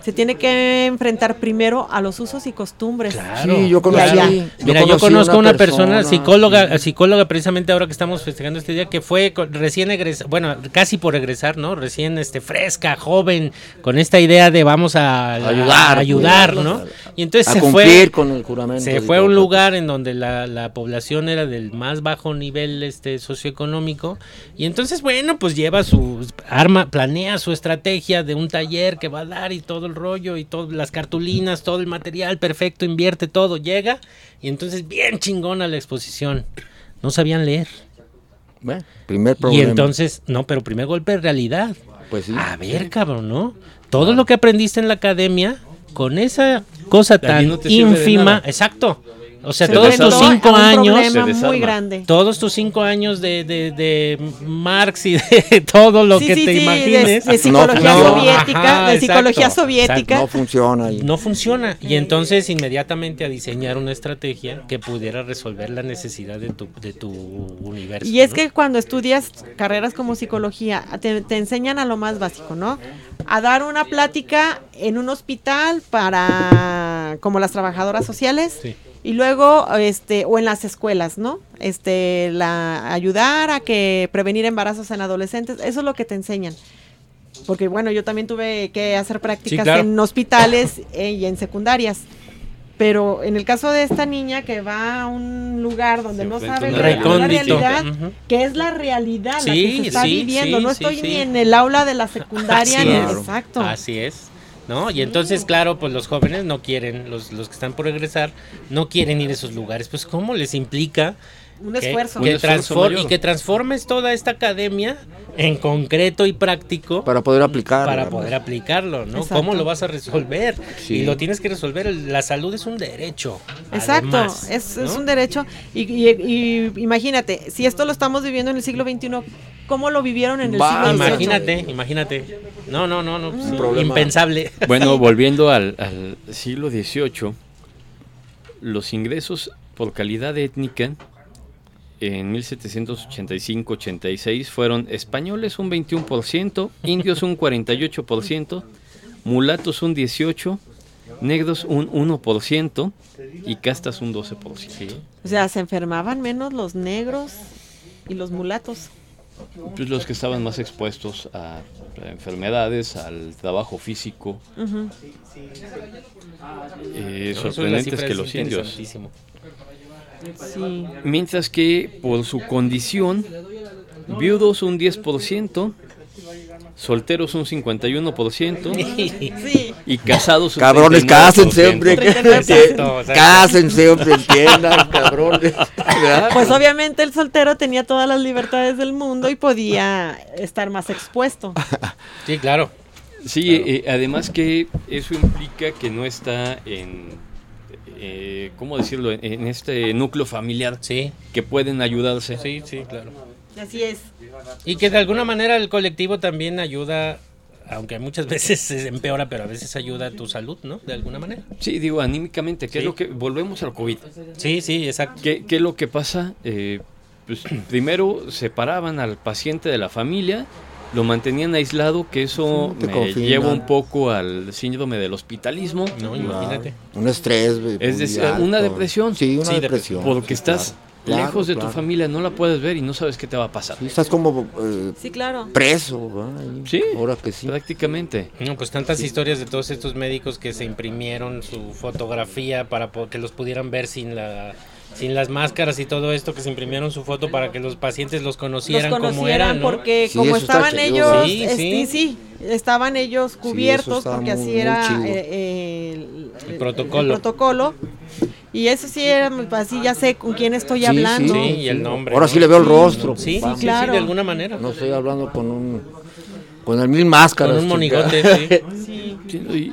se tiene que enfrentar primero a los usos y costumbres. Claro. Sí, yo conocí, Claro. yo Mira, yo conozco una persona, psicóloga, psicóloga precisamente ahora que estamos festejando este día, que fue con- recién egresada, bueno, casi por egresar, ¿no? Recién este fresca, joven, con esta idea de vamos a, Ayudar, a ayudar, pues, ¿no? a- Y entonces a se fue con el juramento. se fue a un lugar en donde la, la población era del más bajo nivel este socioeconómico y entonces bueno pues lleva su arma planea su estrategia de un taller que va a dar y todo el rollo y todas las cartulinas todo el material perfecto invierte todo llega y entonces bien chingona la exposición. No sabían leer. Bueno, primer y problema. entonces no pero primer golpe de realidad. Pues sí. a ver cabrón no todo lo que aprendiste en la academia con esa cosa tan no ínfima exacto o sea Se todos tus cinco años muy grande. todos tus cinco años de, de, de Marx y de todo lo Sí, que sí, te sí, de- imagines de, psicología No, soviética, ajá, de psicología exacto, soviética. No funciona ahí. no funciona y entonces inmediatamente a diseñar una estrategia que pudiera resolver la necesidad de tu, de tu universo Y es ¿no? que cuando estudias carreras como psicología, te, te enseñan a lo más básico, ¿no? A dar una plática en un hospital para, como las trabajadoras sociales. Sí. Y luego, este, o en las escuelas, ¿no? Este, la, ayudar a que prevenir embarazos en adolescentes, eso es lo que te enseñan. Porque bueno, yo también tuve que hacer prácticas claro. en hospitales eh, y en secundarias. Pero en el caso de esta niña que va a un lugar donde Se no sabe la, realidad, que es la realidad la que se está sí, viviendo. sí, no estoy sí. ni en el aula de la secundaria Así ni es. exacto. Así es. ¿No? Y entonces, claro, pues los jóvenes no quieren, los, los que están por egresar, no quieren ir a esos lugares. Pues, ¿cómo les implica Un que- esfuerzo. que Un esfuerzo transfor- mayor. y que transformes toda esta academia en concreto y práctico Para poder aplicar. para poder aplicarlo, ¿no? Exacto. ¿Cómo lo vas a resolver? Sí. Y lo tienes que resolver. La salud es un derecho. Exacto, además, es, es un derecho. Y, y- y imagínate, si esto lo estamos viviendo en el siglo XXI, ¿cómo lo vivieron en el siglo XVIII? Imagínate, imagínate. No, no, no, no. pues, sí, problema. impensable. Bueno, volviendo al, al siglo XVIII, los ingresos por calidad étnica en 1785-86 fueron españoles un 21%, indios un 48%, mulatos un 18%, negros un 1% y castas un 12%. O sea, se enfermaban menos los negros y los mulatos. pues, los que estaban más expuestos a, enfermedades, al trabajo físico. Ujú. Eh, Eso, la sorprendentes que los indios. Sí. Mientras que por su condición, viudos un 10%, solteros un 51% Sí. y casados un Cabrones, 39%. cásense, hombre. Cásense, hombre, entiendan, cabrones. ¿Verdad? Pues obviamente el soltero tenía todas las libertades del mundo y podía estar más expuesto. Sí, claro. Sí, eh, además que eso implica que no está en, eh, ¿cómo decirlo?, en, en este núcleo familiar Sí, que pueden ayudarse. sí, sí, claro. Así es. Y que de alguna manera el colectivo también ayuda, aunque muchas veces se empeora, pero a veces ayuda a tu salud, ¿no? De alguna manera. Sí, digo, anímicamente, ¿qué es lo que, volvemos al COVID, Sí, sí, exacto. ¿qué, qué es lo que pasa? Eh, pues primero separaban al paciente de la familia, lo mantenían aislado, que eso Sí, me lleva un poco al síndrome del hospitalismo. No, imagínate. Un estrés, güey, Es decir, alto. una depresión. Sí, una Sí, depresión. Porque estás claro. lejos de Claro, tu claro. familia, no la puedes ver y no sabes qué te va a pasar. Sí, estás como eh, Sí, claro. preso. Ahí, Sí. Ahora que sí. Prácticamente. No, pues tantas historias de todos estos médicos que se imprimieron su fotografía para que los pudieran ver sin la sin las máscaras y todo esto que se imprimieron su foto para que los pacientes los Los conocieran, como conocieran eran, ¿no? porque Sí, como estaban chido, ellos. Sí, este, sí. sí, estaban ellos cubiertos porque muy- así muy era eh, eh, el, El protocolo. protocolo. Y eso sí era, así ya sé con quién estoy Sí, hablando. Sí, y el nombre. Ahora ¿no? sí le veo el rostro. Sí, sí, Vamos. sí, claro. de alguna manera. No estoy hablando con un. Con el mil máscaras. Con un monigote, sí.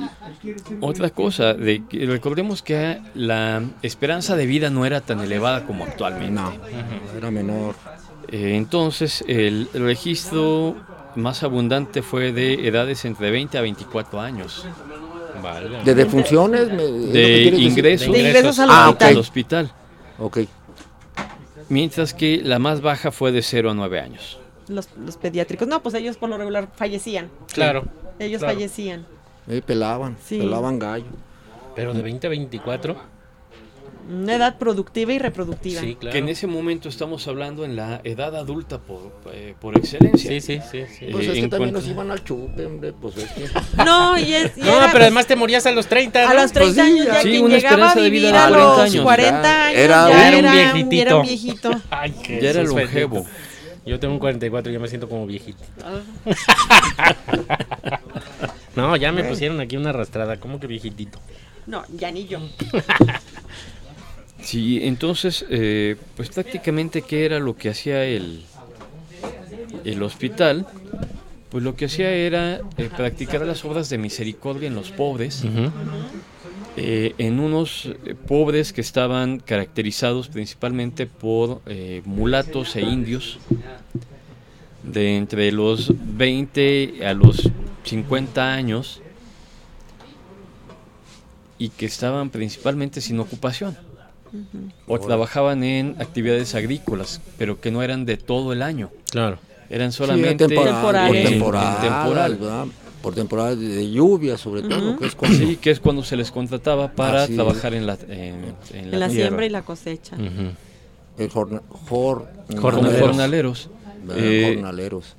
Otra cosa, de que recordemos que la esperanza de vida no era tan elevada como actualmente. No, era menor. Eh, entonces, el registro más abundante fue de edades entre 20 a 24 años. Valga. De defunciones. De ingresos, De ingresos al Ah, hospital. al hospital. Ok. Mientras que la más baja fue de 0 a 9 años. Los, los pediátricos. No, pues ellos por lo regular fallecían. Claro. Ellos Claro. fallecían. Ahí pelaban. Sí. Pelaban gallo. Pero de 20 a 24, Una edad productiva y reproductiva. sí, claro. Que en ese momento estamos hablando en la edad adulta por, eh, por excelencia. Sí, sí, sí. sí. Pues Eh, es que también nos iban al chupe, hombre. Pues es que. No, y es. y No, era, pero además te morías a los 30, A ¿no? los 30 Pues sí, años ya quien una llegaba a esperanza de vivir vida a los 40 años. 40 Ya, años era ya un- era, un viejitito. era un viejito. Ay, qué Ya era longevo. Yo tengo un 44 y ya me siento como viejito. No, ya me pusieron aquí una arrastrada, como que viejitito. No, ya ni yo. Sí, entonces, eh, pues prácticamente, ¿qué era lo que hacía el, el hospital? Pues lo que hacía era eh, practicar las obras de misericordia en los pobres, eh, en unos eh, pobres que estaban caracterizados principalmente por eh, mulatos e indios, de entre los 20 a los 50 años, y que estaban principalmente sin ocupación. O trabajaban en actividades agrícolas, pero que no eran de todo el año. Claro. Eran Sí, solamente temporal, en- temporada. temporal. ¿verdad? Por temporada de- lluvia, sobre todo. que es cuando- Sí, que es cuando se les contrataba para Así es. trabajar en la, en, en En la siembra y la cosecha. El jorna- jor- como Jornaleros. Eh, jornaleros.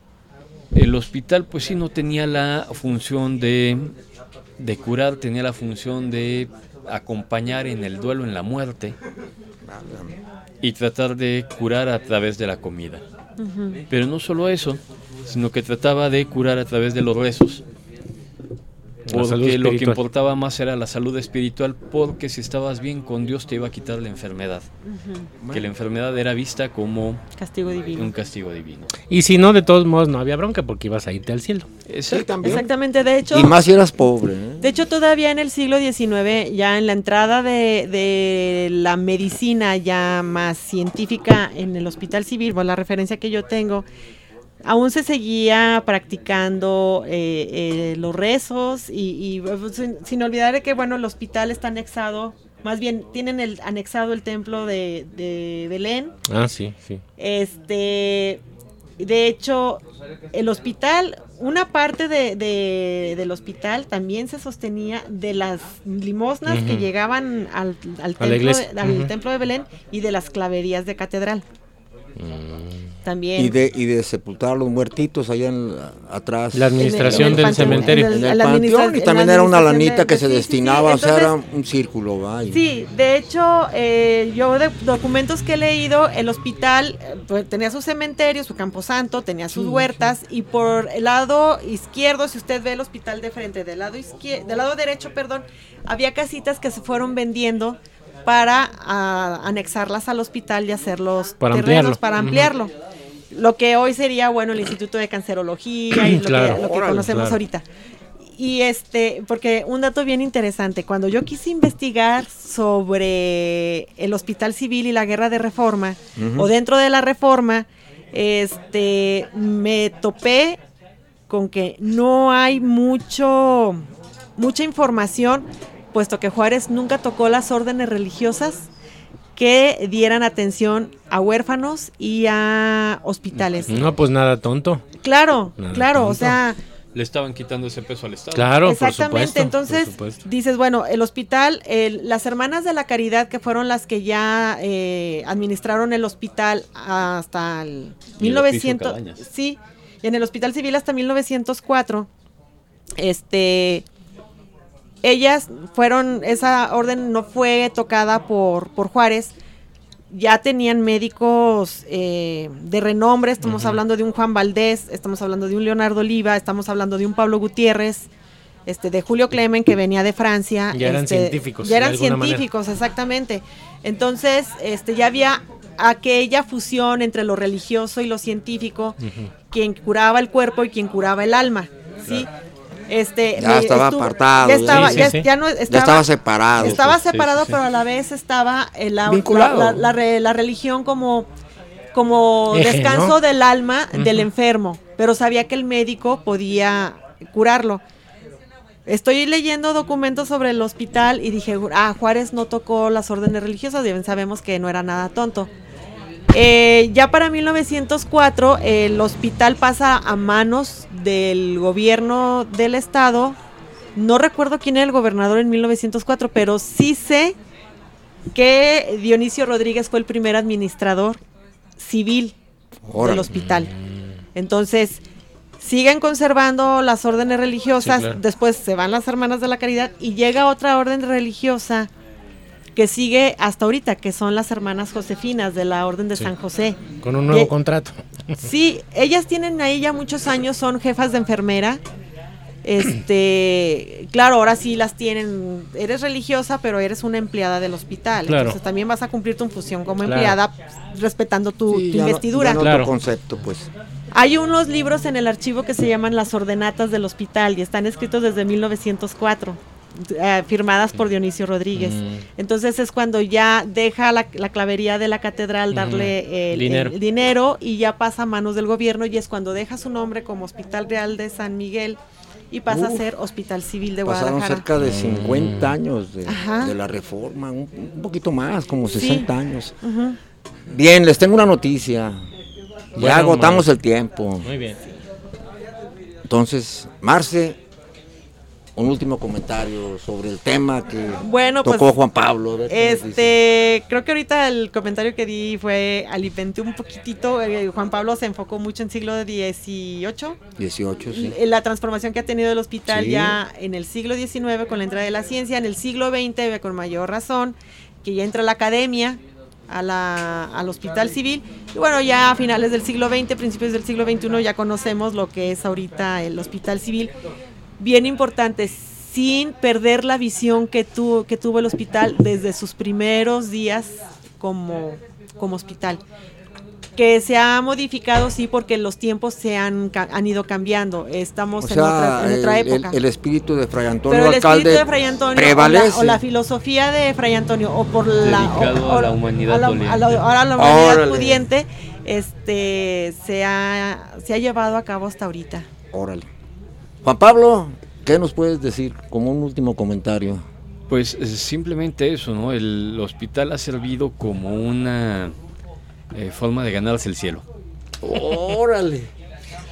El hospital pues sí no tenía la función de, de curar, tenía la función de acompañar en el duelo, en la muerte y tratar de curar a través de la comida. Pero no solo eso, sino que trataba de curar a través de los rezos. Porque lo que importaba más era la salud espiritual, porque si estabas bien con Dios te iba a quitar la enfermedad. Que la enfermedad era vista como Castigo divino. un castigo divino. Y si no, de todos modos no había bronca porque ibas a irte al cielo. Exactamente, de hecho. Y más si eras pobre. ¿eh? De hecho, todavía en el siglo XIX, ya en la entrada de, de la medicina ya más científica en el Hospital Civil, por la referencia que yo tengo, aún se seguía practicando eh, eh, los rezos y, y, pues, sin, sin olvidar que, bueno, el hospital está anexado, más bien tienen el anexado el templo de, de Belén, Ah, sí, sí. este, de hecho, el hospital, una parte de, de- del hospital también se sostenía de las limosnas que llegaban al, al templo, al templo de Belén y de las claverías de catedral. Mm. También. Y de, y de sepultar a los muertitos allá en atrás. La administración en el del cementerio. en en el administra- panteón y también era una lanita de- que se sí, sí, sí. destinaba, o sea, era Entonces, un círculo, vaya. Sí, de hecho, eh, yo de documentos que he leído, el hospital eh, pues, tenía su cementerio, su camposanto, tenía sus huertas y por el lado izquierdo, si usted ve el hospital de frente, del lado izquierdo, del lado derecho, perdón, había casitas que se fueron vendiendo para ah, anexarlas al hospital y hacer los Para terrenos ampliarlo. para ampliarlo. Lo que hoy sería, bueno, el Instituto de Cancerología y lo Claro. que, lo que Órale, conocemos claro. ahorita. Y este, porque un dato bien interesante, cuando yo quise investigar sobre el Hospital Civil y la Guerra de Reforma, o dentro de la Reforma, este, me topé con que no hay mucho, mucha información, puesto que Juárez nunca tocó las órdenes religiosas que dieran atención a huérfanos y a hospitales. No, pues nada tonto. Claro, Nada claro, o sea, Le estaban quitando ese peso al Estado. Claro, por Exactamente, supuesto. entonces por supuesto. dices, bueno, el hospital, el- las hermanas de la caridad que fueron las que ya eh, administraron el hospital hasta el Y el 1900, Hospicio Cabañas. sí, y en el hospital civil hasta 1904, este, ellas fueron, esa orden no fue tocada por, por Juárez, ya tenían médicos eh, de renombre, estamos hablando de un Juan Valdés, estamos hablando de un Leonardo Oliva, estamos hablando de un Pablo Gutiérrez, este, de Julio Clemen que venía de Francia. Ya eran este, científicos, Ya de eran manera. científicos, exactamente. Entonces, este, ya había aquella fusión entre lo religioso y lo científico, quien curaba el cuerpo y quien curaba el alma, ¿sí? Este, Ya me estaba estuvo- apartado, Ya estaba, Sí, sí, ya, sí. ya no ya estaba separado. estaba pues. separado, sí, sí. pero a la vez estaba en la, Vinculado. la, la- la re- la religión como, como Eje, descanso ¿no? del alma del enfermo, pero sabía que el médico podía curarlo. Estoy leyendo documentos sobre el hospital y dije, ah, Juárez no tocó las órdenes religiosas, bien sabemos que no era nada tonto. Eh, ya para 1904 el hospital pasa a manos del gobierno del estado. No recuerdo quién era el gobernador en 1904, pero sí sé que Dionisio Rodríguez fue el primer administrador civil Órale. del hospital. Entonces, siguen conservando las órdenes religiosas, Sí, claro. después se van las hermanas de la caridad y llega otra orden religiosa que sigue hasta ahorita, que son las hermanas josefinas de la Orden de Sí. San José. Con un nuevo contrato. Sí, ellas tienen ahí ya muchos años, son jefas de enfermera. Este, claro, ahora sí las tienen. Eres religiosa, pero eres una empleada del hospital. Claro. Entonces también vas a cumplir tu función como Claro. empleada, pues, respetando tu, Sí, tu ya no- investidura. ya no Claro. concepto, pues. Hay unos libros en el archivo que se llaman Las Ordenatas del Hospital y están escritos desde 1904, eh, firmadas por Dionisio Rodríguez. Mm. Entonces es cuando ya deja la, la clavería de la catedral darle el, Dinero. el dinero y ya pasa a manos del gobierno y es cuando deja su nombre como Hospital Real de San Miguel y pasa a ser Hospital Civil de Pasaron Guadalajara. cerca de 50 años de, Ajá. de la reforma, un, un poquito más, como Sí. 60 años. Bien, les tengo una noticia. Ya agotamos Mar- el tiempo. Muy bien. Entonces, Marce, un último comentario sobre el tema que Bueno, tocó pues Juan Pablo. Este, creo que ahorita el comentario que di fue alimenté un poquitito. eh, Juan Pablo se enfocó mucho en siglo XVIII. 18, sí. La transformación que ha tenido el hospital Sí. ya en el siglo XIX con la entrada de la ciencia, en el siglo XX con mayor razón, que ya entra la academia a la, al hospital civil. Y bueno, ya a finales del siglo XX, principios del siglo XXI ya conocemos lo que es ahorita el hospital civil. Bien importante, sin perder la visión que, tuvo que tuvo el hospital desde sus primeros días como, como hospital. Que se ha modificado, sí, porque los tiempos se han, ca- han ido cambiando. Estamos O en, otra, en otra el, época. el espíritu de Fray Antonio Pero el Alcalde espíritu de Fray Antonio o la, prevalece. o la filosofía de Fray Antonio o por la, o- a la humanidad a la- doliente. a la- ahora la humanidad Órale. pudiente este se ha, se ha llevado a cabo hasta ahorita. Órale. Juan Pablo, ¿qué nos puedes decir como un último comentario? Pues eh, simplemente eso, ¿no? El hospital ha servido como una eh, forma de ganarse el cielo. Órale.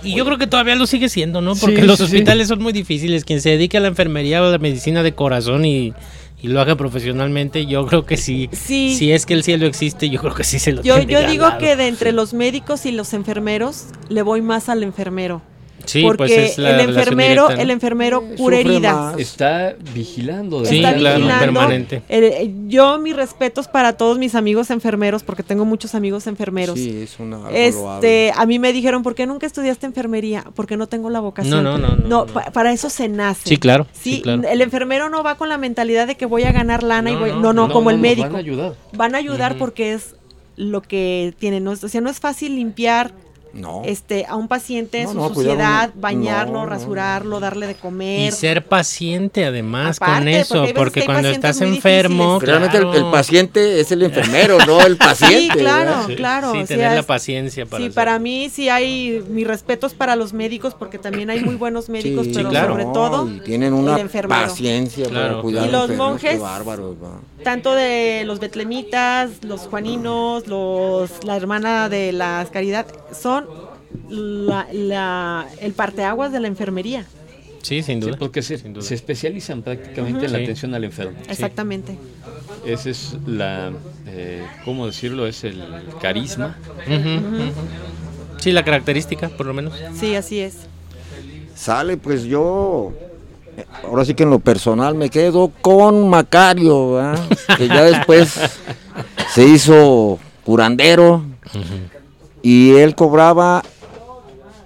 Y yo creo que todavía lo sigue siendo, ¿no? Porque Sí, los sí, sí. hospitales son muy difíciles. Quien se dedique a la enfermería o a la medicina de corazón y, y lo haga profesionalmente, yo creo que sí. Sí. Si es que el cielo existe, yo creo que sí se lo Yo, tiene yo digo ganado. que de entre los médicos y los enfermeros, le voy más al enfermero. Sí, porque pues es la el enfermero, directa, ¿no? el enfermero Eh, cura heridas. Está vigilando. de Sí, está claro, vigilando. permanente. Eh, yo mis respetos para todos mis amigos enfermeros, porque tengo muchos amigos enfermeros. Sí, es una algo Este, a mí me dijeron, ¿por qué nunca estudiaste enfermería? Porque no tengo la vocación. No, no, no, no, no. pa- para eso se nace. Sí, claro. Sí, Sí, claro. el enfermero no va con la mentalidad de que voy a ganar lana y No, voy. no, No, no, No, como no, el médico. Van a ayudar. Van a ayudar porque es lo que tienen. O sea, no es fácil limpiar No. este a un paciente No, su no, suciedad, un- bañarlo, no, no. rasurarlo, darle de comer. Y ser paciente además Aparte, con eso, porque cuando estás enfermo, difíciles. Realmente el- el, claro. paciente es el enfermero, no el paciente. Sí, claro, claro. Sí, o sea, tener la paciencia para sí, hacer- para mí sí hay mis respetos para los médicos porque también hay muy buenos médicos, Sí, pero claro. sobre no, todo y tienen una paciencia para Claro. cuidar Y a los enfermos, monjes, bárbaros, tanto de los betlemitas, los juaninos, los la hermana de la caridad, son la, la- el parteaguas de la enfermería. Sí, sin Sí, duda. porque se, sin duda. se especializan prácticamente en la Sí. atención al enfermo. Exactamente. Ese es la, eh, ¿cómo decirlo? Es el carisma. Ujú. Sí, la característica, por lo menos. Sí, así es. Sale, pues yo, eh, ahora sí que en lo personal me quedo con Macario, ¿verdad? que ya después se hizo curandero y él cobraba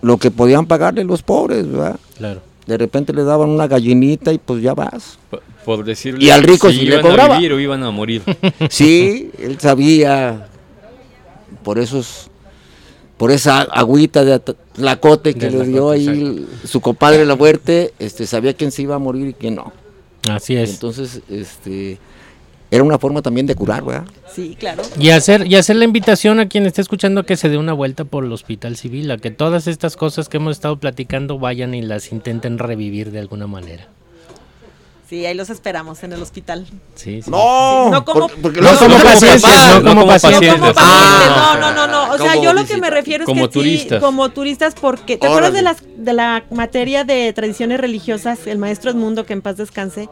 lo que podían pagarle los pobres, ¿verdad? Claro. De repente le daban una gallinita y pues ya vas. Por, decirle Y al rico si sí le iban a cobraba. vivir o iban a morir. Sí, él sabía por esos por esa agüita de tlacote que De le dio ahí su compadre la muerte, este sabía quién se iba a morir y quién no. Así es. entonces, este era una forma también de curar, ¿verdad? Sí, claro. Y hacer, y hacer la invitación a quien esté escuchando a que se dé una vuelta por el hospital civil, a que todas estas cosas que hemos estado platicando vayan y las intenten revivir de alguna manera. Sí, ahí los esperamos en el hospital. Sí, sí. No, no como- porque, No como escapa. no como No pacientes. como Ah, pacientes, no, no, no, no. O sea, yo lo que me refiero es como que sí, turistas. como turistas, porque ¿te acuerdas de las de la materia de tradiciones religiosas? El maestro Edmundo, que en paz descanse,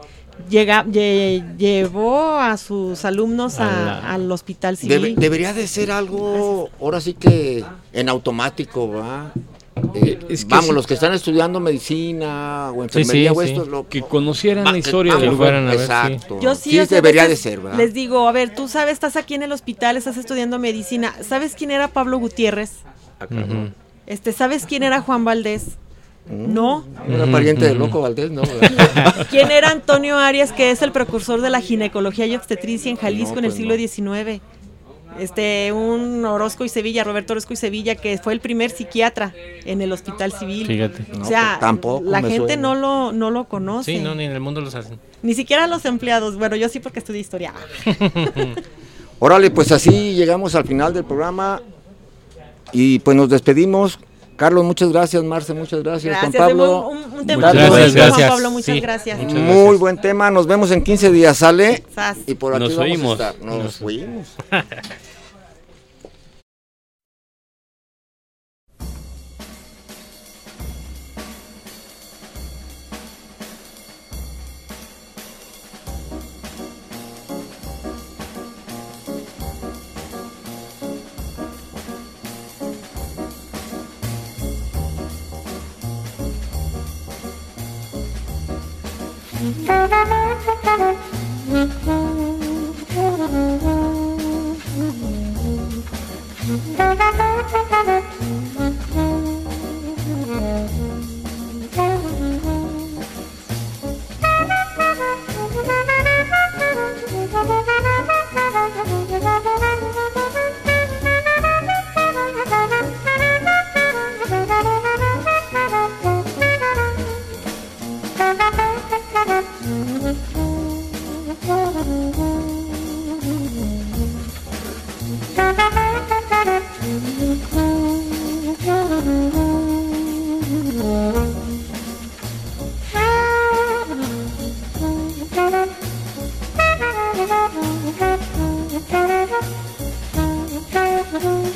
llega, lle- llevó a sus alumnos a- A la- al hospital Debe- civil. debería de ser algo, ahora sí que en automático, ¿verdad? Eh, Es que vamos, sí. los que están estudiando medicina o enfermería sí, o sí. esto, lo, Que conocieran Va- la historia del lugar. a ver. Exacto. Yo sí, sí o sea, a debería de ser, ¿verdad? Les digo, a ver, tú sabes, estás aquí en el hospital, estás estudiando medicina. ¿Sabes quién era Pablo Gutiérrez? Ujú. Este, ¿sabes quién era Juan Valdés? No. Era pariente de Loco Valdés, ¿no? ¿Quién era Antonio Arias, que es el precursor de la ginecología y obstetricia en Jalisco No, en el pues siglo no. XIX? Este, un Orozco y Sevilla, Roberto Orozco y Sevilla, que fue el primer psiquiatra en el hospital civil. Fíjate. No, o sea, pues, tampoco la gente suena. no lo, no lo conoce. Sí, no, ni en el mundo los hacen. Ni siquiera los empleados. Bueno, yo sí porque estudié historia. Órale, pues así llegamos al final del programa y pues nos despedimos. Carlos, muchas gracias. Marce, muchas gracias. Juan Gracias. Pablo, Un, un tema Muchas muy gracias, bonito, Juan gracias. Pablo, muchas Sí. gracias. Muchas muy gracias. buen tema. Nos vemos en 15 días, ¿sale? Sas. Y por aquí Nos vamos oímos. a estar. Nos Nos- fuimos. Thank you. Bye.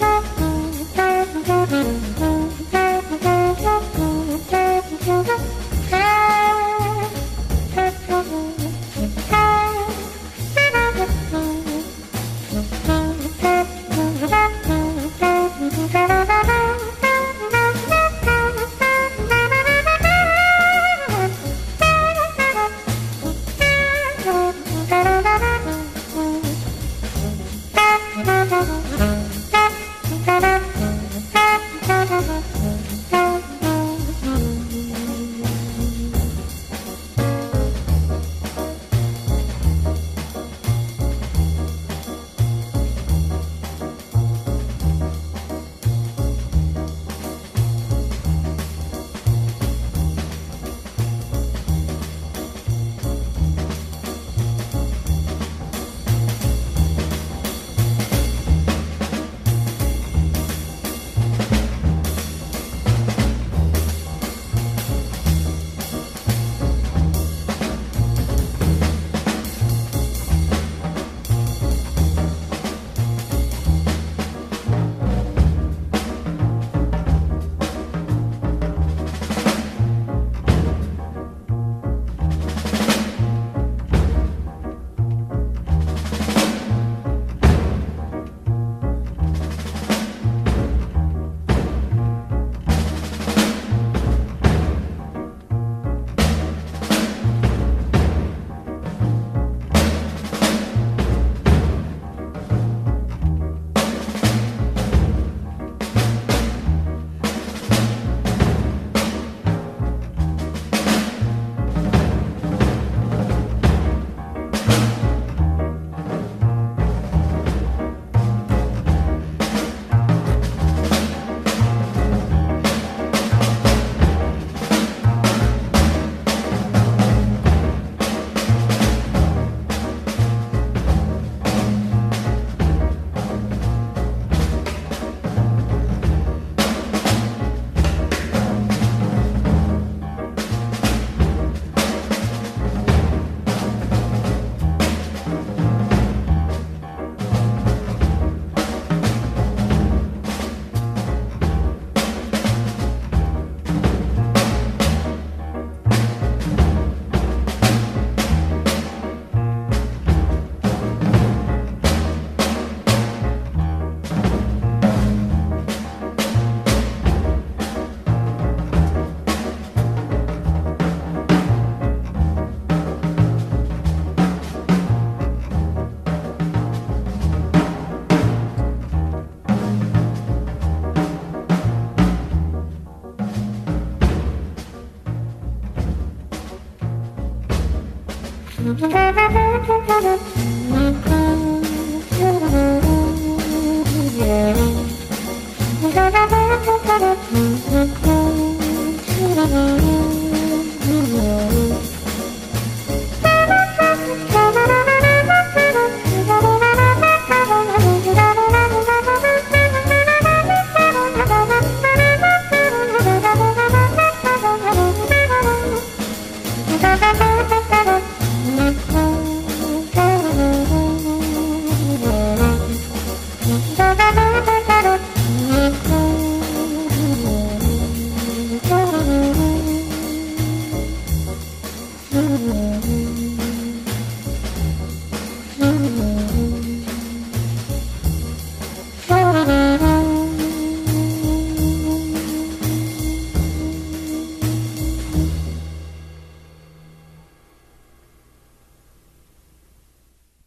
Müzik